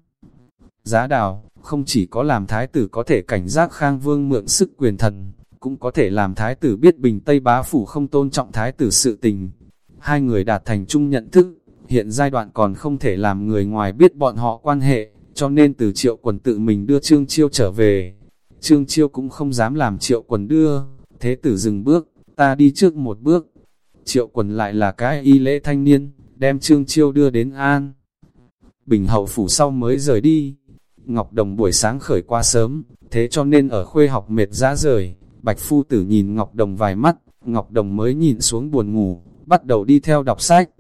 Giá đào, không chỉ có làm thái tử có thể cảnh giác Khang Vương mượn sức quyền thần, cũng có thể làm thái tử biết bình Tây bá phủ không tôn trọng thái tử sự tình. Hai người đạt thành chung nhận thức, hiện giai đoạn còn không thể làm người ngoài biết bọn họ quan hệ, cho nên từ triệu quần tự mình đưa Trương Chiêu trở về. Trương Chiêu cũng không dám làm triệu quần đưa, thế tử dừng bước, ta đi trước một bước. Triệu quần lại là cái y lễ thanh niên, đem Trương Chiêu đưa đến An. Bình hậu phủ sau mới rời đi. Ngọc Đồng buổi sáng khởi qua sớm, thế cho nên ở khuê học mệt ra rời. Bạch Phu Tử nhìn Ngọc Đồng vài mắt, Ngọc Đồng mới nhìn xuống buồn ngủ, bắt đầu đi theo đọc sách.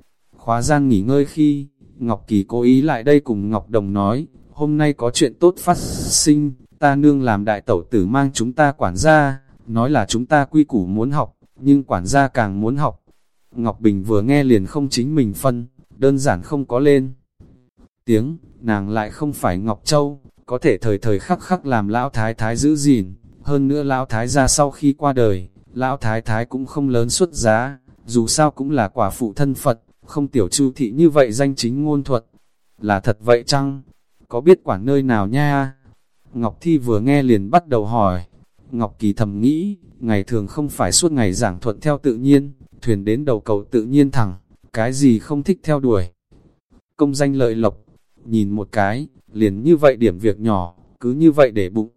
Khóa gian nghỉ ngơi khi, Ngọc Kỳ cố ý lại đây cùng Ngọc Đồng nói, hôm nay có chuyện tốt phát sinh, ta nương làm đại tẩu tử mang chúng ta quản gia, nói là chúng ta quy củ muốn học, nhưng quản gia càng muốn học. Ngọc Bình vừa nghe liền không chính mình phân, đơn giản không có lên. Tiếng, nàng lại không phải Ngọc Châu, có thể thời thời khắc khắc làm lão thái thái giữ gìn, hơn nữa lão thái gia sau khi qua đời, lão thái thái cũng không lớn xuất giá, dù sao cũng là quả phụ thân Phật, không tiểu chu thị như vậy danh chính ngôn thuật. Là thật vậy chăng? Có biết quản nơi nào nha? Ngọc Thi vừa nghe liền bắt đầu hỏi. Ngọc Kỳ thầm nghĩ, ngày thường không phải suốt ngày giảng thuận theo tự nhiên, thuyền đến đầu cầu tự nhiên thẳng, cái gì không thích theo đuổi. Công danh lợi lộc, nhìn một cái, liền như vậy điểm việc nhỏ, cứ như vậy để bụng.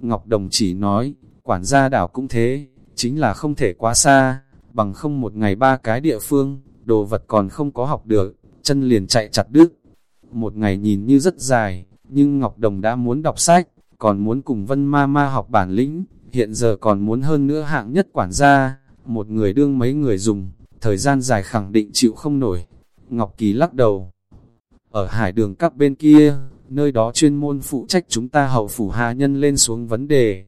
Ngọc Đồng chỉ nói, quản gia đảo cũng thế, chính là không thể quá xa, bằng không một ngày ba cái địa phương, đồ vật còn không có học được, chân liền chạy chặt đứt. Một ngày nhìn như rất dài, nhưng Ngọc Đồng đã muốn đọc sách, còn muốn cùng Vân Ma Ma học bản lĩnh, hiện giờ còn muốn hơn nữa hạng nhất quản gia, một người đương mấy người dùng, thời gian dài khẳng định chịu không nổi. Ngọc Kỳ lắc đầu. Ở hải đường các bên kia, nơi đó chuyên môn phụ trách chúng ta hậu phủ hạ nhân lên xuống vấn đề.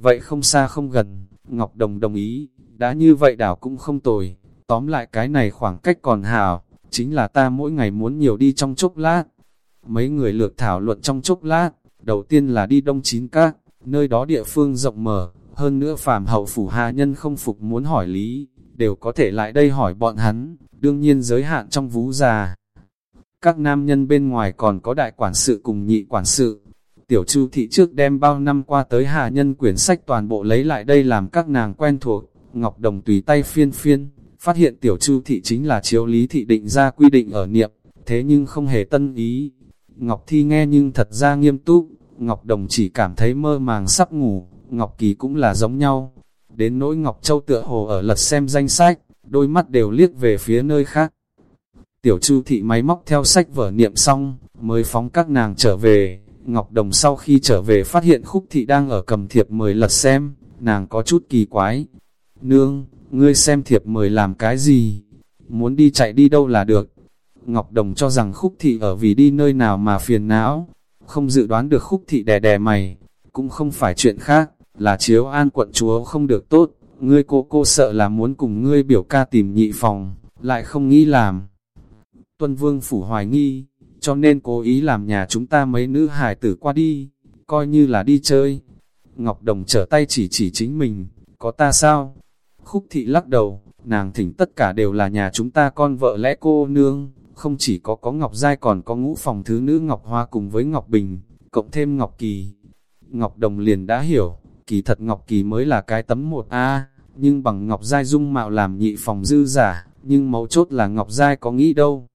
Vậy không xa không gần, Ngọc Đồng đồng ý, đã như vậy đảo cũng không tồi, tóm lại cái này khoảng cách còn hảo, chính là ta mỗi ngày muốn nhiều đi trong chốc lát. Mấy người lược thảo luận trong chốc lát, đầu tiên là đi đông chín các, nơi đó địa phương rộng mở, hơn nữa phàm hậu phủ hạ nhân không phục muốn hỏi lý, đều có thể lại đây hỏi bọn hắn, đương nhiên giới hạn trong vú già. Các nam nhân bên ngoài còn có đại quản sự cùng nhị quản sự. Tiểu Chu thị trước đem bao năm qua tới hạ nhân quyển sách toàn bộ lấy lại đây làm các nàng quen thuộc, Ngọc Đồng tùy tay phiên phiên, phát hiện tiểu Chu thị chính là chiếu lý thị định ra quy định ở niệm, thế nhưng không hề tân ý. Ngọc Thi nghe nhưng thật ra nghiêm túc, Ngọc Đồng chỉ cảm thấy mơ màng sắp ngủ, Ngọc Kỳ cũng là giống nhau. Đến nỗi Ngọc Châu tựa hồ ở lật xem danh sách, đôi mắt đều liếc về phía nơi khác. Tiểu Chu thị máy móc theo sách vở niệm xong, mới phóng các nàng trở về. Ngọc Đồng sau khi trở về phát hiện khúc thị đang ở cầm thiệp mời lật xem, nàng có chút kỳ quái. Nương, ngươi xem thiệp mời làm cái gì? Muốn đi chạy đi đâu là được? Ngọc Đồng cho rằng khúc thị ở vì đi nơi nào mà phiền não, không dự đoán được khúc thị đè đè mày, cũng không phải chuyện khác, là chiếu an quận chúa không được tốt, ngươi cô cô sợ là muốn cùng ngươi biểu ca tìm nhị phòng, lại không nghĩ làm. Tuân Vương phủ hoài nghi, cho nên cố ý làm nhà chúng ta mấy nữ hài tử qua đi, coi như là đi chơi. Ngọc Đồng trở tay chỉ chỉ chính mình, có ta sao? Khúc thị lắc đầu, nàng thỉnh tất cả đều là nhà chúng ta con vợ lẽ cô nương, không chỉ có có Ngọc Giai còn có ngũ phòng thứ nữ Ngọc Hoa cùng với Ngọc Bình, cộng thêm Ngọc Kỳ. Ngọc Đồng liền đã hiểu, kỳ thật Ngọc Kỳ mới là cái tấm một a nhưng bằng Ngọc Giai dung mạo làm nhị phòng dư giả, nhưng mấu chốt là Ngọc Giai có nghĩ đâu.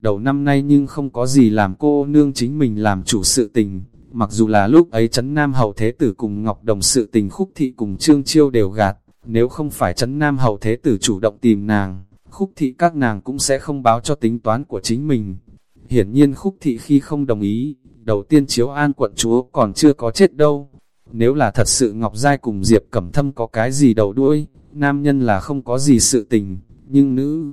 Đầu năm nay nhưng không có gì làm cô nương chính mình làm chủ sự tình, mặc dù là lúc ấy Trấn Nam Hậu Thế Tử cùng Ngọc Đồng sự tình khúc thị cùng Trương Chiêu đều gạt, nếu không phải Trấn Nam Hậu Thế Tử chủ động tìm nàng, khúc thị các nàng cũng sẽ không báo cho tính toán của chính mình. Hiển nhiên khúc thị khi không đồng ý, đầu tiên chiếu an quận chúa còn chưa có chết đâu. Nếu là thật sự Ngọc Giai cùng Diệp Cẩm Thâm có cái gì đầu đuôi, nam nhân là không có gì sự tình, nhưng nữ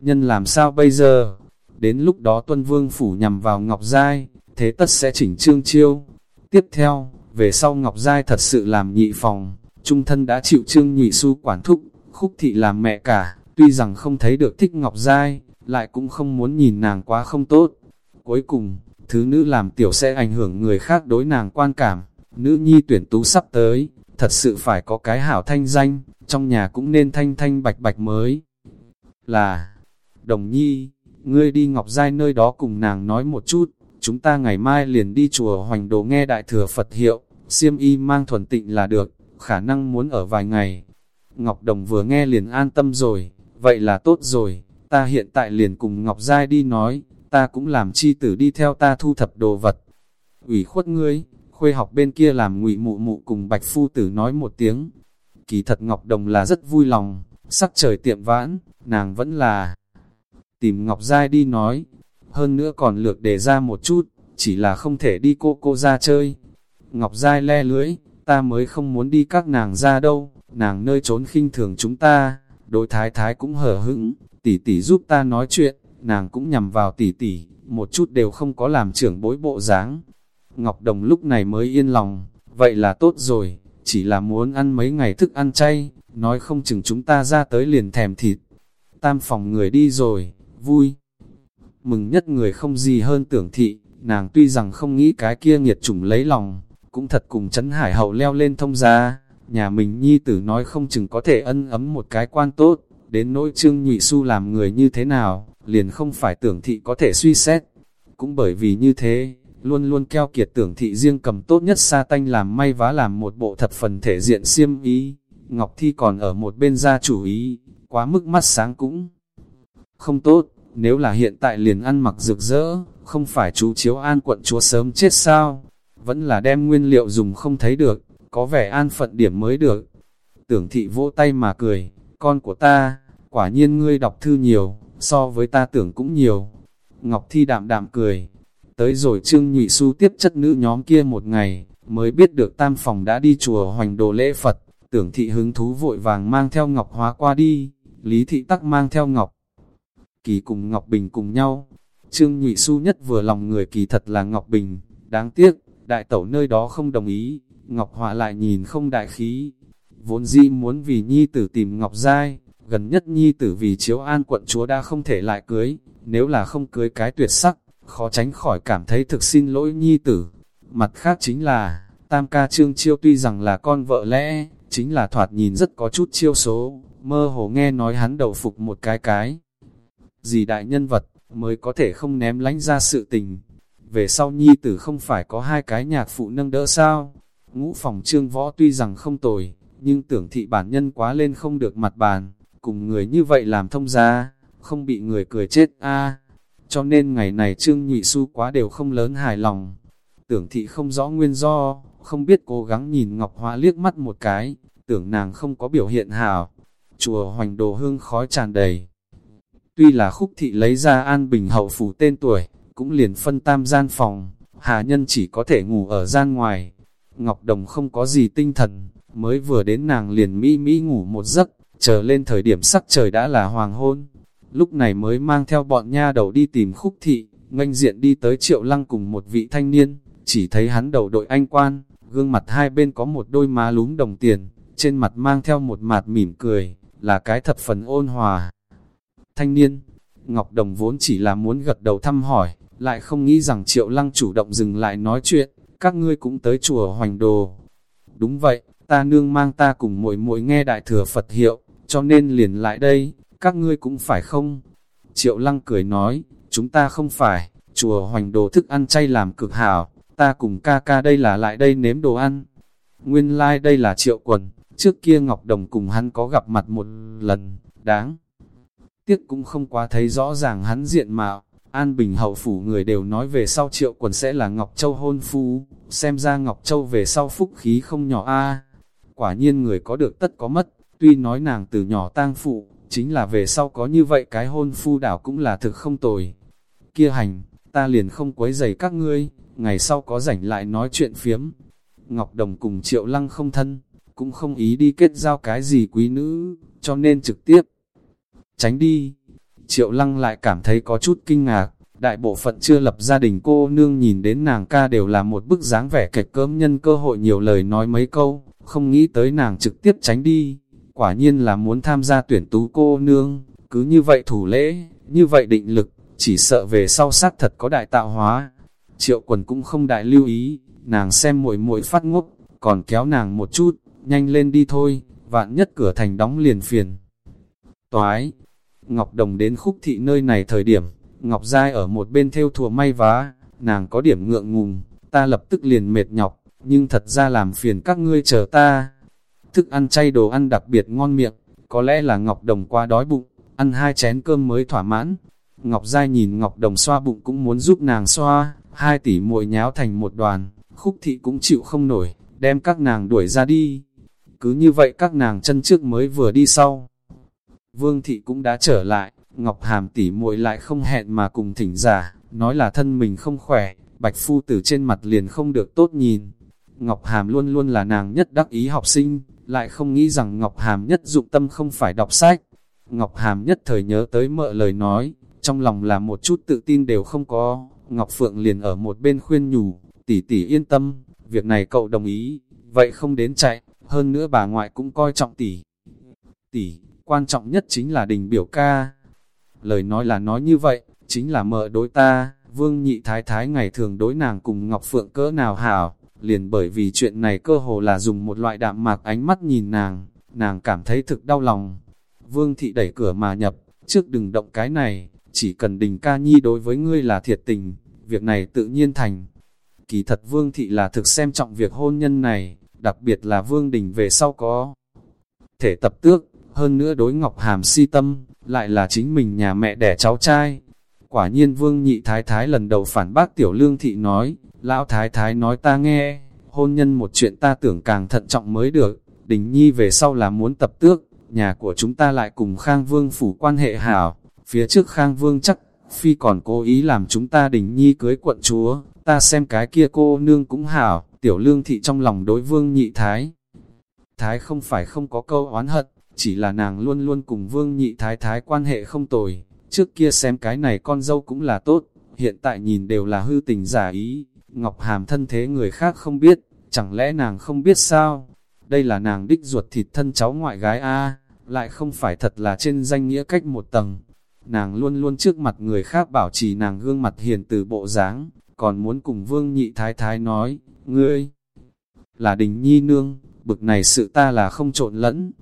nhân làm sao bây giờ? Đến lúc đó tuân vương phủ nhằm vào Ngọc Giai, thế tất sẽ chỉnh trương chiêu. Tiếp theo, về sau Ngọc Giai thật sự làm nhị phòng, trung thân đã chịu trương nhị su quản thúc, khúc thị làm mẹ cả, tuy rằng không thấy được thích Ngọc dai, lại cũng không muốn nhìn nàng quá không tốt. Cuối cùng, thứ nữ làm tiểu sẽ ảnh hưởng người khác đối nàng quan cảm, nữ nhi tuyển tú sắp tới, thật sự phải có cái hảo thanh danh, trong nhà cũng nên thanh thanh bạch bạch mới. Là, đồng nhi, ngươi đi Ngọc Giai nơi đó cùng nàng nói một chút, chúng ta ngày mai liền đi chùa hoành đồ nghe đại thừa Phật hiệu, siêm y mang thuần tịnh là được, khả năng muốn ở vài ngày. Ngọc Đồng vừa nghe liền an tâm rồi, vậy là tốt rồi, ta hiện tại liền cùng Ngọc Giai đi nói, ta cũng làm chi tử đi theo ta thu thập đồ vật. ủy khuất ngươi, khuê học bên kia làm ngụy mụ mụ cùng bạch phu tử nói một tiếng. Kỳ thật Ngọc Đồng là rất vui lòng, sắc trời tiệm vãn, nàng vẫn là tìm Ngọc Giai đi nói, hơn nữa còn lược đề ra một chút, chỉ là không thể đi cô cô ra chơi. Ngọc Giai le lưỡi, ta mới không muốn đi các nàng ra đâu, nàng nơi trốn khinh thường chúng ta, đối thái thái cũng hở hững, tỷ tỷ giúp ta nói chuyện, nàng cũng nhằm vào tỷ tỷ, một chút đều không có làm trưởng bối bộ dáng. Ngọc Đồng lúc này mới yên lòng, vậy là tốt rồi, chỉ là muốn ăn mấy ngày thức ăn chay, nói không chừng chúng ta ra tới liền thèm thịt. Tam phòng người đi rồi, vui. Mừng nhất người không gì hơn tưởng thị, nàng tuy rằng không nghĩ cái kia nghiệt chủng lấy lòng, cũng thật cùng chấn hải hậu leo lên thông ra, nhà mình nhi tử nói không chừng có thể ân ấm một cái quan tốt, đến nỗi trương nhụy su làm người như thế nào, liền không phải tưởng thị có thể suy xét. Cũng bởi vì như thế, luôn luôn keo kiệt tưởng thị riêng cầm tốt nhất sa tanh làm may vá làm một bộ thập phần thể diện xiêm ý. Ngọc Thi còn ở một bên ra chủ ý, quá mức mắt sáng cũng không tốt, nếu là hiện tại liền ăn mặc rực rỡ, không phải chú chiếu an quận chúa sớm chết sao, vẫn là đem nguyên liệu dùng không thấy được, có vẻ an phận điểm mới được. Tưởng thị vỗ tay mà cười, con của ta, quả nhiên ngươi đọc thư nhiều, so với ta tưởng cũng nhiều. Ngọc Thi đạm đạm cười, tới rồi Trương Nhụy Xu tiếp chất nữ nhóm kia một ngày, mới biết được tam phòng đã đi chùa hoành đồ lễ Phật, tưởng thị hứng thú vội vàng mang theo Ngọc Hóa qua đi, Lý thị tắc mang theo Ngọc. Kỳ cùng Ngọc Bình cùng nhau, Trương Nhụy Xu nhất vừa lòng người kỳ thật là Ngọc Bình, đáng tiếc, đại tẩu nơi đó không đồng ý, Ngọc Họa lại nhìn không đại khí, vốn dĩ muốn vì nhi tử tìm Ngọc Giai, gần nhất nhi tử vì chiếu an quận chúa đã không thể lại cưới, nếu là không cưới cái tuyệt sắc, khó tránh khỏi cảm thấy thực xin lỗi nhi tử. Mặt khác chính là, tam ca trương chiêu tuy rằng là con vợ lẽ, chính là thoạt nhìn rất có chút chiêu số, mơ hồ nghe nói hắn đầu phục một cái cái. Gì đại nhân vật, mới có thể không ném lánh ra sự tình. Về sau nhi tử không phải có hai cái nhạc phụ nâng đỡ sao? Ngũ phòng trương võ tuy rằng không tồi, nhưng tưởng thị bản nhân quá lên không được mặt bàn, cùng người như vậy làm thông gia, không bị người cười chết a Cho nên ngày này Trương Nhụy Su quá đều không lớn hài lòng. Tưởng thị không rõ nguyên do, không biết cố gắng nhìn Ngọc Hoa liếc mắt một cái, tưởng nàng không có biểu hiện hảo. Chùa hoành đồ hương khói tràn đầy. Tuy là khúc thị lấy ra an bình hậu phủ tên tuổi, cũng liền phân tam gian phòng, hà nhân chỉ có thể ngủ ở gian ngoài. Ngọc Đồng không có gì tinh thần, mới vừa đến nàng liền mỹ mỹ ngủ một giấc, chờ lên thời điểm sắc trời đã là hoàng hôn. Lúc này mới mang theo bọn nha đầu đi tìm khúc thị, nganh diện đi tới triệu lăng cùng một vị thanh niên, chỉ thấy hắn đầu đội anh quan, gương mặt hai bên có một đôi má lúm đồng tiền, trên mặt mang theo một mạt mỉm cười, là cái thập phần ôn hòa. Thanh niên, Ngọc Đồng vốn chỉ là muốn gật đầu thăm hỏi, lại không nghĩ rằng triệu lăng chủ động dừng lại nói chuyện, các ngươi cũng tới chùa hoành đồ. Đúng vậy, ta nương mang ta cùng muội muội nghe đại thừa Phật hiệu, cho nên liền lại đây, các ngươi cũng phải không? Triệu lăng cười nói, chúng ta không phải, chùa hoành đồ thức ăn chay làm cực hảo, ta cùng ca ca đây là lại đây nếm đồ ăn. Nguyên lai like đây là triệu quần, trước kia Ngọc Đồng cùng hắn có gặp mặt một lần, đáng. tiếc cũng không quá thấy rõ ràng hắn diện mạo. An Bình hậu phủ người đều nói về sau triệu quần sẽ là Ngọc Châu hôn phu, xem ra Ngọc Châu về sau phúc khí không nhỏ a Quả nhiên người có được tất có mất, tuy nói nàng từ nhỏ tang phụ, chính là về sau có như vậy cái hôn phu đảo cũng là thực không tồi. Kia hành, ta liền không quấy giày các ngươi, ngày sau có rảnh lại nói chuyện phiếm. Ngọc Đồng cùng Triệu Lăng không thân, cũng không ý đi kết giao cái gì quý nữ, cho nên trực tiếp tránh đi. Triệu Lăng lại cảm thấy có chút kinh ngạc, đại bộ phận chưa lập gia đình cô nương nhìn đến nàng ca đều là một bức dáng vẻ kịch cơm nhân cơ hội nhiều lời nói mấy câu, không nghĩ tới nàng trực tiếp tránh đi. Quả nhiên là muốn tham gia tuyển tú cô nương, cứ như vậy thủ lễ, như vậy định lực, chỉ sợ về sau sát thật có đại tạo hóa. Triệu quần cũng không đại lưu ý, nàng xem muội muội phát ngốc, còn kéo nàng một chút, nhanh lên đi thôi, vạn nhất cửa thành đóng liền phiền. Toái, Ngọc Đồng đến khúc thị nơi này thời điểm, Ngọc Giai ở một bên theo thùa may vá, nàng có điểm ngượng ngùng, ta lập tức liền mệt nhọc, nhưng thật ra làm phiền các ngươi chờ ta. Thức ăn chay đồ ăn đặc biệt ngon miệng, có lẽ là Ngọc Đồng qua đói bụng, ăn hai chén cơm mới thỏa mãn. Ngọc Giai nhìn Ngọc Đồng xoa bụng cũng muốn giúp nàng xoa, hai tỷ muội nháo thành một đoàn, khúc thị cũng chịu không nổi, đem các nàng đuổi ra đi. Cứ như vậy các nàng chân trước mới vừa đi sau. Vương thị cũng đã trở lại, Ngọc Hàm tỉ muội lại không hẹn mà cùng thỉnh giả, nói là thân mình không khỏe, bạch phu tử trên mặt liền không được tốt nhìn. Ngọc Hàm luôn luôn là nàng nhất đắc ý học sinh, lại không nghĩ rằng Ngọc Hàm nhất dụng tâm không phải đọc sách. Ngọc Hàm nhất thời nhớ tới mợ lời nói, trong lòng là một chút tự tin đều không có. Ngọc Phượng liền ở một bên khuyên nhủ, tỷ tỷ yên tâm, việc này cậu đồng ý, vậy không đến chạy, hơn nữa bà ngoại cũng coi trọng tỷ. Tỷ, quan trọng nhất chính là đình biểu ca. Lời nói là nói như vậy, chính là mợ đối ta, vương nhị thái thái ngày thường đối nàng cùng Ngọc Phượng cỡ nào hảo, liền bởi vì chuyện này cơ hồ là dùng một loại đạm mạc ánh mắt nhìn nàng, nàng cảm thấy thực đau lòng. Vương thị đẩy cửa mà nhập, trước đừng động cái này, chỉ cần đình ca nhi đối với ngươi là thiệt tình, việc này tự nhiên thành. Kỳ thật vương thị là thực xem trọng việc hôn nhân này, đặc biệt là vương đình về sau có thể tập tước, hơn nữa đối Ngọc Hàm si tâm, lại là chính mình nhà mẹ đẻ cháu trai. Quả nhiên vương nhị thái thái lần đầu phản bác tiểu lương thị nói, lão thái thái nói ta nghe, hôn nhân một chuyện ta tưởng càng thận trọng mới được, đình nhi về sau là muốn tập tước, nhà của chúng ta lại cùng Khang Vương phủ quan hệ hảo, phía trước Khang Vương chắc, phi còn cố ý làm chúng ta đình nhi cưới quận chúa, ta xem cái kia cô nương cũng hảo, tiểu lương thị trong lòng đối vương nhị thái. Thái không phải không có câu oán hận, chỉ là nàng luôn luôn cùng vương nhị thái thái quan hệ không tồi, trước kia xem cái này con dâu cũng là tốt, hiện tại nhìn đều là hư tình giả ý, Ngọc Hàm thân thế người khác không biết, chẳng lẽ nàng không biết sao? Đây là nàng đích ruột thịt thân cháu ngoại gái A, lại không phải thật là trên danh nghĩa cách một tầng. Nàng luôn luôn trước mặt người khác bảo trì nàng gương mặt hiền từ bộ dáng, còn muốn cùng vương nhị thái thái nói, ngươi là đình nhi nương, bực này sự ta là không trộn lẫn,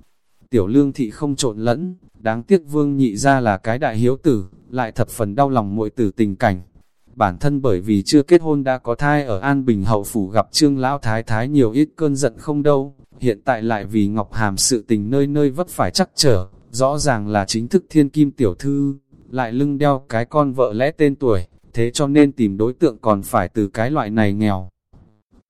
tiểu lương thị không trộn lẫn, đáng tiếc vương nhị ra là cái đại hiếu tử, lại thập phần đau lòng muội tử tình cảnh. Bản thân bởi vì chưa kết hôn đã có thai ở An Bình hậu phủ gặp trương lão thái thái nhiều ít cơn giận không đâu, hiện tại lại vì Ngọc Hàm sự tình nơi nơi vất phải chắc trở, rõ ràng là chính thức thiên kim tiểu thư, lại lưng đeo cái con vợ lẽ tên tuổi, thế cho nên tìm đối tượng còn phải từ cái loại này nghèo.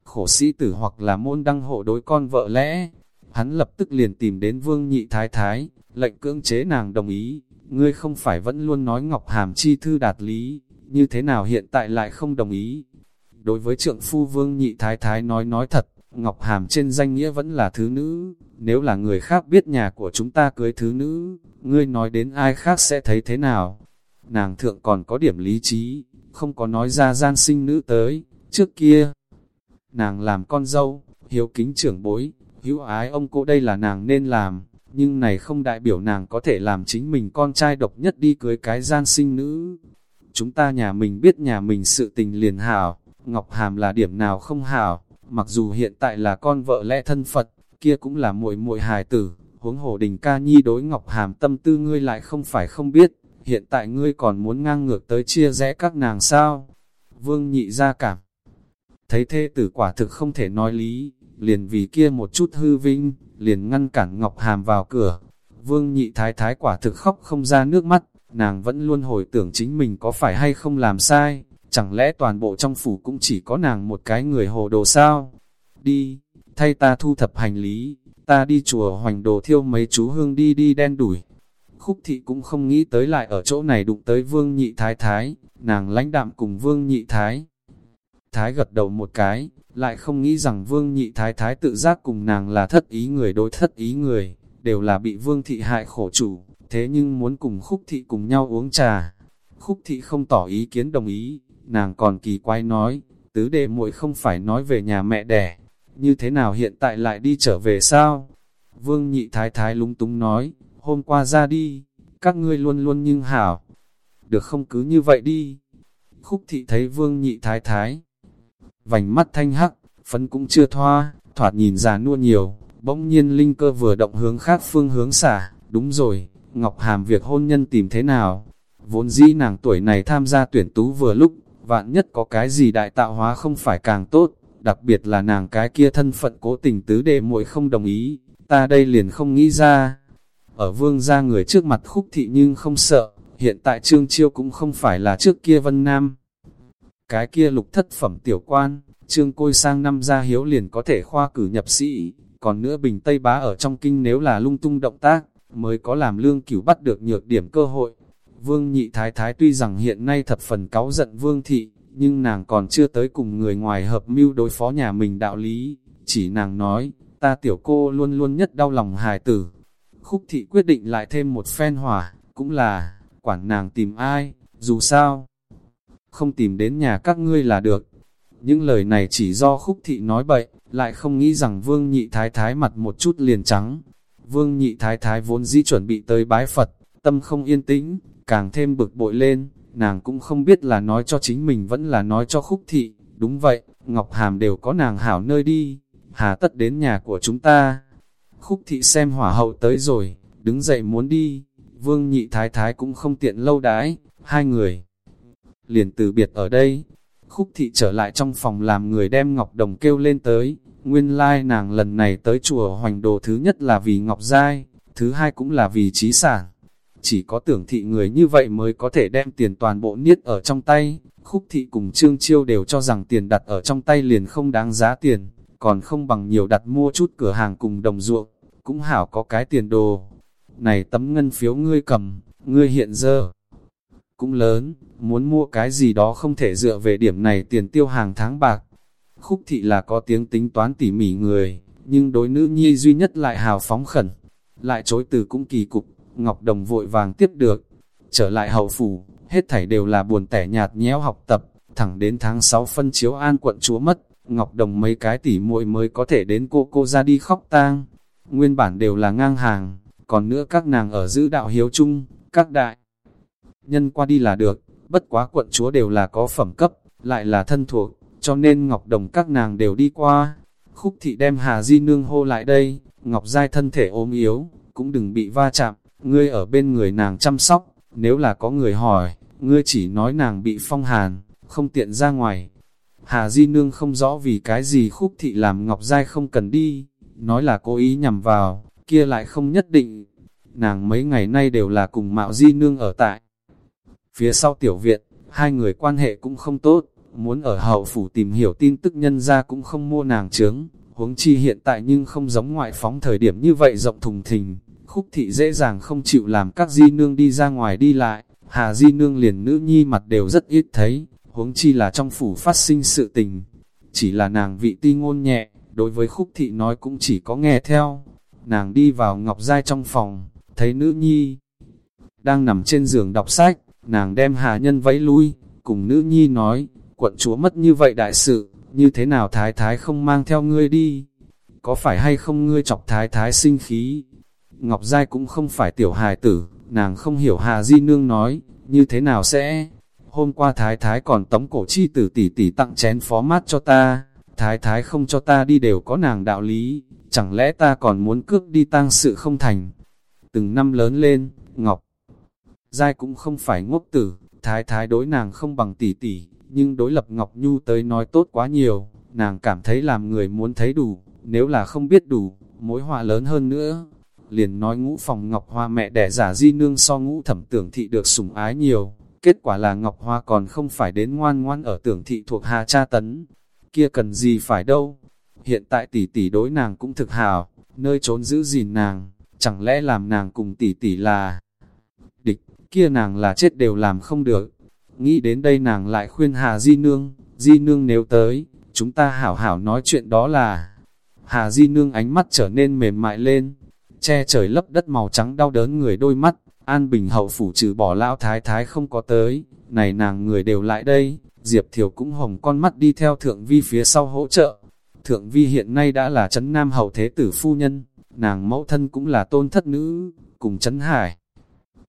Khổ sĩ tử hoặc là môn đăng hộ đối con vợ lẽ, Hắn lập tức liền tìm đến vương nhị thái thái, lệnh cưỡng chế nàng đồng ý, ngươi không phải vẫn luôn nói Ngọc Hàm chi thư đạt lý, như thế nào hiện tại lại không đồng ý. Đối với trượng phu vương nhị thái thái nói nói thật, Ngọc Hàm trên danh nghĩa vẫn là thứ nữ, nếu là người khác biết nhà của chúng ta cưới thứ nữ, ngươi nói đến ai khác sẽ thấy thế nào. Nàng thượng còn có điểm lý trí, không có nói ra gian sinh nữ tới, trước kia. Nàng làm con dâu, hiếu kính trưởng bối, hữu ái ông cô đây là nàng nên làm, nhưng này không đại biểu nàng có thể làm chính mình con trai độc nhất đi cưới cái gian sinh nữ. Chúng ta nhà mình biết nhà mình sự tình liền hảo, Ngọc Hàm là điểm nào không hảo, mặc dù hiện tại là con vợ lẽ thân Phật, kia cũng là muội muội hài tử, huống hồ đình ca nhi đối Ngọc Hàm tâm tư ngươi lại không phải không biết, hiện tại ngươi còn muốn ngang ngược tới chia rẽ các nàng sao? Vương nhị ra cảm. Thấy thê tử quả thực không thể nói lý, liền vì kia một chút hư vinh, liền ngăn cản Ngọc Hàm vào cửa. Vương nhị thái thái quả thực khóc không ra nước mắt, nàng vẫn luôn hồi tưởng chính mình có phải hay không làm sai, chẳng lẽ toàn bộ trong phủ cũng chỉ có nàng một cái người hồ đồ sao? Đi, thay ta thu thập hành lý, ta đi chùa hoành đồ thiêu mấy chú hương đi đi đen đuổi. Khúc thị cũng không nghĩ tới lại ở chỗ này đụng tới vương nhị thái thái, nàng lãnh đạm cùng vương nhị thái. Thái gật đầu một cái, lại không nghĩ rằng vương nhị thái thái tự giác cùng nàng là thất ý người đối thất ý người, đều là bị vương thị hại khổ chủ, thế nhưng muốn cùng khúc thị cùng nhau uống trà. Khúc thị không tỏ ý kiến đồng ý, nàng còn kỳ quái nói, tứ đệ muội không phải nói về nhà mẹ đẻ, như thế nào hiện tại lại đi trở về sao? Vương nhị thái thái lúng túng nói, hôm qua ra đi, các ngươi luôn luôn nhưng hảo, được không cứ như vậy đi. Khúc thị thấy vương nhị thái thái, vành mắt thanh hắc, phấn cũng chưa thoa, thoạt nhìn già nua nhiều, bỗng nhiên linh cơ vừa động hướng khác phương hướng xả, đúng rồi, Ngọc Hàm việc hôn nhân tìm thế nào? Vốn dĩ nàng tuổi này tham gia tuyển tú vừa lúc, vạn nhất có cái gì đại tạo hóa không phải càng tốt, đặc biệt là nàng cái kia thân phận cố tình tứ đệ muội không đồng ý, ta đây liền không nghĩ ra. Ở vương gia người trước mặt khúc thị nhưng không sợ, hiện tại trương chiêu cũng không phải là trước kia vân nam. Cái kia lục thất phẩm tiểu quan, trương côi sang năm ra hiếu liền có thể khoa cử nhập sĩ, còn nữa bình Tây bá ở trong kinh nếu là lung tung động tác, mới có làm lương cửu bắt được nhược điểm cơ hội. Vương nhị thái thái tuy rằng hiện nay thập phần cáu giận vương thị, nhưng nàng còn chưa tới cùng người ngoài hợp mưu đối phó nhà mình đạo lý, chỉ nàng nói, ta tiểu cô luôn luôn nhất đau lòng hài tử. Khúc thị quyết định lại thêm một phen hỏa, cũng là, quản nàng tìm ai, dù sao, không tìm đến nhà các ngươi là được. Những lời này chỉ do khúc thị nói bậy, lại không nghĩ rằng vương nhị thái thái mặt một chút liền trắng. Vương nhị thái thái vốn dĩ chuẩn bị tới bái Phật, tâm không yên tĩnh, càng thêm bực bội lên, nàng cũng không biết là nói cho chính mình vẫn là nói cho khúc thị. Đúng vậy, Ngọc Hàm đều có nàng hảo nơi đi, hà tất đến nhà của chúng ta. Khúc thị xem hỏa hậu tới rồi, đứng dậy muốn đi, vương nhị thái thái cũng không tiện lâu đãi, hai người liền từ biệt ở đây. Khúc thị trở lại trong phòng làm người đem Ngọc Đồng kêu lên tới, nguyên lai like nàng lần này tới chùa hoành đồ thứ nhất là vì Ngọc Giai, thứ hai cũng là vì trí sản. Chỉ có tưởng thị người như vậy mới có thể đem tiền toàn bộ niết ở trong tay, khúc thị cùng Trương Chiêu đều cho rằng tiền đặt ở trong tay liền không đáng giá tiền, còn không bằng nhiều đặt mua chút cửa hàng cùng đồng ruộng, cũng hảo có cái tiền đồ. Này tấm ngân phiếu ngươi cầm, ngươi hiện giờ cũng lớn, muốn mua cái gì đó không thể dựa về điểm này tiền tiêu hàng tháng bạc. Khúc thị là có tiếng tính toán tỉ mỉ người, nhưng đối nữ nhi duy nhất lại hào phóng khẩn, lại chối từ cũng kỳ cục, Ngọc Đồng vội vàng tiếp được. Trở lại hậu phủ, hết thảy đều là buồn tẻ nhạt nhẽo học tập, thẳng đến tháng 6 phân chiếu an quận chúa mất, Ngọc Đồng mấy cái tỉ muội mới có thể đến cô cô ra đi khóc tang. Nguyên bản đều là ngang hàng, còn nữa các nàng ở giữ đạo hiếu chung, các đại nhân qua đi là được, bất quá quận chúa đều là có phẩm cấp, lại là thân thuộc, cho nên Ngọc Đồng các nàng đều đi qua. Khúc thị đem Hà Di Nương hô lại đây, Ngọc Giai thân thể ốm yếu, cũng đừng bị va chạm, ngươi ở bên người nàng chăm sóc, nếu là có người hỏi, ngươi chỉ nói nàng bị phong hàn, không tiện ra ngoài. Hà Di Nương không rõ vì cái gì khúc thị làm Ngọc Giai không cần đi, nói là cố ý nhằm vào, kia lại không nhất định. Nàng mấy ngày nay đều là cùng Mạo Di Nương ở tại. Phía sau tiểu viện, hai người quan hệ cũng không tốt, muốn ở hậu phủ tìm hiểu tin tức nhân ra cũng không mua nàng trướng, huống chi hiện tại nhưng không giống ngoại phóng thời điểm như vậy rộng thùng thình, khúc thị dễ dàng không chịu làm các di nương đi ra ngoài đi lại, hà di nương liền nữ nhi mặt đều rất ít thấy, huống chi là trong phủ phát sinh sự tình, chỉ là nàng vị ti ngôn nhẹ, đối với khúc thị nói cũng chỉ có nghe theo, nàng đi vào ngọc giai trong phòng, thấy nữ nhi, đang nằm trên giường đọc sách, nàng đem hà nhân vẫy lui, cùng nữ nhi nói, quận chúa mất như vậy đại sự, như thế nào thái thái không mang theo ngươi đi? Có phải hay không ngươi chọc thái thái sinh khí? Ngọc Giai cũng không phải tiểu hài tử, nàng không hiểu Hà Di Nương nói, như thế nào sẽ? Hôm qua thái thái còn tống cổ chi tử tỷ tỷ tặng chén phó mát cho ta, thái thái không cho ta đi đều có nàng đạo lý, chẳng lẽ ta còn muốn cước đi tang sự không thành? Từng năm lớn lên, Ngọc Giai cũng không phải ngốc tử, thái thái đối nàng không bằng tỷ tỷ, nhưng đối lập Ngọc Nhu tới nói tốt quá nhiều, nàng cảm thấy làm người muốn thấy đủ, nếu là không biết đủ, mối họa lớn hơn nữa. liền nói ngũ phòng Ngọc Hoa mẹ đẻ giả di nương so ngũ thẩm tưởng thị được sủng ái nhiều, kết quả là Ngọc Hoa còn không phải đến ngoan ngoan ở tưởng thị thuộc Hà Cha Tấn, kia cần gì phải đâu, hiện tại tỷ tỷ đối nàng cũng thực hào, nơi trốn giữ gìn nàng, chẳng lẽ làm nàng cùng tỷ tỷ là kia nàng là chết đều làm không được. Nghĩ đến đây nàng lại khuyên Hà Di Nương, Di Nương nếu tới, chúng ta hảo hảo nói chuyện đó là... Hà Di Nương ánh mắt trở nên mềm mại lên, che trời lấp đất màu trắng đau đớn người đôi mắt, An Bình hậu phủ trừ bỏ lão thái thái không có tới, này nàng người đều lại đây, Diệp Thiều cũng hồng con mắt đi theo Thượng Vi phía sau hỗ trợ. Thượng Vi hiện nay đã là Trấn Nam hậu thế tử phu nhân, nàng mẫu thân cũng là tôn thất nữ, cùng Trấn Hải.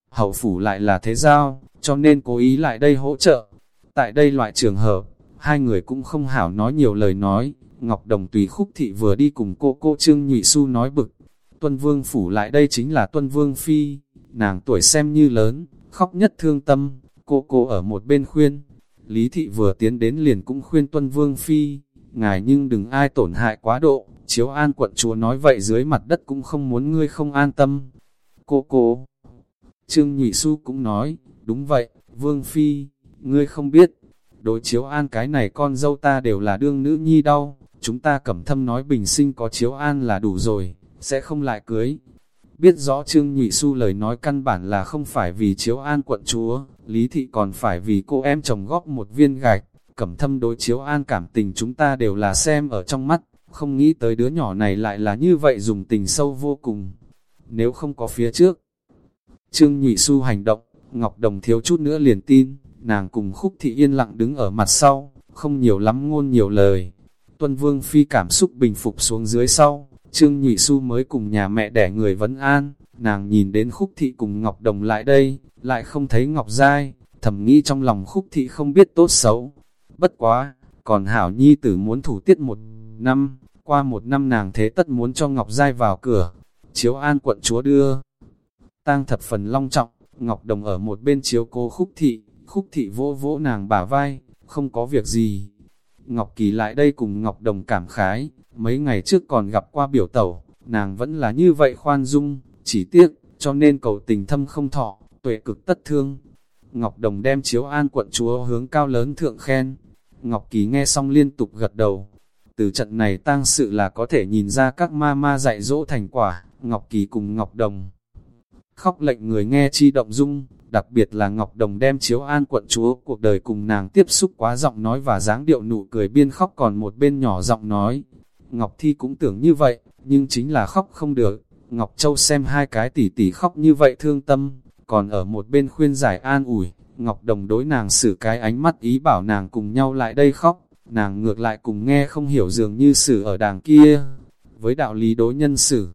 Hậu phủ lại là thế giao, cho nên cố ý lại đây hỗ trợ. Tại đây loại trường hợp, hai người cũng không hảo nói nhiều lời nói, Ngọc Đồng tùy khúc thị vừa đi cùng cô cô Trương Nhụy Xu nói bực. Tuân Vương phủ lại đây chính là Tuân Vương Phi, nàng tuổi xem như lớn, khóc nhất thương tâm, cô cô ở một bên khuyên. Lý thị vừa tiến đến liền cũng khuyên Tuân Vương Phi, ngài nhưng đừng ai tổn hại quá độ, chiếu an quận chúa nói vậy dưới mặt đất cũng không muốn ngươi không an tâm. Cô cô, Trương Nhụy Xu cũng nói, đúng vậy, Vương Phi, ngươi không biết, đối chiếu an cái này con dâu ta đều là đương nữ nhi đau, chúng ta cẩm thâm nói bình sinh có chiếu an là đủ rồi, sẽ không lại cưới. Biết rõ Trương Nhụy Xu lời nói căn bản là không phải vì chiếu an quận chúa, Lý Thị còn phải vì cô em chồng góp một viên gạch, cẩm thâm đối chiếu an cảm tình chúng ta đều là xem ở trong mắt, không nghĩ tới đứa nhỏ này lại là như vậy dùng tình sâu vô cùng. Nếu không có phía trước, Trương Nhụy Xu hành động, Ngọc Đồng thiếu chút nữa liền tin, nàng cùng khúc thị yên lặng đứng ở mặt sau, không nhiều lắm ngôn nhiều lời. Tuân Vương Phi cảm xúc bình phục xuống dưới sau, Trương Nhụy Xu mới cùng nhà mẹ đẻ người vấn an, nàng nhìn đến khúc thị cùng Ngọc Đồng lại đây, lại không thấy Ngọc Giai, thầm nghĩ trong lòng khúc thị không biết tốt xấu. Bất quá, còn Hảo Nhi tử muốn thủ tiết một năm, qua một năm nàng thế tất muốn cho Ngọc Giai vào cửa, chiếu an quận chúa đưa. Tang thập phần long trọng, Ngọc Đồng ở một bên chiếu cô khúc thị, khúc thị vỗ vỗ nàng bả vai, không có việc gì. Ngọc Kỳ lại đây cùng Ngọc Đồng cảm khái, mấy ngày trước còn gặp qua biểu tẩu, nàng vẫn là như vậy khoan dung, chỉ tiếc, cho nên cầu tình thâm không thọ, tuệ cực tất thương. Ngọc Đồng đem chiếu an quận chúa hướng cao lớn thượng khen. Ngọc Kỳ nghe xong liên tục gật đầu. Từ trận này tang sự là có thể nhìn ra các ma ma dạy dỗ thành quả, Ngọc Kỳ cùng Ngọc Đồng. Khóc lệnh người nghe chi động dung, đặc biệt là Ngọc Đồng đem chiếu an quận chúa cuộc đời cùng nàng tiếp xúc quá giọng nói và dáng điệu nụ cười biên khóc còn một bên nhỏ giọng nói. Ngọc Thi cũng tưởng như vậy, nhưng chính là khóc không được. Ngọc Châu xem hai cái tỷ tỷ khóc như vậy thương tâm, còn ở một bên khuyên giải an ủi, Ngọc Đồng đối nàng xử cái ánh mắt ý bảo nàng cùng nhau lại đây khóc, nàng ngược lại cùng nghe không hiểu dường như xử ở đàng kia, với đạo lý đối nhân xử.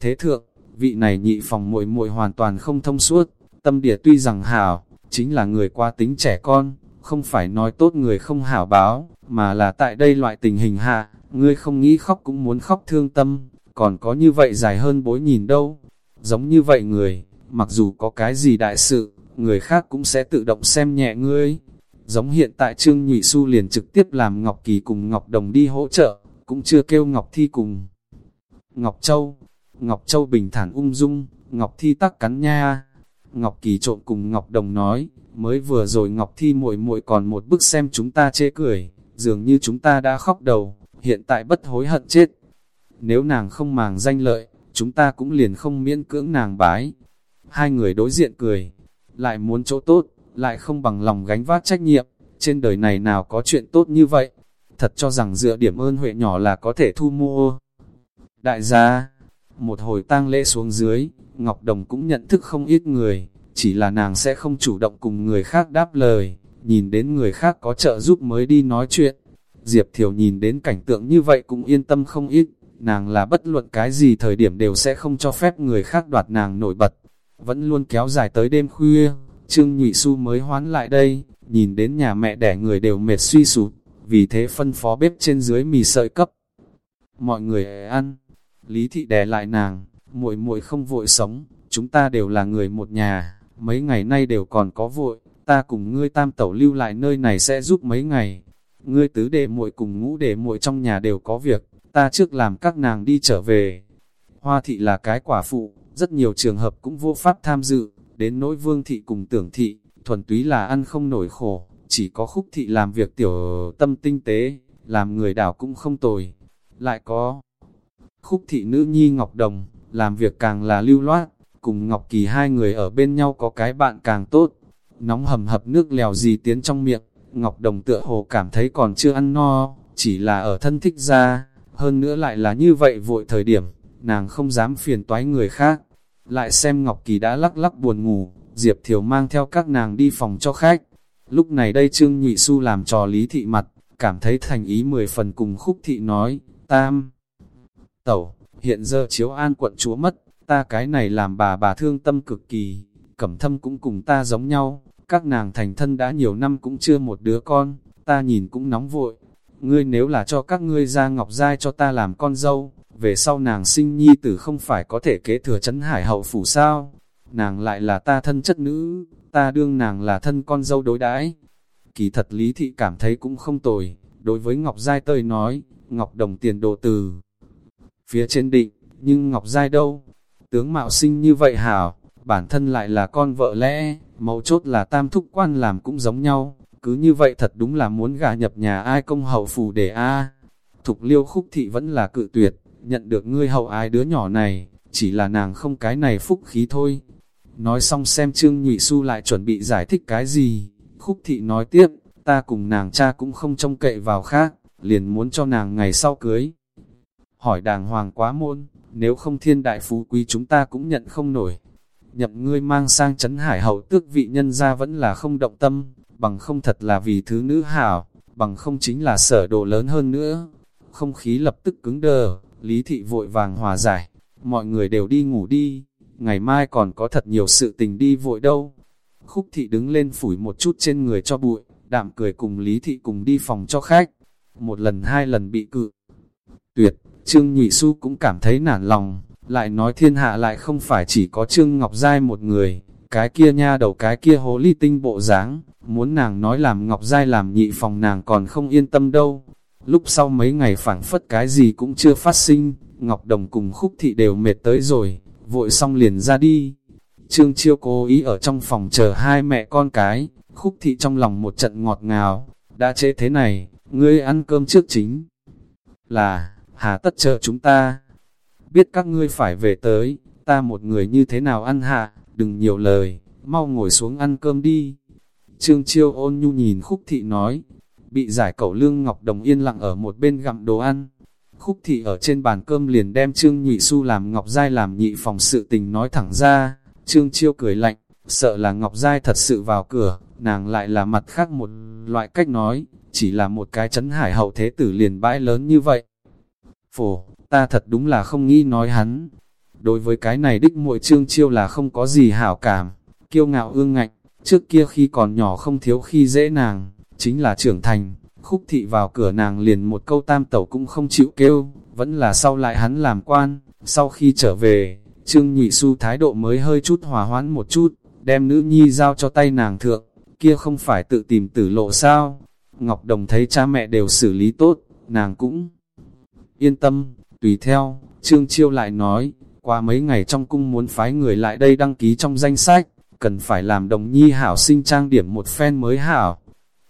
Thế thượng, vị này nhị phòng muội muội hoàn toàn không thông suốt, tâm địa tuy rằng hảo, chính là người qua tính trẻ con, không phải nói tốt người không hảo báo, mà là tại đây loại tình hình hạ, ngươi không nghĩ khóc cũng muốn khóc thương tâm, còn có như vậy dài hơn bối nhìn đâu. Giống như vậy người, mặc dù có cái gì đại sự, người khác cũng sẽ tự động xem nhẹ ngươi. Giống hiện tại Trương Nhụy Xu liền trực tiếp làm Ngọc Kỳ cùng Ngọc Đồng đi hỗ trợ, cũng chưa kêu Ngọc Thi cùng. Ngọc Châu, Ngọc Châu bình thản ung dung, Ngọc Thi tắc cắn nha. Ngọc Kỳ trộn cùng Ngọc Đồng nói, mới vừa rồi Ngọc Thi muội muội còn một bức xem chúng ta chê cười, dường như chúng ta đã khóc đầu, hiện tại bất hối hận chết. Nếu nàng không màng danh lợi, chúng ta cũng liền không miễn cưỡng nàng bái. Hai người đối diện cười, lại muốn chỗ tốt, lại không bằng lòng gánh vác trách nhiệm, trên đời này nào có chuyện tốt như vậy. Thật cho rằng dựa điểm ơn huệ nhỏ là có thể thu mua. Đại gia, một hồi tang lễ xuống dưới, Ngọc Đồng cũng nhận thức không ít người, chỉ là nàng sẽ không chủ động cùng người khác đáp lời, nhìn đến người khác có trợ giúp mới đi nói chuyện. Diệp Thiều nhìn đến cảnh tượng như vậy cũng yên tâm không ít, nàng là bất luận cái gì thời điểm đều sẽ không cho phép người khác đoạt nàng nổi bật. Vẫn luôn kéo dài tới đêm khuya, Trương Nhụy Xu mới hoán lại đây, nhìn đến nhà mẹ đẻ người đều mệt suy sụp, vì thế phân phó bếp trên dưới mì sợi cấp. Mọi người ăn, Lý thị đè lại nàng, muội muội không vội sống, chúng ta đều là người một nhà, mấy ngày nay đều còn có vội, ta cùng ngươi tam tẩu lưu lại nơi này sẽ giúp mấy ngày. Ngươi tứ đệ muội cùng ngũ đệ muội trong nhà đều có việc, ta trước làm các nàng đi trở về. Hoa thị là cái quả phụ, rất nhiều trường hợp cũng vô pháp tham dự, đến nỗi vương thị cùng tưởng thị, thuần túy là ăn không nổi khổ, chỉ có khúc thị làm việc tiểu tâm tinh tế, làm người đảo cũng không tồi. Lại có khúc thị nữ nhi Ngọc Đồng, làm việc càng là lưu loát, cùng Ngọc Kỳ hai người ở bên nhau có cái bạn càng tốt. Nóng hầm hập nước lèo gì tiến trong miệng, Ngọc Đồng tựa hồ cảm thấy còn chưa ăn no, chỉ là ở thân thích ra, hơn nữa lại là như vậy vội thời điểm, nàng không dám phiền toái người khác. Lại xem Ngọc Kỳ đã lắc lắc buồn ngủ, Diệp Thiều mang theo các nàng đi phòng cho khách. Lúc này đây Trương Nhụy Xu làm trò lý thị mặt, cảm thấy thành ý mười phần cùng khúc thị nói, tam. Tẩu, hiện giờ chiếu an quận chúa mất, ta cái này làm bà bà thương tâm cực kỳ, cẩm thâm cũng cùng ta giống nhau, các nàng thành thân đã nhiều năm cũng chưa một đứa con, ta nhìn cũng nóng vội. Ngươi nếu là cho các ngươi ra ngọc giai cho ta làm con dâu, về sau nàng sinh nhi tử không phải có thể kế thừa chấn hải hậu phủ sao? Nàng lại là ta thân chất nữ, ta đương nàng là thân con dâu đối đãi. Kỳ thật lý thị cảm thấy cũng không tồi, đối với Ngọc Giai tơi nói, Ngọc Đồng tiền đồ từ. Phía trên định, nhưng Ngọc Giai đâu? Tướng mạo sinh như vậy hảo, bản thân lại là con vợ lẽ, mấu chốt là tam thúc quan làm cũng giống nhau, cứ như vậy thật đúng là muốn gà nhập nhà ai công hậu phù để a Thục liêu khúc thị vẫn là cự tuyệt, nhận được ngươi hậu ai đứa nhỏ này, chỉ là nàng không cái này phúc khí thôi. Nói xong xem Trương Nhụy Xu lại chuẩn bị giải thích cái gì, khúc thị nói tiếp, ta cùng nàng cha cũng không trông cậy vào khác, liền muốn cho nàng ngày sau cưới. Hỏi đàng hoàng quá môn, nếu không thiên đại phú quý chúng ta cũng nhận không nổi. Nhậm ngươi mang sang chấn hải hậu tước vị nhân ra vẫn là không động tâm, bằng không thật là vì thứ nữ hảo, bằng không chính là sở đồ lớn hơn nữa. Không khí lập tức cứng đờ, Lý Thị vội vàng hòa giải, mọi người đều đi ngủ đi, ngày mai còn có thật nhiều sự tình đi vội đâu. Khúc Thị đứng lên phủi một chút trên người cho bụi, đạm cười cùng Lý Thị cùng đi phòng cho khách. Một lần hai lần bị cự. Tuyệt, Trương Nhụy Xu cũng cảm thấy nản lòng, lại nói thiên hạ lại không phải chỉ có Trương Ngọc Giai một người, cái kia nha đầu cái kia hố ly tinh bộ dáng muốn nàng nói làm Ngọc Giai làm nhị phòng nàng còn không yên tâm đâu. Lúc sau mấy ngày phảng phất cái gì cũng chưa phát sinh, Ngọc Đồng cùng Khúc Thị đều mệt tới rồi, vội xong liền ra đi. Trương Chiêu cố ý ở trong phòng chờ hai mẹ con cái, Khúc Thị trong lòng một trận ngọt ngào, đã chế thế này, ngươi ăn cơm trước chính. Là, hà tất chờ chúng ta. Biết các ngươi phải về tới, ta một người như thế nào ăn hạ, đừng nhiều lời, mau ngồi xuống ăn cơm đi. Trương Chiêu ôn nhu nhìn Khúc Thị nói, bị giải cẩu lương Ngọc Đồng yên lặng ở một bên gặm đồ ăn. Khúc Thị ở trên bàn cơm liền đem Trương Nhụy Xu làm Ngọc Giai làm nhị phòng sự tình nói thẳng ra. Trương Chiêu cười lạnh, sợ là Ngọc Giai thật sự vào cửa, nàng lại là mặt khác một loại cách nói, chỉ là một cái chấn hải hậu thế tử liền bãi lớn như vậy. Phổ, ta thật đúng là không nghĩ nói hắn. Đối với cái này đích muội Trương Chiêu là không có gì hảo cảm, kiêu ngạo ương ngạnh, Trước kia khi còn nhỏ không thiếu khi dễ nàng, chính là trưởng thành, khúc thị vào cửa nàng liền một câu tam tẩu cũng không chịu kêu, vẫn là sau lại hắn làm quan, sau khi trở về, Trương nhị su thái độ mới hơi chút hòa hoãn một chút, đem nữ nhi giao cho tay nàng thượng, kia không phải tự tìm tử lộ sao. Ngọc Đồng thấy cha mẹ đều xử lý tốt, nàng cũng yên tâm, tùy theo, Trương Chiêu lại nói, qua mấy ngày trong cung muốn phái người lại đây đăng ký trong danh sách, cần phải làm đồng nhi hảo sinh trang điểm một phen mới hảo.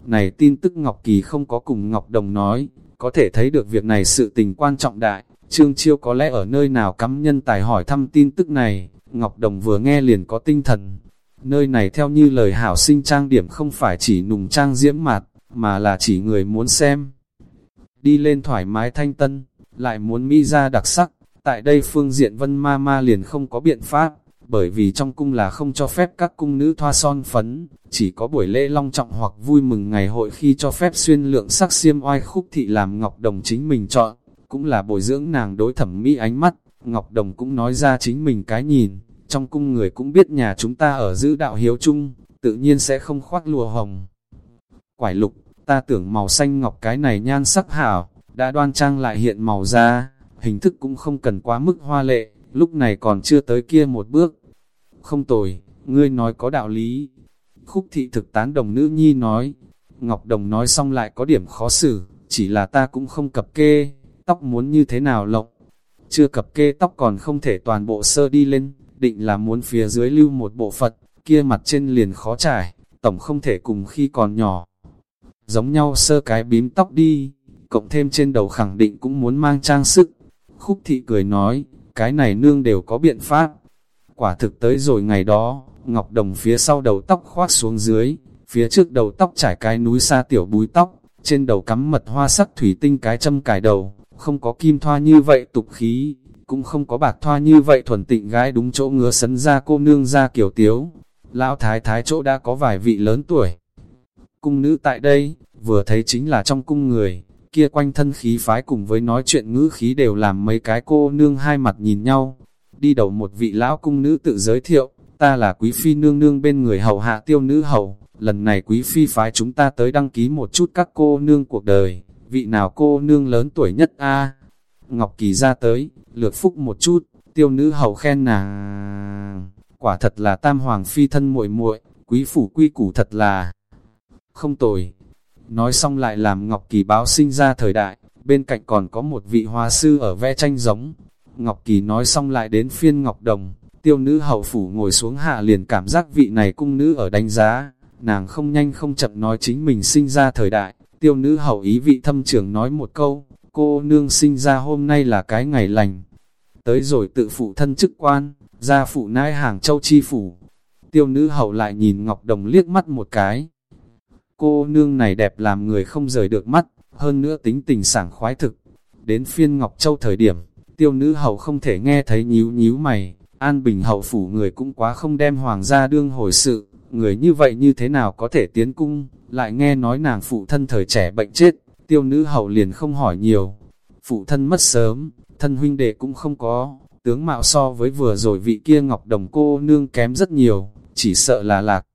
Này tin tức Ngọc Kỳ không có cùng Ngọc Đồng nói, có thể thấy được việc này sự tình quan trọng đại, Trương Chiêu có lẽ ở nơi nào cắm nhân tài hỏi thăm tin tức này, Ngọc Đồng vừa nghe liền có tinh thần. Nơi này theo như lời hảo sinh trang điểm không phải chỉ nùng trang diễm mặt, mà là chỉ người muốn xem. Đi lên thoải mái thanh tân, lại muốn mỹ ra đặc sắc, tại đây phương diện vân ma ma liền không có biện pháp bởi vì trong cung là không cho phép các cung nữ thoa son phấn, chỉ có buổi lễ long trọng hoặc vui mừng ngày hội khi cho phép xuyên lượng sắc xiêm oai khúc thị làm Ngọc Đồng chính mình chọn, cũng là bồi dưỡng nàng đối thẩm mỹ ánh mắt, Ngọc Đồng cũng nói ra chính mình cái nhìn, trong cung người cũng biết nhà chúng ta ở giữ đạo hiếu chung, tự nhiên sẽ không khoác lùa hồng. Quải lục, ta tưởng màu xanh ngọc cái này nhan sắc hảo, đã đoan trang lại hiện màu da, hình thức cũng không cần quá mức hoa lệ, lúc này còn chưa tới kia một bước. Không tồi, ngươi nói có đạo lý. Khúc thị thực tán đồng nữ nhi nói, Ngọc Đồng nói xong lại có điểm khó xử, chỉ là ta cũng không cập kê, tóc muốn như thế nào lộng. chưa cập kê tóc còn không thể toàn bộ sơ đi lên, định là muốn phía dưới lưu một bộ phận, kia mặt trên liền khó trải, tổng không thể cùng khi còn nhỏ. Giống nhau sơ cái bím tóc đi, cộng thêm trên đầu khẳng định cũng muốn mang trang sức. Khúc thị cười nói, cái này nương đều có biện pháp. Quả thực tới rồi ngày đó, Ngọc Đồng phía sau đầu tóc khoác xuống dưới, phía trước đầu tóc trải cái núi xa tiểu búi tóc, trên đầu cắm mật hoa sắc thủy tinh cái châm cài đầu, không có kim thoa như vậy tục khí, cũng không có bạc thoa như vậy thuần tịnh gái đúng chỗ ngứa sấn ra cô nương ra kiểu tiếu. Lão thái thái chỗ đã có vài vị lớn tuổi. Cung nữ tại đây, vừa thấy chính là trong cung người, kia quanh thân khí phái cùng với nói chuyện ngữ khí đều làm mấy cái cô nương hai mặt nhìn nhau. Đi đầu một vị lão cung nữ tự giới thiệu, ta là quý phi nương nương bên người hầu hạ tiêu nữ hầu, lần này quý phi phái chúng ta tới đăng ký một chút các cô nương cuộc đời, vị nào cô nương lớn tuổi nhất a Ngọc Kỳ ra tới, lược phúc một chút, tiêu nữ hầu khen nàng, quả thật là tam hoàng phi thân muội muội quý phủ quy củ thật là không tồi. Nói xong lại làm Ngọc Kỳ báo sinh ra thời đại, bên cạnh còn có một vị hoa sư ở vẽ tranh giống. Ngọc Kỳ nói xong lại đến phiên Ngọc Đồng, tiêu nữ hậu phủ ngồi xuống hạ liền cảm giác vị này cung nữ ở đánh giá, nàng không nhanh không chậm nói chính mình sinh ra thời đại, tiêu nữ hậu ý vị thâm trưởng nói một câu, cô nương sinh ra hôm nay là cái ngày lành, tới rồi tự phụ thân chức quan, ra phụ nãi hàng châu chi phủ, tiêu nữ hậu lại nhìn Ngọc Đồng liếc mắt một cái, cô nương này đẹp làm người không rời được mắt, hơn nữa tính tình sảng khoái thực, đến phiên Ngọc Châu thời điểm, tiêu nữ hậu không thể nghe thấy nhíu nhíu mày, An Bình hậu phủ người cũng quá không đem hoàng gia đương hồi sự, người như vậy như thế nào có thể tiến cung, lại nghe nói nàng phụ thân thời trẻ bệnh chết, tiêu nữ hậu liền không hỏi nhiều. Phụ thân mất sớm, thân huynh đệ cũng không có, tướng mạo so với vừa rồi vị kia ngọc đồng cô nương kém rất nhiều, chỉ sợ là lạc.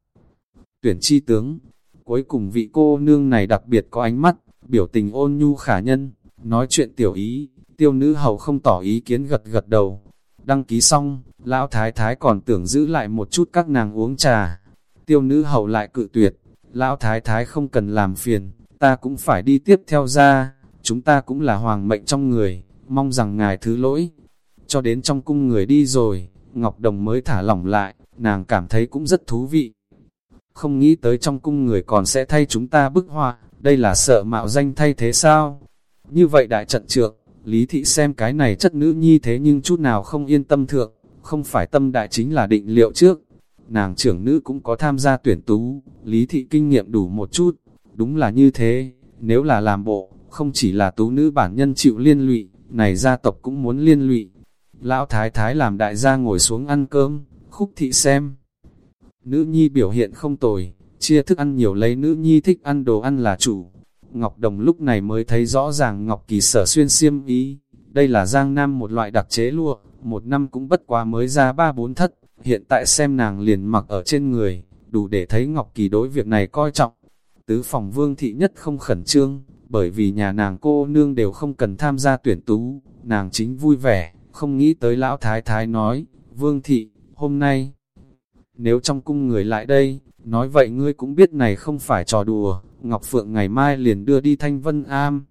Tuyển chi tướng, cuối cùng vị cô nương này đặc biệt có ánh mắt, biểu tình ôn nhu khả nhân, nói chuyện tiểu ý, tiêu nữ hậu không tỏ ý kiến gật gật đầu. Đăng ký xong, lão thái thái còn tưởng giữ lại một chút các nàng uống trà, tiêu nữ hậu lại cự tuyệt, lão thái thái không cần làm phiền, ta cũng phải đi tiếp theo ra, chúng ta cũng là hoàng mệnh trong người, mong rằng ngài thứ lỗi. Cho đến trong cung người đi rồi, Ngọc Đồng mới thả lỏng lại, nàng cảm thấy cũng rất thú vị. Không nghĩ tới trong cung người còn sẽ thay chúng ta bức họa, đây là sợ mạo danh thay thế sao? Như vậy đại trận trượng, Lý Thị xem cái này chất nữ nhi thế nhưng chút nào không yên tâm thượng, không phải tâm đại chính là định liệu trước, nàng trưởng nữ cũng có tham gia tuyển tú, lý thị kinh nghiệm đủ một chút, đúng là như thế, nếu là làm bộ, không chỉ là tú nữ bản nhân chịu liên lụy, này gia tộc cũng muốn liên lụy. Lão thái thái làm đại gia ngồi xuống ăn cơm, khúc thị xem. Nữ nhi biểu hiện không tồi, chia thức ăn nhiều lấy nữ nhi thích ăn đồ ăn là chủ. Ngọc Đồng lúc này mới thấy rõ ràng Ngọc Kỳ sở xuyên xiêm ý, đây là giang nam một loại đặc chế lụa, một năm cũng bất quá mới ra ba bốn thất, hiện tại xem nàng liền mặc ở trên người, đủ để thấy Ngọc Kỳ đối việc này coi trọng. Tứ phòng vương thị nhất không khẩn trương, bởi vì nhà nàng cô nương đều không cần tham gia tuyển tú, nàng chính vui vẻ, không nghĩ tới lão thái thái nói, vương thị, hôm nay, nếu trong cung người lại đây, nói vậy ngươi cũng biết này không phải trò đùa, Ngọc Phượng ngày mai liền đưa đi Thanh Vân Am.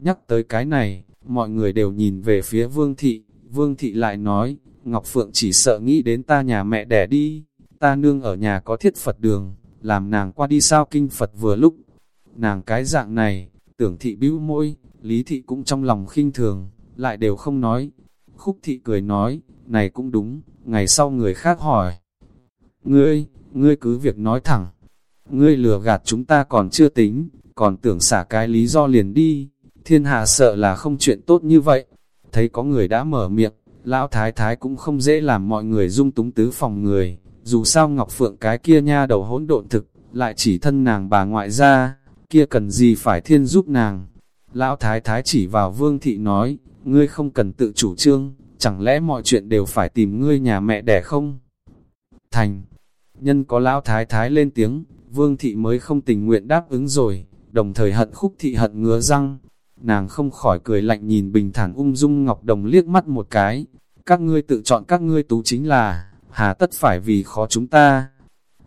Nhắc tới cái này, mọi người đều nhìn về phía vương thị, vương thị lại nói, Ngọc Phượng chỉ sợ nghĩ đến ta nhà mẹ đẻ đi, ta nương ở nhà có thiết Phật đường, làm nàng qua đi sao kinh Phật vừa lúc. Nàng cái dạng này, tưởng thị bĩu môi, lý thị cũng trong lòng khinh thường, lại đều không nói. Khúc thị cười nói, này cũng đúng, ngày sau người khác hỏi. Ngươi, ngươi cứ việc nói thẳng, ngươi lừa gạt chúng ta còn chưa tính, còn tưởng xả cái lý do liền đi, thiên hạ sợ là không chuyện tốt như vậy. Thấy có người đã mở miệng, lão thái thái cũng không dễ làm mọi người dung túng tứ phòng người, dù sao Ngọc Phượng cái kia nha đầu hỗn độn thực, lại chỉ thân nàng bà ngoại ra, kia cần gì phải thiên giúp nàng. Lão thái thái chỉ vào vương thị nói, ngươi không cần tự chủ trương, chẳng lẽ mọi chuyện đều phải tìm ngươi nhà mẹ đẻ không? Thành, nhân có lão thái thái lên tiếng, vương thị mới không tình nguyện đáp ứng rồi, đồng thời hận khúc thị hận ngứa răng. Nàng không khỏi cười lạnh nhìn bình thản ung dung Ngọc Đồng liếc mắt một cái, các ngươi tự chọn các ngươi tú chính là, hà tất phải vì khó chúng ta.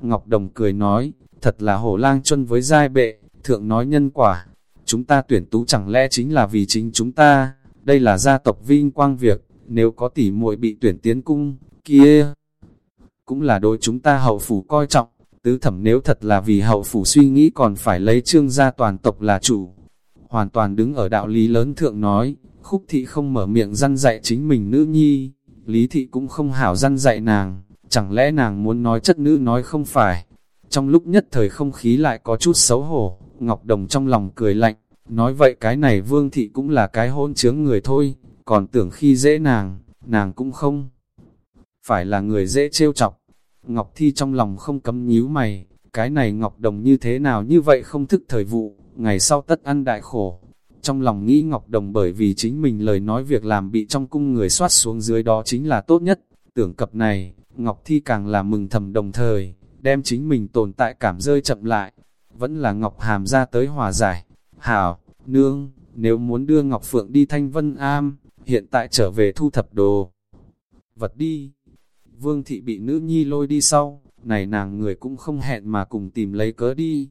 Ngọc Đồng cười nói, thật là hổ lang chân với giai bệ, thượng nói nhân quả, chúng ta tuyển tú chẳng lẽ chính là vì chính chúng ta, đây là gia tộc vinh quang việc, nếu có tỷ muội bị tuyển tiến cung, kia cũng là đối chúng ta hậu phủ coi trọng, tứ thẩm nếu thật là vì hậu phủ suy nghĩ còn phải lấy trương gia toàn tộc là chủ. Hoàn toàn đứng ở đạo lý lớn thượng nói, khúc thị không mở miệng răn dạy chính mình nữ nhi, lý thị cũng không hảo răn dạy nàng, chẳng lẽ nàng muốn nói chất nữ nói không phải. Trong lúc nhất thời không khí lại có chút xấu hổ, Ngọc Đồng trong lòng cười lạnh, nói vậy cái này vương thị cũng là cái hôn chướng người thôi, còn tưởng khi dễ nàng, nàng cũng không. Phải là người dễ trêu chọc. Ngọc Thi trong lòng không cấm nhíu mày, cái này Ngọc Đồng như thế nào như vậy không thức thời vụ, ngày sau tất ăn đại khổ. Trong lòng nghĩ Ngọc Đồng bởi vì chính mình lời nói việc làm bị trong cung người soát xuống dưới đó chính là tốt nhất. Tưởng cập này, Ngọc Thi càng là mừng thầm đồng thời, đem chính mình tồn tại cảm rơi chậm lại. Vẫn là Ngọc Hàm ra tới hòa giải. Hảo, nương, nếu muốn đưa Ngọc Phượng đi Thanh Vân Am, hiện tại trở về thu thập đồ. Vật đi. Vương thị bị nữ nhi lôi đi sau, này nàng người cũng không hẹn mà cùng tìm lấy cớ đi.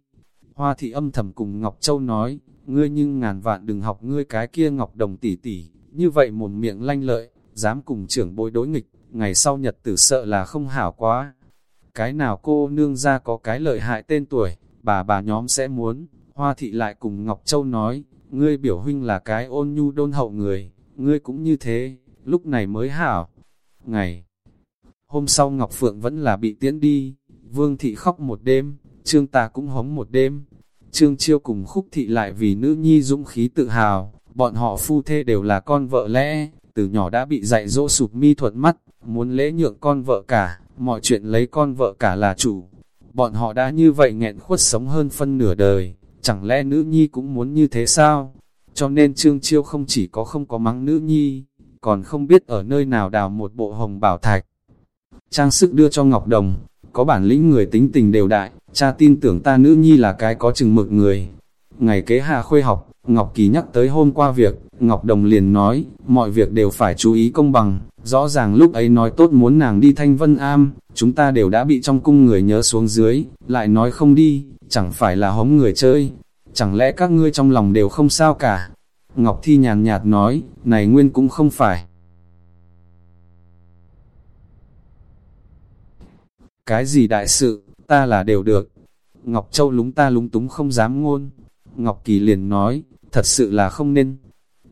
Hoa thị âm thầm cùng Ngọc Châu nói, ngươi nhưng ngàn vạn đừng học ngươi cái kia Ngọc Đồng tỷ tỷ, như vậy một miệng lanh lợi, dám cùng trưởng bối đối nghịch, ngày sau nhật tử sợ là không hảo quá. Cái nào cô nương ra có cái lợi hại tên tuổi, bà bà nhóm sẽ muốn, Hoa thị lại cùng Ngọc Châu nói, ngươi biểu huynh là cái ôn nhu đôn hậu người, ngươi cũng như thế, lúc này mới hảo. Ngày hôm sau Ngọc Phượng vẫn là bị tiễn đi, Vương thị khóc một đêm, Trương ta cũng hống một đêm. Trương Chiêu cùng Khúc thị lại vì nữ nhi dũng khí tự hào, bọn họ phu thê đều là con vợ lẽ, từ nhỏ đã bị dạy dỗ sụp mi thuận mắt, muốn lễ nhượng con vợ cả, mọi chuyện lấy con vợ cả là chủ. Bọn họ đã như vậy nghẹn khuất sống hơn phân nửa đời, chẳng lẽ nữ nhi cũng muốn như thế sao? Cho nên Trương Chiêu không chỉ có không có mắng nữ nhi, còn không biết ở nơi nào đào một bộ hồng bảo thạch. Trang sức đưa cho Ngọc Đồng, có bản lĩnh người tính tình đều đại, cha tin tưởng ta nữ nhi là cái có chừng mực người. Ngày kế hạ khuê học, Ngọc Kỳ nhắc tới hôm qua việc, Ngọc Đồng liền nói, mọi việc đều phải chú ý công bằng, rõ ràng lúc ấy nói tốt muốn nàng đi thanh vân am, chúng ta đều đã bị trong cung người nhớ xuống dưới, lại nói không đi, chẳng phải là hống người chơi, chẳng lẽ các ngươi trong lòng đều không sao cả. Ngọc Thi nhàn nhạt nói, này nguyên cũng không phải. Cái gì đại sự, ta là đều được. Ngọc Châu lúng ta lúng túng không dám ngôn. Ngọc Kỳ liền nói, thật sự là không nên.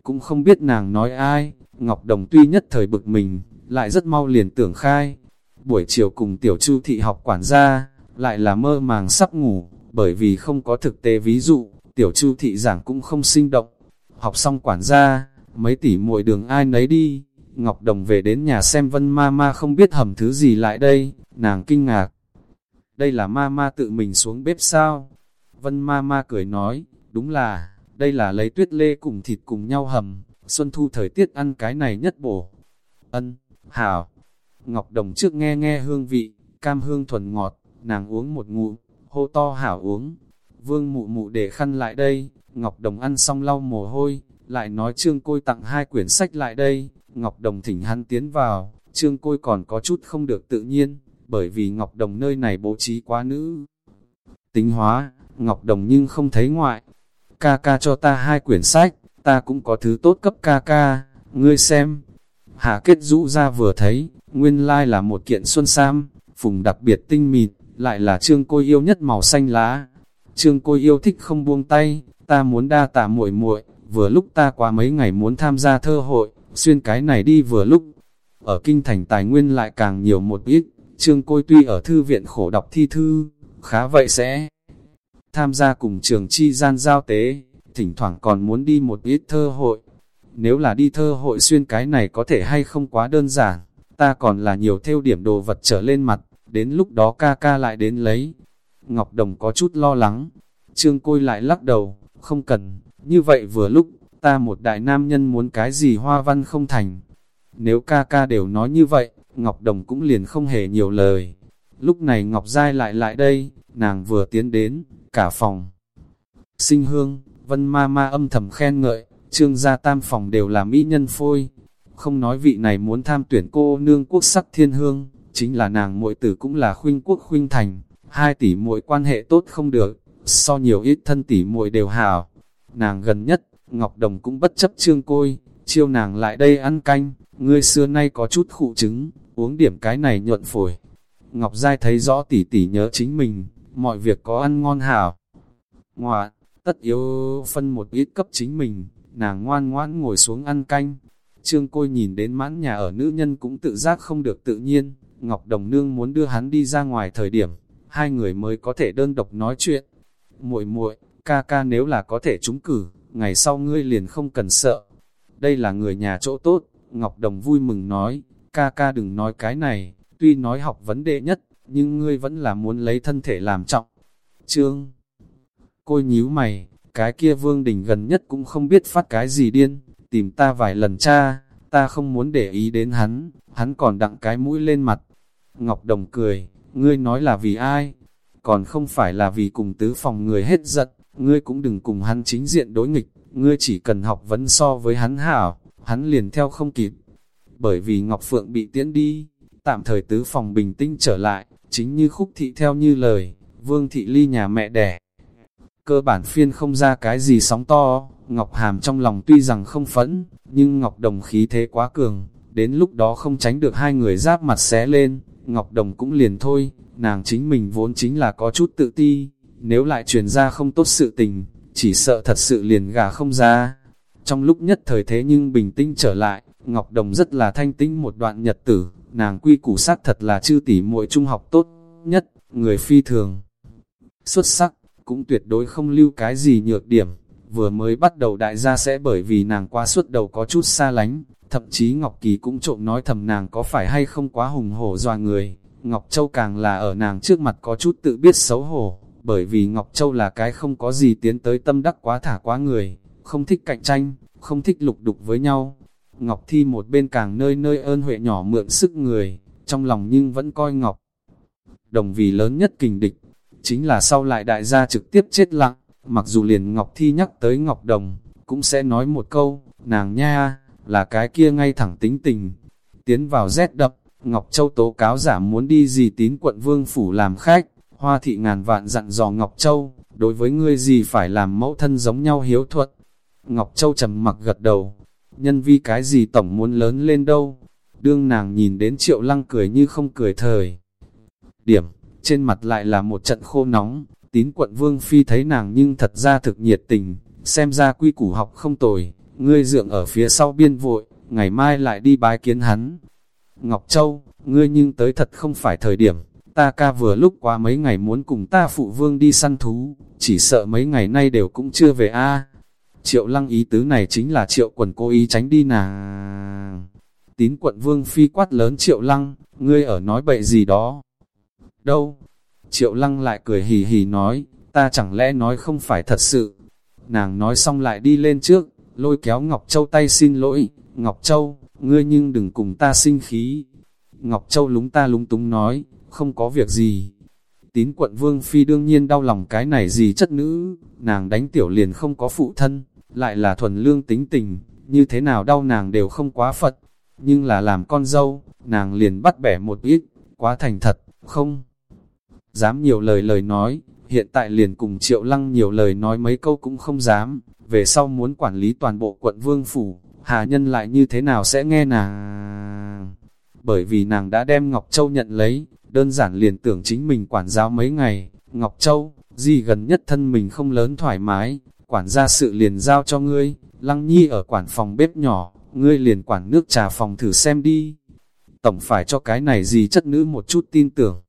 Cũng không biết nàng nói ai, Ngọc Đồng tuy nhất thời bực mình, lại rất mau liền tưởng khai. Buổi chiều cùng tiểu chu thị học quản gia, lại là mơ màng sắp ngủ, bởi vì không có thực tế ví dụ, tiểu chu thị giảng cũng không sinh động. Học xong quản gia, mấy tỷ muội đường ai nấy đi, Ngọc Đồng về đến nhà xem Vân Ma Ma không biết hầm thứ gì lại đây, nàng kinh ngạc. Đây là Ma Ma tự mình xuống bếp sao? Vân Ma Ma cười nói, đúng là, đây là lấy tuyết lê cùng thịt cùng nhau hầm, xuân thu thời tiết ăn cái này nhất bổ. Ân, hảo. Ngọc Đồng trước nghe nghe hương vị, cam hương thuần ngọt, nàng uống một ngụm, hô to hảo uống. Vương mụ mụ để khăn lại đây, Ngọc Đồng ăn xong lau mồ hôi, lại nói trương côi tặng hai quyển sách lại đây, Ngọc Đồng thỉnh hắn tiến vào, trương côi còn có chút không được tự nhiên, bởi vì Ngọc Đồng nơi này bố trí quá nữ. Tính hóa, Ngọc Đồng nhưng không thấy ngoại. Ca ca cho ta hai quyển sách, ta cũng có thứ tốt cấp ca ca, ngươi xem. Hạ kết rũ ra vừa thấy, nguyên lai là một kiện xuân sam, phùng đặc biệt tinh mịt, lại là trương côi yêu nhất màu xanh lá. Trương côi yêu thích không buông tay, ta muốn đa tả muội muội vừa lúc ta qua mấy ngày muốn tham gia thơ hội, xuyên cái này đi vừa lúc. Ở kinh thành tài nguyên lại càng nhiều một ít, trương côi tuy ở thư viện khổ đọc thi thư, khá vậy sẽ tham gia cùng trường chi gian giao tế, thỉnh thoảng còn muốn đi một ít thơ hội. Nếu là đi thơ hội xuyên cái này có thể hay không quá đơn giản, ta còn là nhiều theo điểm đồ vật trở lên mặt, đến lúc đó ca ca lại đến lấy. Ngọc Đồng có chút lo lắng, trương côi lại lắc đầu, không cần, như vậy vừa lúc, ta một đại nam nhân muốn cái gì hoa văn không thành. Nếu ca ca đều nói như vậy, Ngọc Đồng cũng liền không hề nhiều lời. Lúc này Ngọc Giai lại lại đây, nàng vừa tiến đến, cả phòng. Sinh hương, vân ma ma âm thầm khen ngợi, trương gia tam phòng đều là mỹ nhân phôi. Không nói vị này muốn tham tuyển cô nương quốc sắc thiên hương, chính là nàng muội tử cũng là khuynh quốc khuynh thành, hai tỷ muội quan hệ tốt không được, so nhiều ít thân tỷ muội đều hảo. Nàng gần nhất, Ngọc Đồng cũng bất chấp trương côi, chiêu nàng lại đây ăn canh, ngươi xưa nay có chút khụ trứng, uống điểm cái này nhuận phổi. Ngọc Giai thấy rõ tỷ tỷ nhớ chính mình, mọi việc có ăn ngon hảo. Ngoà, tất yếu phân một ít cấp chính mình, nàng ngoan ngoãn ngồi xuống ăn canh. Trương Côi nhìn đến mãn nhà ở nữ nhân cũng tự giác không được tự nhiên, Ngọc Đồng Nương muốn đưa hắn đi ra ngoài thời điểm, hai người mới có thể đơn độc nói chuyện. muội muội ca ca nếu là có thể trúng cử, ngày sau ngươi liền không cần sợ. Đây là người nhà chỗ tốt, Ngọc Đồng vui mừng nói, ca ca đừng nói cái này, tuy nói học vấn đề nhất, nhưng ngươi vẫn là muốn lấy thân thể làm trọng. Trương Côi nhíu mày, cái kia vương đình gần nhất cũng không biết phát cái gì điên, tìm ta vài lần cha, ta không muốn để ý đến hắn, hắn còn đặng cái mũi lên mặt. Ngọc Đồng cười, ngươi nói là vì ai? Còn không phải là vì cùng tứ phòng người hết giận, ngươi cũng đừng cùng hắn chính diện đối nghịch, ngươi chỉ cần học vấn so với hắn hảo, hắn liền theo không kịp. Bởi vì Ngọc Phượng bị tiễn đi, tạm thời tứ phòng bình tĩnh trở lại, chính như khúc thị theo như lời, vương thị ly nhà mẹ đẻ. Cơ bản phiên không ra cái gì sóng to, Ngọc Hàm trong lòng tuy rằng không phẫn, nhưng Ngọc Đồng khí thế quá cường, đến lúc đó không tránh được hai người giáp mặt xé lên, Ngọc Đồng cũng liền thôi, nàng chính mình vốn chính là có chút tự ti, nếu lại truyền ra không tốt sự tình, chỉ sợ thật sự liền gà không ra. Trong lúc nhất thời thế nhưng bình tĩnh trở lại, Ngọc Đồng rất là thanh tĩnh một đoạn nhật tử, nàng quy củ sát thật là chư tỷ muội trung học tốt nhất, người phi thường. Xuất sắc, cũng tuyệt đối không lưu cái gì nhược điểm, vừa mới bắt đầu đại gia sẽ bởi vì nàng qua suốt đầu có chút xa lánh, thậm chí Ngọc Kỳ cũng trộm nói thầm nàng có phải hay không quá hùng hổ doa người, Ngọc Châu càng là ở nàng trước mặt có chút tự biết xấu hổ, bởi vì Ngọc Châu là cái không có gì tiến tới tâm đắc quá thả quá người, không thích cạnh tranh, không thích lục đục với nhau. Ngọc Thi một bên càng nơi nơi ơn huệ nhỏ mượn sức người, trong lòng nhưng vẫn coi Ngọc. Đồng vì lớn nhất kình địch, chính là sau lại đại gia trực tiếp chết lặng, mặc dù liền Ngọc Thi nhắc tới Ngọc Đồng, cũng sẽ nói một câu, nàng nha, là cái kia ngay thẳng tính tình. Tiến vào rét đập, Ngọc Châu tố cáo giả muốn đi gì tín quận Vương Phủ làm khách, Hoa thị ngàn vạn dặn dò Ngọc Châu, đối với ngươi gì phải làm mẫu thân giống nhau hiếu thuận. Ngọc Châu trầm mặc gật đầu, nhân vi cái gì tổng muốn lớn lên đâu. Đương nàng nhìn đến triệu lăng cười như không cười thời. Điểm, trên mặt lại là một trận khô nóng, tín quận Vương Phi thấy nàng nhưng thật ra thực nhiệt tình, xem ra quy củ học không tồi, ngươi dượng ở phía sau biên vội, ngày mai lại đi bái kiến hắn. Ngọc Châu, ngươi nhưng tới thật không phải thời điểm, ta ca vừa lúc qua mấy ngày muốn cùng ta phụ vương đi săn thú, chỉ sợ mấy ngày nay đều cũng chưa về a. Triệu lăng ý tứ này chính là triệu quần cố ý tránh đi nàng. Tín quận vương phi quát lớn triệu lăng, ngươi ở nói bậy gì đó. Đâu? Triệu lăng lại cười hì hì nói, ta chẳng lẽ nói không phải thật sự. Nàng nói xong lại đi lên trước, lôi kéo Ngọc Châu tay xin lỗi, Ngọc Châu, ngươi nhưng đừng cùng ta sinh khí. Ngọc Châu lúng ta lúng túng nói, không có việc gì. Tín quận Vương Phi đương nhiên đau lòng cái này gì chất nữ, nàng đánh tiểu liền không có phụ thân, lại là thuần lương tính tình, như thế nào đau nàng đều không quá phật. Nhưng là làm con dâu, nàng liền bắt bẻ một ít, quá thành thật, không. Dám nhiều lời lời nói, hiện tại liền cùng triệu lăng nhiều lời nói mấy câu cũng không dám, về sau muốn quản lý toàn bộ quận Vương Phủ, Hà Nhân lại như thế nào sẽ nghe nàng. Bởi vì nàng đã đem Ngọc Châu nhận lấy, đơn giản liền tưởng chính mình quản giáo mấy ngày, Ngọc Châu, gì gần nhất thân mình không lớn thoải mái, quản gia sự liền giao cho ngươi, Lăng Nhi ở quản phòng bếp nhỏ, ngươi liền quản nước trà phòng thử xem đi. Tổng phải cho cái này gì chất nữ một chút tin tưởng.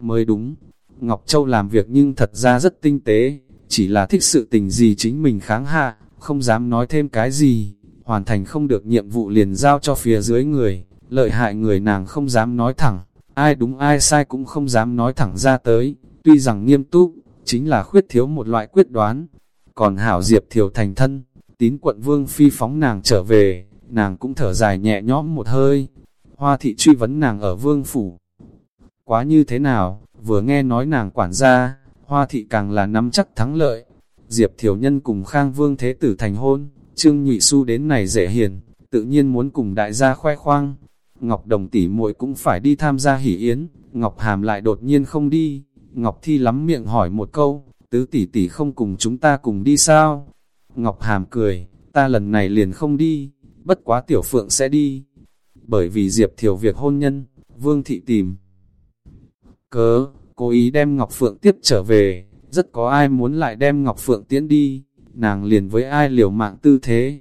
Mới đúng, Ngọc Châu làm việc nhưng thật ra rất tinh tế, chỉ là thích sự tình gì chính mình kháng hạ, không dám nói thêm cái gì, hoàn thành không được nhiệm vụ liền giao cho phía dưới người, lợi hại người nàng không dám nói thẳng, ai đúng ai sai cũng không dám nói thẳng ra tới, tuy rằng nghiêm túc, chính là khuyết thiếu một loại quyết đoán. Còn Hảo Diệp Thiều thành thân, tín quận vương phi phóng nàng trở về, nàng cũng thở dài nhẹ nhõm một hơi. Hoa thị truy vấn nàng ở vương phủ. Quá như thế nào, vừa nghe nói nàng quản gia, hoa thị càng là nắm chắc thắng lợi. Diệp Thiều Nhân cùng Khang Vương Thế Tử thành hôn, Trương Nhụy Xu đến này dễ hiền, tự nhiên muốn cùng đại gia khoe khoang, Ngọc Đồng tỷ muội cũng phải đi tham gia hỷ yến, Ngọc Hàm lại đột nhiên không đi. Ngọc Thi lắm miệng hỏi một câu, tứ tỷ tỷ không cùng chúng ta cùng đi sao? Ngọc Hàm cười, ta lần này liền không đi, bất quá tiểu phượng sẽ đi. bởi vì Diệp Thiều việc hôn nhân, Vương Thị tìm. Cớ, cố ý đem Ngọc Phượng tiếp trở về, rất có ai muốn lại đem Ngọc Phượng tiến đi, nàng liền với ai liều mạng tư thế.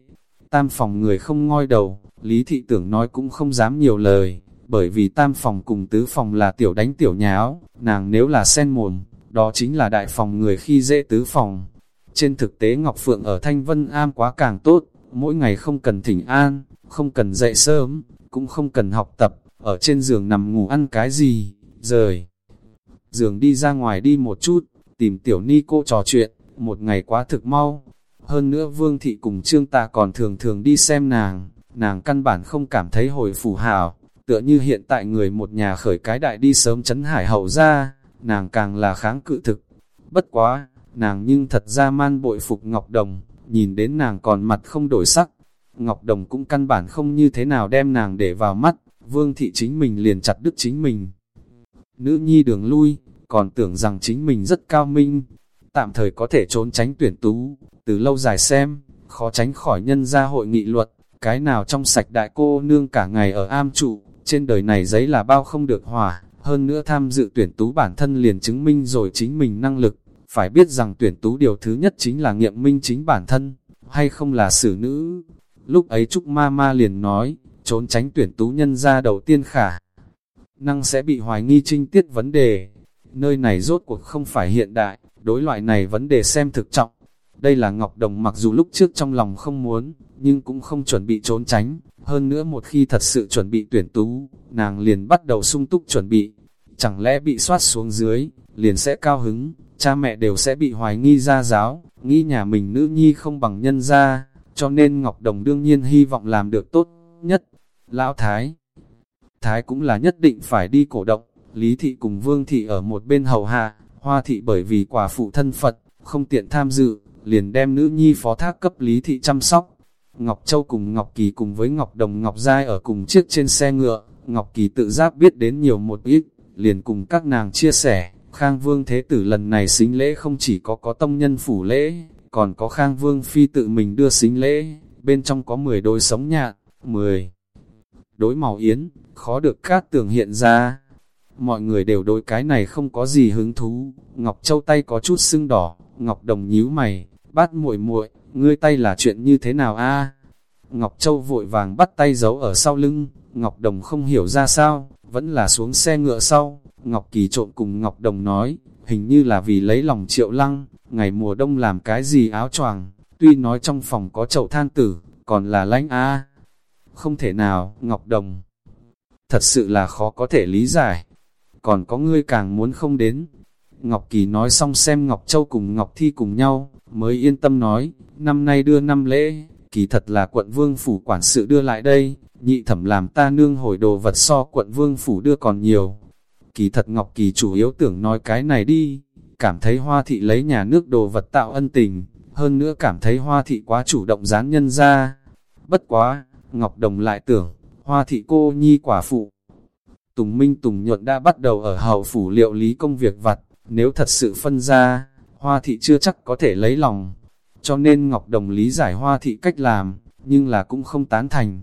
Tam phòng người không ngoi đầu, Lý Thị tưởng nói cũng không dám nhiều lời, bởi vì tam phòng cùng tứ phòng là tiểu đánh tiểu nháo, nàng nếu là sen mồm, đó chính là đại phòng người khi dễ tứ phòng. Trên thực tế Ngọc Phượng ở Thanh Vân Am quá càng tốt, mỗi ngày không cần thỉnh an, không cần dậy sớm, cũng không cần học tập, ở trên giường nằm ngủ ăn cái gì, rời. Giường đi ra ngoài đi một chút, tìm tiểu ni cô trò chuyện, một ngày quá thực mau. Hơn nữa Vương Thị cùng Trương ta còn thường thường đi xem nàng, nàng căn bản không cảm thấy hồi phủ hào, tựa như hiện tại người một nhà khởi cái đại đi sớm chấn hải hậu ra, nàng càng là kháng cự thực. Bất quá, nàng nhưng thật ra man bội phục Ngọc Đồng, nhìn đến nàng còn mặt không đổi sắc. Ngọc Đồng cũng căn bản không như thế nào đem nàng để vào mắt, Vương Thị chính mình liền chặt đứt chính mình. Nữ nhi đường lui, còn tưởng rằng chính mình rất cao minh, tạm thời có thể trốn tránh tuyển tú, từ lâu dài xem, khó tránh khỏi nhân gia hội nghị luật, cái nào trong sạch đại cô nương cả ngày ở am trụ, trên đời này giấy là bao không được hỏa, hơn nữa tham dự tuyển tú bản thân liền chứng minh rồi chính mình năng lực, phải biết rằng tuyển tú điều thứ nhất chính là nghiệm minh chính bản thân, hay không là xử nữ. Lúc ấy Trúc Ma Ma liền nói, trốn tránh tuyển tú nhân ra đầu tiên khả. Năng sẽ bị hoài nghi trinh tiết vấn đề. Nơi này rốt cuộc không phải hiện đại, đối loại này vấn đề xem thực trọng. Đây là Ngọc Đồng mặc dù lúc trước trong lòng không muốn, nhưng cũng không chuẩn bị trốn tránh. Hơn nữa một khi thật sự chuẩn bị tuyển tú, nàng liền bắt đầu sung túc chuẩn bị. Chẳng lẽ bị soát xuống dưới, liền sẽ cao hứng, cha mẹ đều sẽ bị hoài nghi ra giáo, nghĩ nhà mình nữ nhi không bằng nhân ra, cho nên Ngọc Đồng đương nhiên hy vọng làm được tốt nhất. Lão Thái Thái cũng là nhất định phải đi cổ động, Lý Thị cùng Vương Thị ở một bên hầu hạ, Hoa Thị bởi vì quả phụ thân Phật, không tiện tham dự, liền đem nữ nhi phó thác cấp Lý Thị chăm sóc. Ngọc Châu cùng Ngọc Kỳ cùng với Ngọc Đồng Ngọc Giai ở cùng chiếc trên xe ngựa, Ngọc Kỳ tự giác biết đến nhiều một ít, liền cùng các nàng chia sẻ, Khang Vương Thế Tử lần này xính lễ không chỉ có có tông nhân phủ lễ, còn có Khang Vương Phi tự mình đưa xính lễ, bên trong có 10 đôi sống nhạc, 10 đối màu yến, khó được cát tường hiện ra. Mọi người đều đối cái này không có gì hứng thú, Ngọc Châu tay có chút sưng đỏ, Ngọc Đồng nhíu mày, bát muội muội, ngươi tay là chuyện như thế nào a? Ngọc Châu vội vàng bắt tay giấu ở sau lưng, Ngọc Đồng không hiểu ra sao, vẫn là xuống xe ngựa sau, Ngọc Kỳ trộn cùng Ngọc Đồng nói, hình như là vì lấy lòng triệu lăng, ngày mùa đông làm cái gì áo choàng, tuy nói trong phòng có chậu than tử, còn là lánh a Không thể nào, Ngọc Đồng. Thật sự là khó có thể lý giải. Còn có ngươi càng muốn không đến. Ngọc Kỳ nói xong xem Ngọc Châu cùng Ngọc Thi cùng nhau, mới yên tâm nói, năm nay đưa năm lễ, kỳ thật là quận vương phủ quản sự đưa lại đây, nhị thẩm làm ta nương hồi đồ vật so quận vương phủ đưa còn nhiều. Kỳ thật Ngọc Kỳ chủ yếu tưởng nói cái này đi, cảm thấy hoa thị lấy nhà nước đồ vật tạo ân tình, hơn nữa cảm thấy hoa thị quá chủ động dán nhân ra. Bất quá, Ngọc Đồng lại tưởng, hoa thị cô nhi quả phụ. Tùng Minh Tùng Nhuận đã bắt đầu ở hậu phủ liệu lý công việc vặt, nếu thật sự phân ra, hoa thị chưa chắc có thể lấy lòng. Cho nên Ngọc Đồng lý giải hoa thị cách làm, nhưng là cũng không tán thành.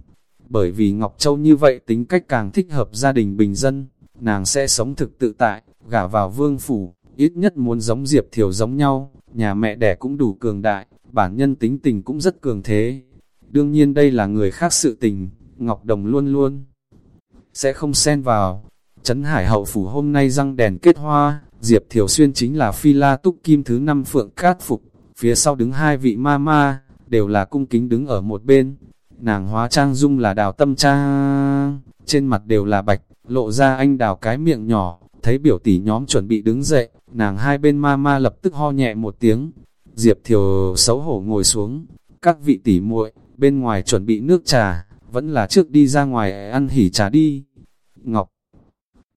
Bởi vì Ngọc Châu như vậy tính cách càng thích hợp gia đình bình dân, nàng sẽ sống thực tự tại, gả vào vương phủ, ít nhất muốn giống Diệp Thiều giống nhau, nhà mẹ đẻ cũng đủ cường đại, bản nhân tính tình cũng rất cường thế. Đương nhiên đây là người khác sự tình, Ngọc Đồng luôn luôn sẽ không xen vào. Trấn Hải hậu phủ hôm nay răng đèn kết hoa, Diệp Thiều Xuyên chính là phi la túc kim thứ năm phượng cát phục, phía sau đứng hai vị ma ma, đều là cung kính đứng ở một bên. Nàng hóa trang dung là đào tâm trang, trên mặt đều là bạch, lộ ra anh đào cái miệng nhỏ, thấy biểu tỷ nhóm chuẩn bị đứng dậy, nàng hai bên ma ma lập tức ho nhẹ một tiếng. Diệp Thiều xấu hổ ngồi xuống, các vị tỷ muội bên ngoài chuẩn bị nước trà, vẫn là trước đi ra ngoài ăn hỉ trà đi. Ngọc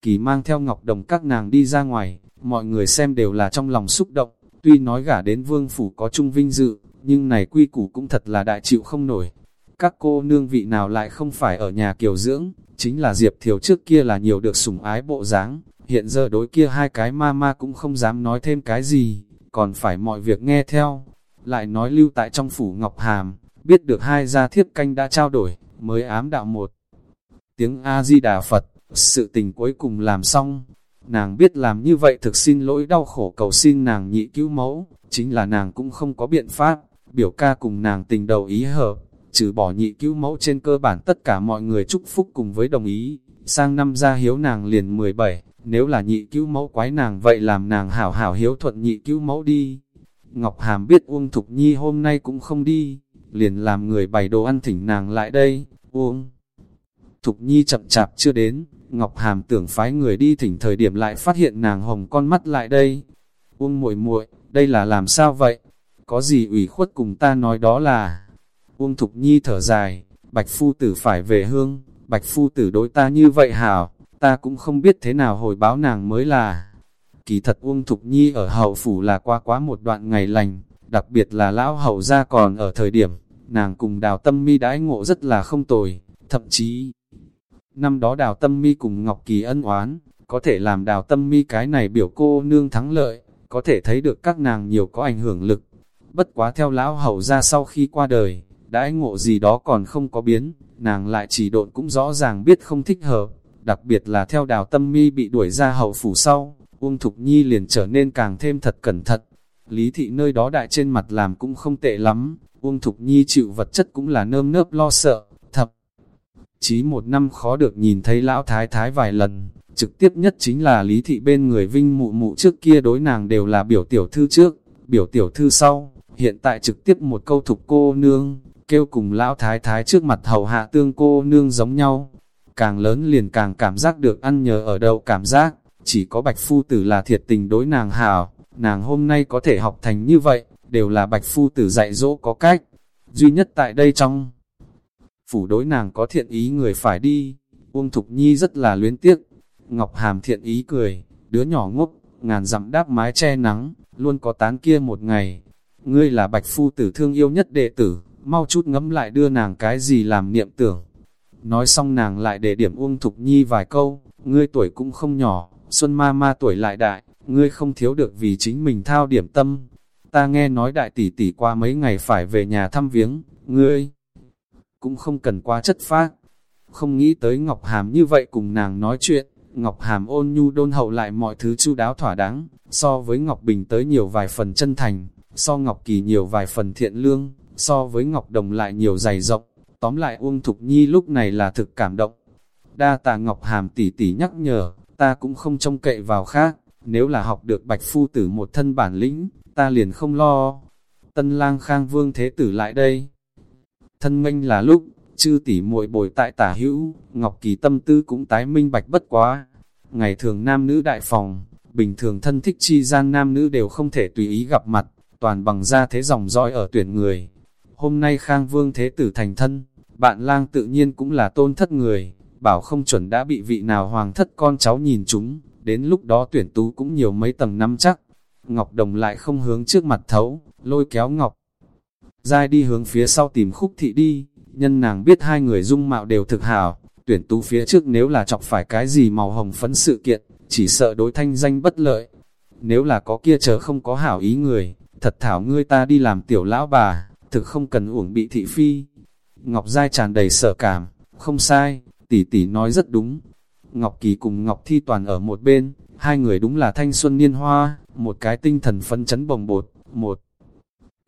Kỳ mang theo Ngọc Đồng các nàng đi ra ngoài, mọi người xem đều là trong lòng xúc động, tuy nói gả đến vương phủ có trung vinh dự, nhưng này quy củ cũng thật là đại chịu không nổi. Các cô nương vị nào lại không phải ở nhà kiều dưỡng, chính là Diệp Thiều trước kia là nhiều được sủng ái bộ dáng hiện giờ đối kia hai cái ma ma cũng không dám nói thêm cái gì, còn phải mọi việc nghe theo. Lại nói lưu tại trong phủ Ngọc Hàm, biết được hai gia thiếp canh đã trao đổi, mới ám đạo một tiếng A-di-đà Phật, sự tình cuối cùng làm xong. Nàng biết làm như vậy thực xin lỗi đau khổ cầu xin nàng nhị cứu mẫu, chính là nàng cũng không có biện pháp, biểu ca cùng nàng tình đầu ý hợp, trừ bỏ nhị cứu mẫu trên cơ bản tất cả mọi người chúc phúc cùng với đồng ý, sang năm ra hiếu nàng liền 17, nếu là nhị cứu mẫu quái nàng vậy làm nàng hảo hảo hiếu thuận nhị cứu mẫu đi. Ngọc Hàm biết Uông Thục Nhi hôm nay cũng không đi, liền làm người bày đồ ăn thỉnh nàng lại đây, Uông. Thục Nhi chậm chạp chưa đến, Ngọc Hàm tưởng phái người đi thỉnh thời điểm lại phát hiện nàng hồng con mắt lại đây. Uông muội muội, đây là làm sao vậy? Có gì ủy khuất cùng ta nói đó là... Uông Thục Nhi thở dài, Bạch Phu Tử phải về hương, Bạch Phu Tử đối ta như vậy hảo, ta cũng không biết thế nào hồi báo nàng mới là. Kỳ thật Uông Thục Nhi ở hậu phủ là qua quá một đoạn ngày lành, đặc biệt là lão hậu gia còn ở thời điểm, nàng cùng đào tâm mi đãi ngộ rất là không tồi, thậm chí Năm đó đào tâm mi cùng Ngọc Kỳ ân oán, có thể làm đào tâm mi cái này biểu cô nương thắng lợi, có thể thấy được các nàng nhiều có ảnh hưởng lực. Bất quá theo lão hậu ra sau khi qua đời, đãi ngộ gì đó còn không có biến, nàng lại chỉ độn cũng rõ ràng biết không thích hợp, đặc biệt là theo đào tâm mi bị đuổi ra hậu phủ sau, Uông Thục Nhi liền trở nên càng thêm thật cẩn thận. Lý thị nơi đó đại trên mặt làm cũng không tệ lắm, Uông Thục Nhi chịu vật chất cũng là nơm nớp lo sợ, chí một năm khó được nhìn thấy lão thái thái vài lần, trực tiếp nhất chính là lý thị bên người vinh mụ mụ trước kia đối nàng đều là biểu tiểu thư trước, biểu tiểu thư sau, hiện tại trực tiếp một câu thục cô nương, kêu cùng lão thái thái trước mặt hầu hạ tương cô nương giống nhau. Càng lớn liền càng cảm giác được ăn nhờ ở đâu cảm giác, chỉ có bạch phu tử là thiệt tình đối nàng hảo, nàng hôm nay có thể học thành như vậy, đều là bạch phu tử dạy dỗ có cách. Duy nhất tại đây trong phủ đối nàng có thiện ý người phải đi. Uông Thục Nhi rất là luyến tiếc. Ngọc Hàm thiện ý cười, đứa nhỏ ngốc, ngàn dặm đáp mái che nắng, luôn có tán kia một ngày. Ngươi là bạch phu tử thương yêu nhất đệ tử, mau chút ngẫm lại đưa nàng cái gì làm niệm tưởng. Nói xong nàng lại để điểm Uông Thục Nhi vài câu, ngươi tuổi cũng không nhỏ, Xuân ma ma tuổi lại đại, ngươi không thiếu được vì chính mình thao điểm tâm. Ta nghe nói đại tỷ tỷ qua mấy ngày phải về nhà thăm viếng, ngươi cũng không cần quá chất phác. Không nghĩ tới Ngọc Hàm như vậy cùng nàng nói chuyện, Ngọc Hàm ôn nhu đôn hậu lại mọi thứ chu đáo thỏa đáng, so với Ngọc Bình tới nhiều vài phần chân thành, so Ngọc Kỳ nhiều vài phần thiện lương, so với Ngọc Đồng lại nhiều dày rộng, tóm lại Uông Thục Nhi lúc này là thực cảm động. Đa tạ Ngọc Hàm tỷ tỷ nhắc nhở, ta cũng không trông cậy vào khác, nếu là học được Bạch Phu Tử một thân bản lĩnh, ta liền không lo. Tân lang khang vương thế tử lại đây, thân nghênh là lúc, chư tỷ muội bồi tại tả hữu, Ngọc Kỳ tâm tư cũng tái minh bạch bất quá. Ngày thường nam nữ đại phòng, bình thường thân thích chi gian nam nữ đều không thể tùy ý gặp mặt, toàn bằng ra thế dòng dõi ở tuyển người. Hôm nay Khang Vương Thế Tử thành thân, bạn lang tự nhiên cũng là tôn thất người, bảo không chuẩn đã bị vị nào hoàng thất con cháu nhìn chúng, đến lúc đó tuyển tú cũng nhiều mấy tầng năm chắc. Ngọc Đồng lại không hướng trước mặt thấu, lôi kéo Ngọc Giai đi hướng phía sau tìm khúc thị đi, nhân nàng biết hai người dung mạo đều thực hảo, tuyển tú phía trước nếu là chọc phải cái gì màu hồng phấn sự kiện, chỉ sợ đối thanh danh bất lợi. Nếu là có kia chờ không có hảo ý người, thật thảo ngươi ta đi làm tiểu lão bà, thực không cần uổng bị thị phi. Ngọc Giai tràn đầy sợ cảm, không sai, tỷ tỷ nói rất đúng. Ngọc Kỳ cùng Ngọc Thi toàn ở một bên, hai người đúng là thanh xuân niên hoa, một cái tinh thần phấn chấn bồng bột, một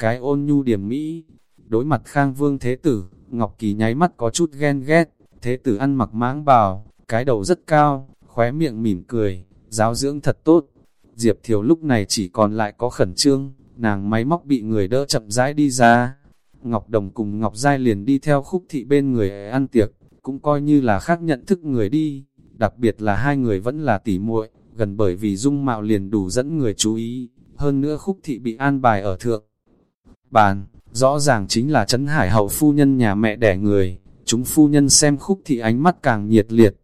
cái ôn nhu điểm mỹ. Đối mặt Khang Vương Thế Tử, Ngọc Kỳ nháy mắt có chút ghen ghét, Thế Tử ăn mặc mãng bào, cái đầu rất cao, khóe miệng mỉm cười, giáo dưỡng thật tốt. Diệp Thiều lúc này chỉ còn lại có khẩn trương, nàng máy móc bị người đỡ chậm rãi đi ra. Ngọc Đồng cùng Ngọc Giai liền đi theo khúc thị bên người ăn tiệc, cũng coi như là khác nhận thức người đi, đặc biệt là hai người vẫn là tỉ muội, gần bởi vì dung mạo liền đủ dẫn người chú ý, hơn nữa khúc thị bị an bài ở thượng bàn, rõ ràng chính là Trấn Hải hậu phu nhân nhà mẹ đẻ người, chúng phu nhân xem khúc thị ánh mắt càng nhiệt liệt.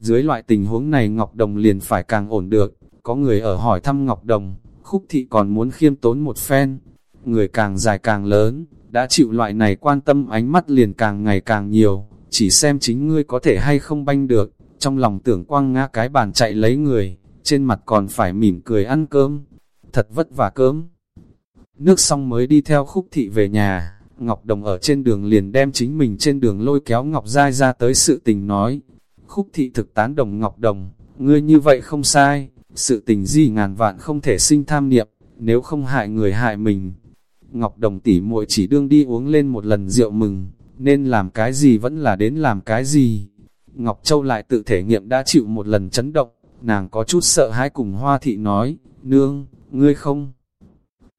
Dưới loại tình huống này Ngọc Đồng liền phải càng ổn được, có người ở hỏi thăm Ngọc Đồng, khúc thị còn muốn khiêm tốn một phen, người càng dài càng lớn, đã chịu loại này quan tâm ánh mắt liền càng ngày càng nhiều, chỉ xem chính ngươi có thể hay không banh được, trong lòng tưởng quang ngã cái bàn chạy lấy người, trên mặt còn phải mỉm cười ăn cơm, thật vất vả cơm. Nước xong mới đi theo khúc thị về nhà, Ngọc Đồng ở trên đường liền đem chính mình trên đường lôi kéo Ngọc Giai ra tới sự tình nói. Khúc thị thực tán đồng Ngọc Đồng, ngươi như vậy không sai, sự tình gì ngàn vạn không thể sinh tham niệm, nếu không hại người hại mình. Ngọc Đồng tỉ muội chỉ đương đi uống lên một lần rượu mừng, nên làm cái gì vẫn là đến làm cái gì. Ngọc Châu lại tự thể nghiệm đã chịu một lần chấn động, nàng có chút sợ hãi cùng Hoa Thị nói, nương, ngươi không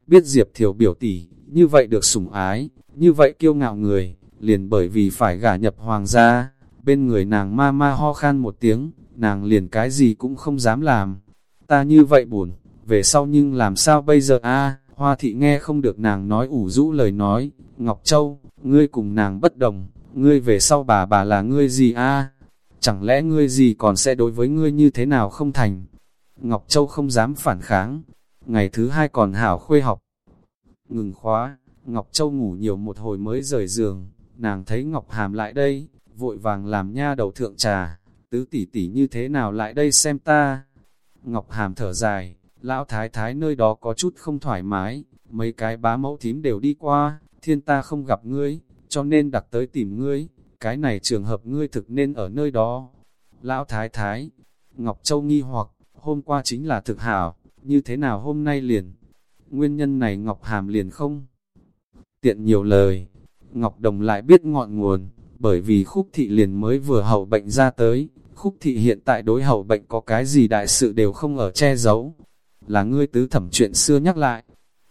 biết Diệp Thiều biểu tỷ, như vậy được sủng ái, như vậy kiêu ngạo người, liền bởi vì phải gả nhập hoàng gia, bên người nàng ma ma ho khan một tiếng, nàng liền cái gì cũng không dám làm. Ta như vậy buồn, về sau nhưng làm sao bây giờ a Hoa thị nghe không được nàng nói ủ rũ lời nói, Ngọc Châu, ngươi cùng nàng bất đồng, ngươi về sau bà bà là ngươi gì a Chẳng lẽ ngươi gì còn sẽ đối với ngươi như thế nào không thành? Ngọc Châu không dám phản kháng, ngày thứ hai còn hảo khuê học. Ngừng khóa, Ngọc Châu ngủ nhiều một hồi mới rời giường, nàng thấy Ngọc Hàm lại đây, vội vàng làm nha đầu thượng trà, tứ tỷ tỷ như thế nào lại đây xem ta. Ngọc Hàm thở dài, lão thái thái nơi đó có chút không thoải mái, mấy cái bá mẫu thím đều đi qua, thiên ta không gặp ngươi, cho nên đặt tới tìm ngươi, cái này trường hợp ngươi thực nên ở nơi đó. Lão thái thái, Ngọc Châu nghi hoặc, hôm qua chính là thực hảo, như thế nào hôm nay liền? Nguyên nhân này Ngọc Hàm liền không? Tiện nhiều lời, Ngọc Đồng lại biết ngọn nguồn, bởi vì khúc thị liền mới vừa hậu bệnh ra tới, khúc thị hiện tại đối hậu bệnh có cái gì đại sự đều không ở che giấu. Là ngươi tứ thẩm chuyện xưa nhắc lại,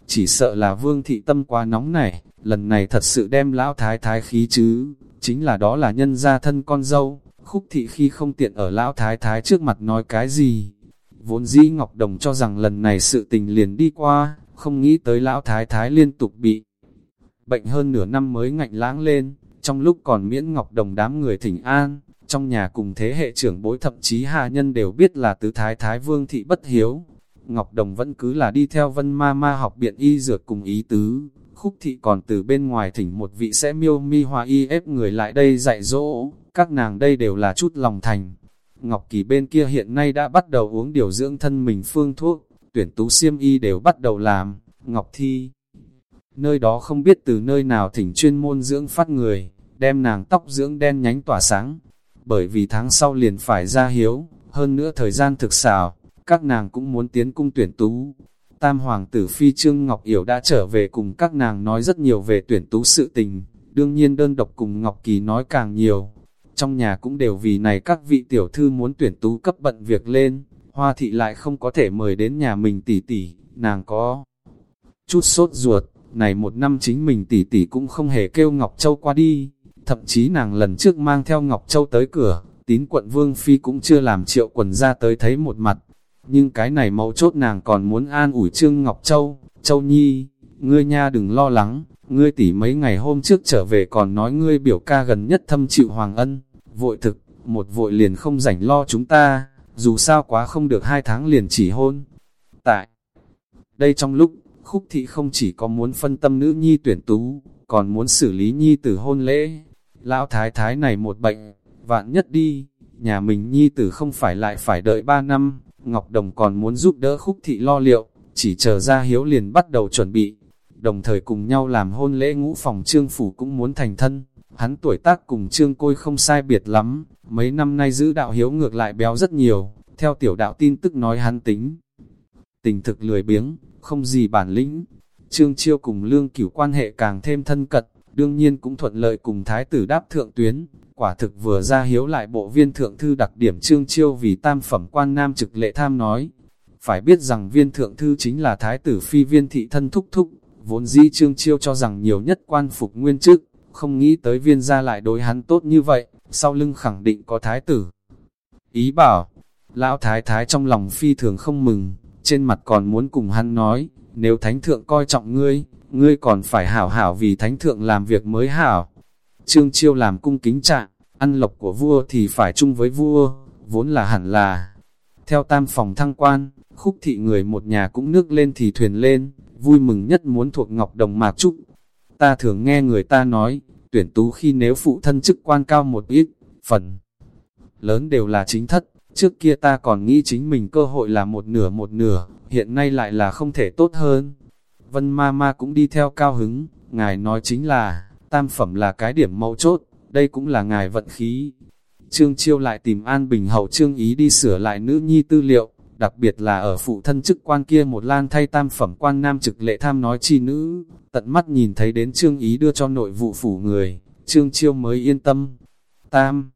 chỉ sợ là vương thị tâm quá nóng này, lần này thật sự đem lão thái thái khí chứ, chính là đó là nhân gia thân con dâu, khúc thị khi không tiện ở lão thái thái trước mặt nói cái gì. Vốn dĩ Ngọc Đồng cho rằng lần này sự tình liền đi qua, không nghĩ tới lão thái thái liên tục bị bệnh hơn nửa năm mới ngạnh lãng lên, trong lúc còn miễn Ngọc Đồng đám người thỉnh an, trong nhà cùng thế hệ trưởng bối thậm chí hạ nhân đều biết là tứ thái thái vương thị bất hiếu. Ngọc Đồng vẫn cứ là đi theo vân ma ma học biện y dược cùng ý tứ, khúc thị còn từ bên ngoài thỉnh một vị sẽ miêu mi hoa y ép người lại đây dạy dỗ, các nàng đây đều là chút lòng thành. Ngọc Kỳ bên kia hiện nay đã bắt đầu uống điều dưỡng thân mình phương thuốc, tuyển tú siêm y đều bắt đầu làm, Ngọc Thi. Nơi đó không biết từ nơi nào thỉnh chuyên môn dưỡng phát người, đem nàng tóc dưỡng đen nhánh tỏa sáng. Bởi vì tháng sau liền phải ra hiếu, hơn nữa thời gian thực xảo, các nàng cũng muốn tiến cung tuyển tú. Tam hoàng tử phi Trương Ngọc Yểu đã trở về cùng các nàng nói rất nhiều về tuyển tú sự tình, đương nhiên đơn độc cùng Ngọc Kỳ nói càng nhiều. Trong nhà cũng đều vì này các vị tiểu thư muốn tuyển tú cấp bận việc lên, hoa thị lại không có thể mời đến nhà mình tỷ tỷ, nàng có chút sốt ruột, này một năm chính mình tỷ tỷ cũng không hề kêu Ngọc Châu qua đi, thậm chí nàng lần trước mang theo Ngọc Châu tới cửa, tín quận Vương Phi cũng chưa làm triệu quần ra tới thấy một mặt. Nhưng cái này mấu chốt nàng còn muốn an ủi Trương Ngọc Châu, Châu Nhi, ngươi nha đừng lo lắng, ngươi tỷ mấy ngày hôm trước trở về còn nói ngươi biểu ca gần nhất thâm chịu hoàng ân, vội thực, một vội liền không rảnh lo chúng ta, dù sao quá không được hai tháng liền chỉ hôn. Tại đây trong lúc, khúc thị không chỉ có muốn phân tâm nữ nhi tuyển tú, còn muốn xử lý nhi tử hôn lễ, Lão thái thái này một bệnh, vạn nhất đi, nhà mình nhi tử không phải lại phải đợi ba năm, Ngọc Đồng còn muốn giúp đỡ khúc thị lo liệu, chỉ chờ ra hiếu liền bắt đầu chuẩn bị. Đồng thời cùng nhau làm hôn lễ ngũ phòng trương phủ cũng muốn thành thân, hắn tuổi tác cùng trương côi không sai biệt lắm, mấy năm nay giữ đạo hiếu ngược lại béo rất nhiều, theo tiểu đạo tin tức nói hắn tính. Tình thực lười biếng, không gì bản lĩnh, trương chiêu cùng lương cửu quan hệ càng thêm thân cật, đương nhiên cũng thuận lợi cùng thái tử đáp thượng tuyến, quả thực vừa ra hiếu lại bộ viên thượng thư đặc điểm trương chiêu vì tam phẩm quan nam trực lệ tham nói. Phải biết rằng viên thượng thư chính là thái tử phi viên thị thân thúc thúc, vốn dĩ trương chiêu cho rằng nhiều nhất quan phục nguyên chức, không nghĩ tới viên gia lại đối hắn tốt như vậy, sau lưng khẳng định có thái tử. Ý bảo, lão thái thái trong lòng phi thường không mừng, trên mặt còn muốn cùng hắn nói, nếu thánh thượng coi trọng ngươi, ngươi còn phải hảo hảo vì thánh thượng làm việc mới hảo. Trương Chiêu làm cung kính trạng, ăn lộc của vua thì phải chung với vua, vốn là hẳn là. Theo tam phòng thăng quan, khúc thị người một nhà cũng nước lên thì thuyền lên, vui mừng nhất muốn thuộc Ngọc Đồng Mạc Trúc. Ta thường nghe người ta nói, tuyển tú khi nếu phụ thân chức quan cao một ít, phần lớn đều là chính thất, trước kia ta còn nghĩ chính mình cơ hội là một nửa một nửa, hiện nay lại là không thể tốt hơn. Vân ma ma cũng đi theo cao hứng, ngài nói chính là, tam phẩm là cái điểm mấu chốt, đây cũng là ngài vận khí. Trương Chiêu lại tìm An Bình Hậu Trương Ý đi sửa lại nữ nhi tư liệu, đặc biệt là ở phụ thân chức quan kia một lan thay tam phẩm quan nam trực lệ tham nói chi nữ, tận mắt nhìn thấy đến Trương Ý đưa cho nội vụ phủ người, Trương Chiêu mới yên tâm. Tam,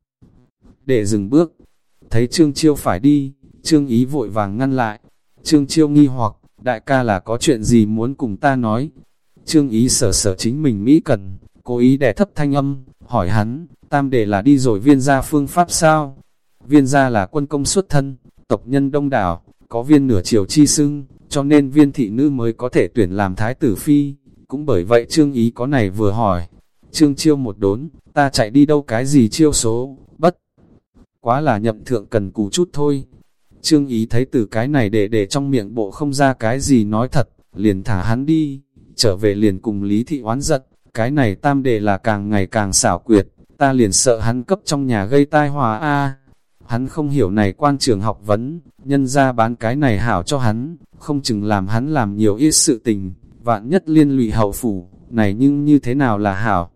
để dừng bước, thấy Trương Chiêu phải đi, Trương Ý vội vàng ngăn lại, Trương Chiêu nghi hoặc, đại ca là có chuyện gì muốn cùng ta nói. Trương Ý sở sở chính mình Mỹ cần, cố ý đẻ thấp thanh âm, hỏi hắn, tam để là đi rồi viên gia phương pháp sao? Viên gia là quân công xuất thân, tộc nhân đông đảo, có viên nửa chiều chi sưng, cho nên viên thị nữ mới có thể tuyển làm thái tử phi. Cũng bởi vậy Trương Ý có này vừa hỏi, Trương Chiêu một đốn, ta chạy đi đâu cái gì chiêu số, bất. Quá là nhậm thượng cần cù chút thôi. Trương Ý thấy từ cái này để để trong miệng bộ không ra cái gì nói thật, liền thả hắn đi, trở về liền cùng Lý Thị oán giận, cái này tam đề là càng ngày càng xảo quyệt, ta liền sợ hắn cấp trong nhà gây tai hòa a Hắn không hiểu này quan trường học vấn, nhân ra bán cái này hảo cho hắn, không chừng làm hắn làm nhiều ít sự tình, vạn nhất liên lụy hậu phủ, này nhưng như thế nào là hảo.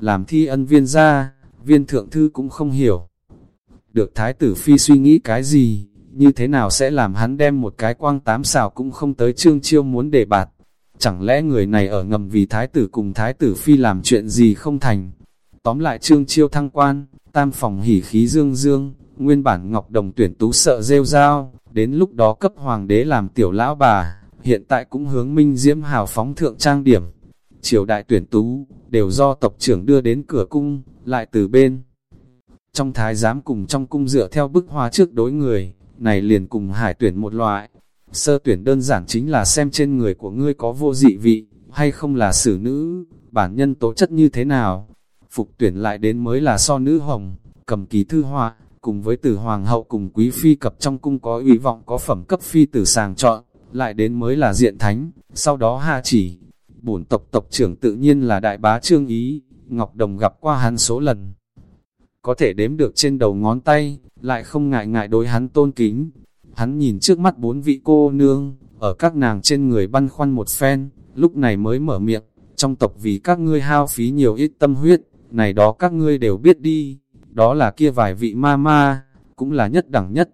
Làm thi ân viên ra, viên thượng thư cũng không hiểu. Được thái tử phi suy nghĩ cái gì, như thế nào sẽ làm hắn đem một cái quang tám xào cũng không tới trương chiêu muốn để bạt. Chẳng lẽ người này ở ngầm vì thái tử cùng thái tử phi làm chuyện gì không thành. Tóm lại trương chiêu thăng quan, tam phòng hỉ khí dương dương, nguyên bản Ngọc Đồng tuyển tú sợ rêu rao, đến lúc đó cấp hoàng đế làm tiểu lão bà, hiện tại cũng hướng minh diễm hào phóng thượng trang điểm. Triều đại tuyển tú, đều do tộc trưởng đưa đến cửa cung, lại từ bên. Trong thái giám cùng trong cung dựa theo bức hoa trước đối người, này liền cùng hải tuyển một loại. Sơ tuyển đơn giản chính là xem trên người của ngươi có vô dị vị, hay không là xử nữ, bản nhân tố chất như thế nào. Phục tuyển lại đến mới là so nữ hồng, cầm ký thư họa, cùng với từ hoàng hậu cùng quý phi cập trong cung có uy vọng có phẩm cấp phi tử sàng chọn, lại đến mới là diện thánh, sau đó hạ chỉ. Bổn tộc tộc trưởng tự nhiên là đại bá trương ý, Ngọc Đồng gặp qua hắn số lần. Có thể đếm được trên đầu ngón tay, lại không ngại ngại đối hắn tôn kính. Hắn nhìn trước mắt bốn vị cô nương, ở các nàng trên người băn khoăn một phen, lúc này mới mở miệng, trong tộc vì các ngươi hao phí nhiều ít tâm huyết, này đó các ngươi đều biết đi đó là kia vài vị ma ma, cũng là nhất đẳng nhất.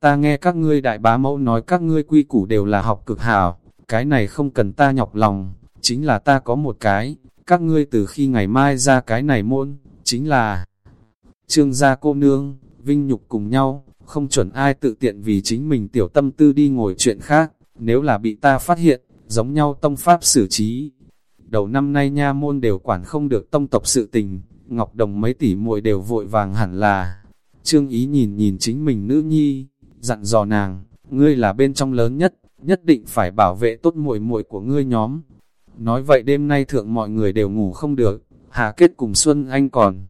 Ta nghe các ngươi đại bá mẫu nói các ngươi quy củ đều là học cực hảo, cái này không cần ta nhọc lòng, chính là ta có một cái, các ngươi từ khi ngày mai ra cái này môn, chính là trương gia cô nương, vinh nhục cùng nhau, không chuẩn ai tự tiện vì chính mình tiểu tâm tư đi ngồi chuyện khác, nếu là bị ta phát hiện, giống nhau tông pháp xử trí. Đầu năm nay nha môn đều quản không được tông tộc sự tình, Ngọc Đồng mấy tỷ muội đều vội vàng hẳn là. Trương Ý nhìn nhìn chính mình nữ nhi, dặn dò nàng, ngươi là bên trong lớn nhất, nhất định phải bảo vệ tốt muội muội của ngươi nhóm. Nói vậy đêm nay thượng mọi người đều ngủ không được, Hà Kết cùng Xuân Anh còn.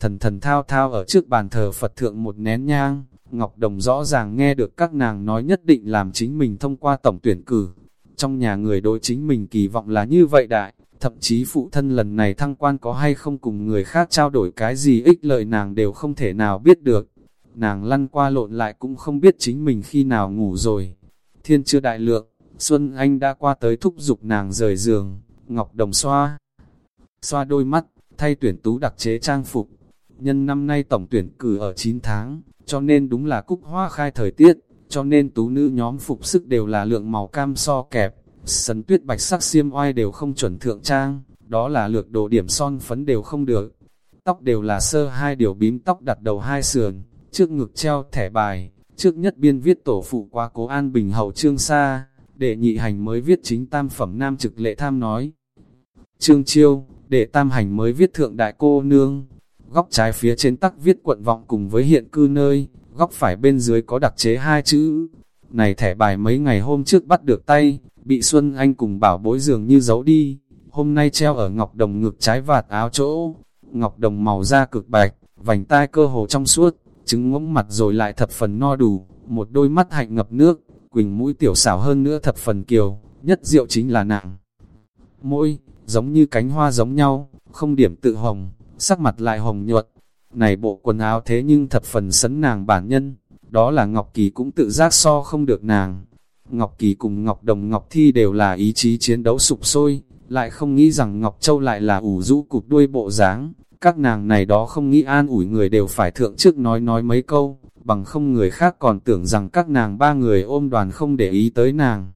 Thần thần thao thao ở trước bàn thờ Phật thượng một nén nhang, Ngọc Đồng rõ ràng nghe được các nàng nói nhất định làm chính mình thông qua tổng tuyển cử. Trong nhà người đối chính mình kỳ vọng là như vậy đại, thậm chí phụ thân lần này thăng quan có hay không cùng người khác trao đổi cái gì ích lợi nàng đều không thể nào biết được. Nàng lăn qua lộn lại cũng không biết chính mình khi nào ngủ rồi. Thiên chưa đại lượng, Xuân Anh đã qua tới thúc giục nàng rời giường, Ngọc Đồng xoa. Xoa đôi mắt, thay tuyển tú đặc chế trang phục. Nhân năm nay tổng tuyển cử ở 9 tháng, cho nên đúng là cúc hoa khai thời tiết, cho nên tú nữ nhóm phục sức đều là lượng màu cam so kẹp Sấn tuyết bạch sắc xiêm oai đều không chuẩn thượng trang, đó là lược đồ điểm son phấn đều không được. Tóc đều là sơ hai điều bím tóc đặt đầu hai sườn, trước ngực treo thẻ bài, trước nhất biên viết tổ phụ qua cố an bình hậu trương xa, để nhị hành mới viết chính tam phẩm nam trực lệ tham nói. Trương chiêu, để tam hành mới viết thượng đại cô nương, góc trái phía trên tắc viết quận vọng cùng với hiện cư nơi, góc phải bên dưới có đặc chế hai chữ. Này thẻ bài mấy ngày hôm trước bắt được tay, bị Xuân Anh cùng bảo bối dường như giấu đi, hôm nay treo ở Ngọc Đồng ngực trái vạt áo chỗ, Ngọc Đồng màu da cực bạch, vành tai cơ hồ trong suốt, trứng ngỗng mặt rồi lại thập phần no đủ, một đôi mắt hạnh ngập nước, quỳnh mũi tiểu xảo hơn nữa thập phần kiều, nhất diệu chính là nặng. Môi, giống như cánh hoa giống nhau, không điểm tự hồng, sắc mặt lại hồng nhuận. Này bộ quần áo thế nhưng thập phần sấn nàng bản nhân, đó là Ngọc Kỳ cũng tự giác so không được nàng. Ngọc Kỳ cùng Ngọc Đồng Ngọc Thi đều là ý chí chiến đấu sụp sôi, lại không nghĩ rằng Ngọc Châu lại là ủ rũ cụp đuôi bộ dáng, các nàng này đó không nghĩ an ủi người đều phải thượng trước nói nói mấy câu, bằng không người khác còn tưởng rằng các nàng ba người ôm đoàn không để ý tới nàng.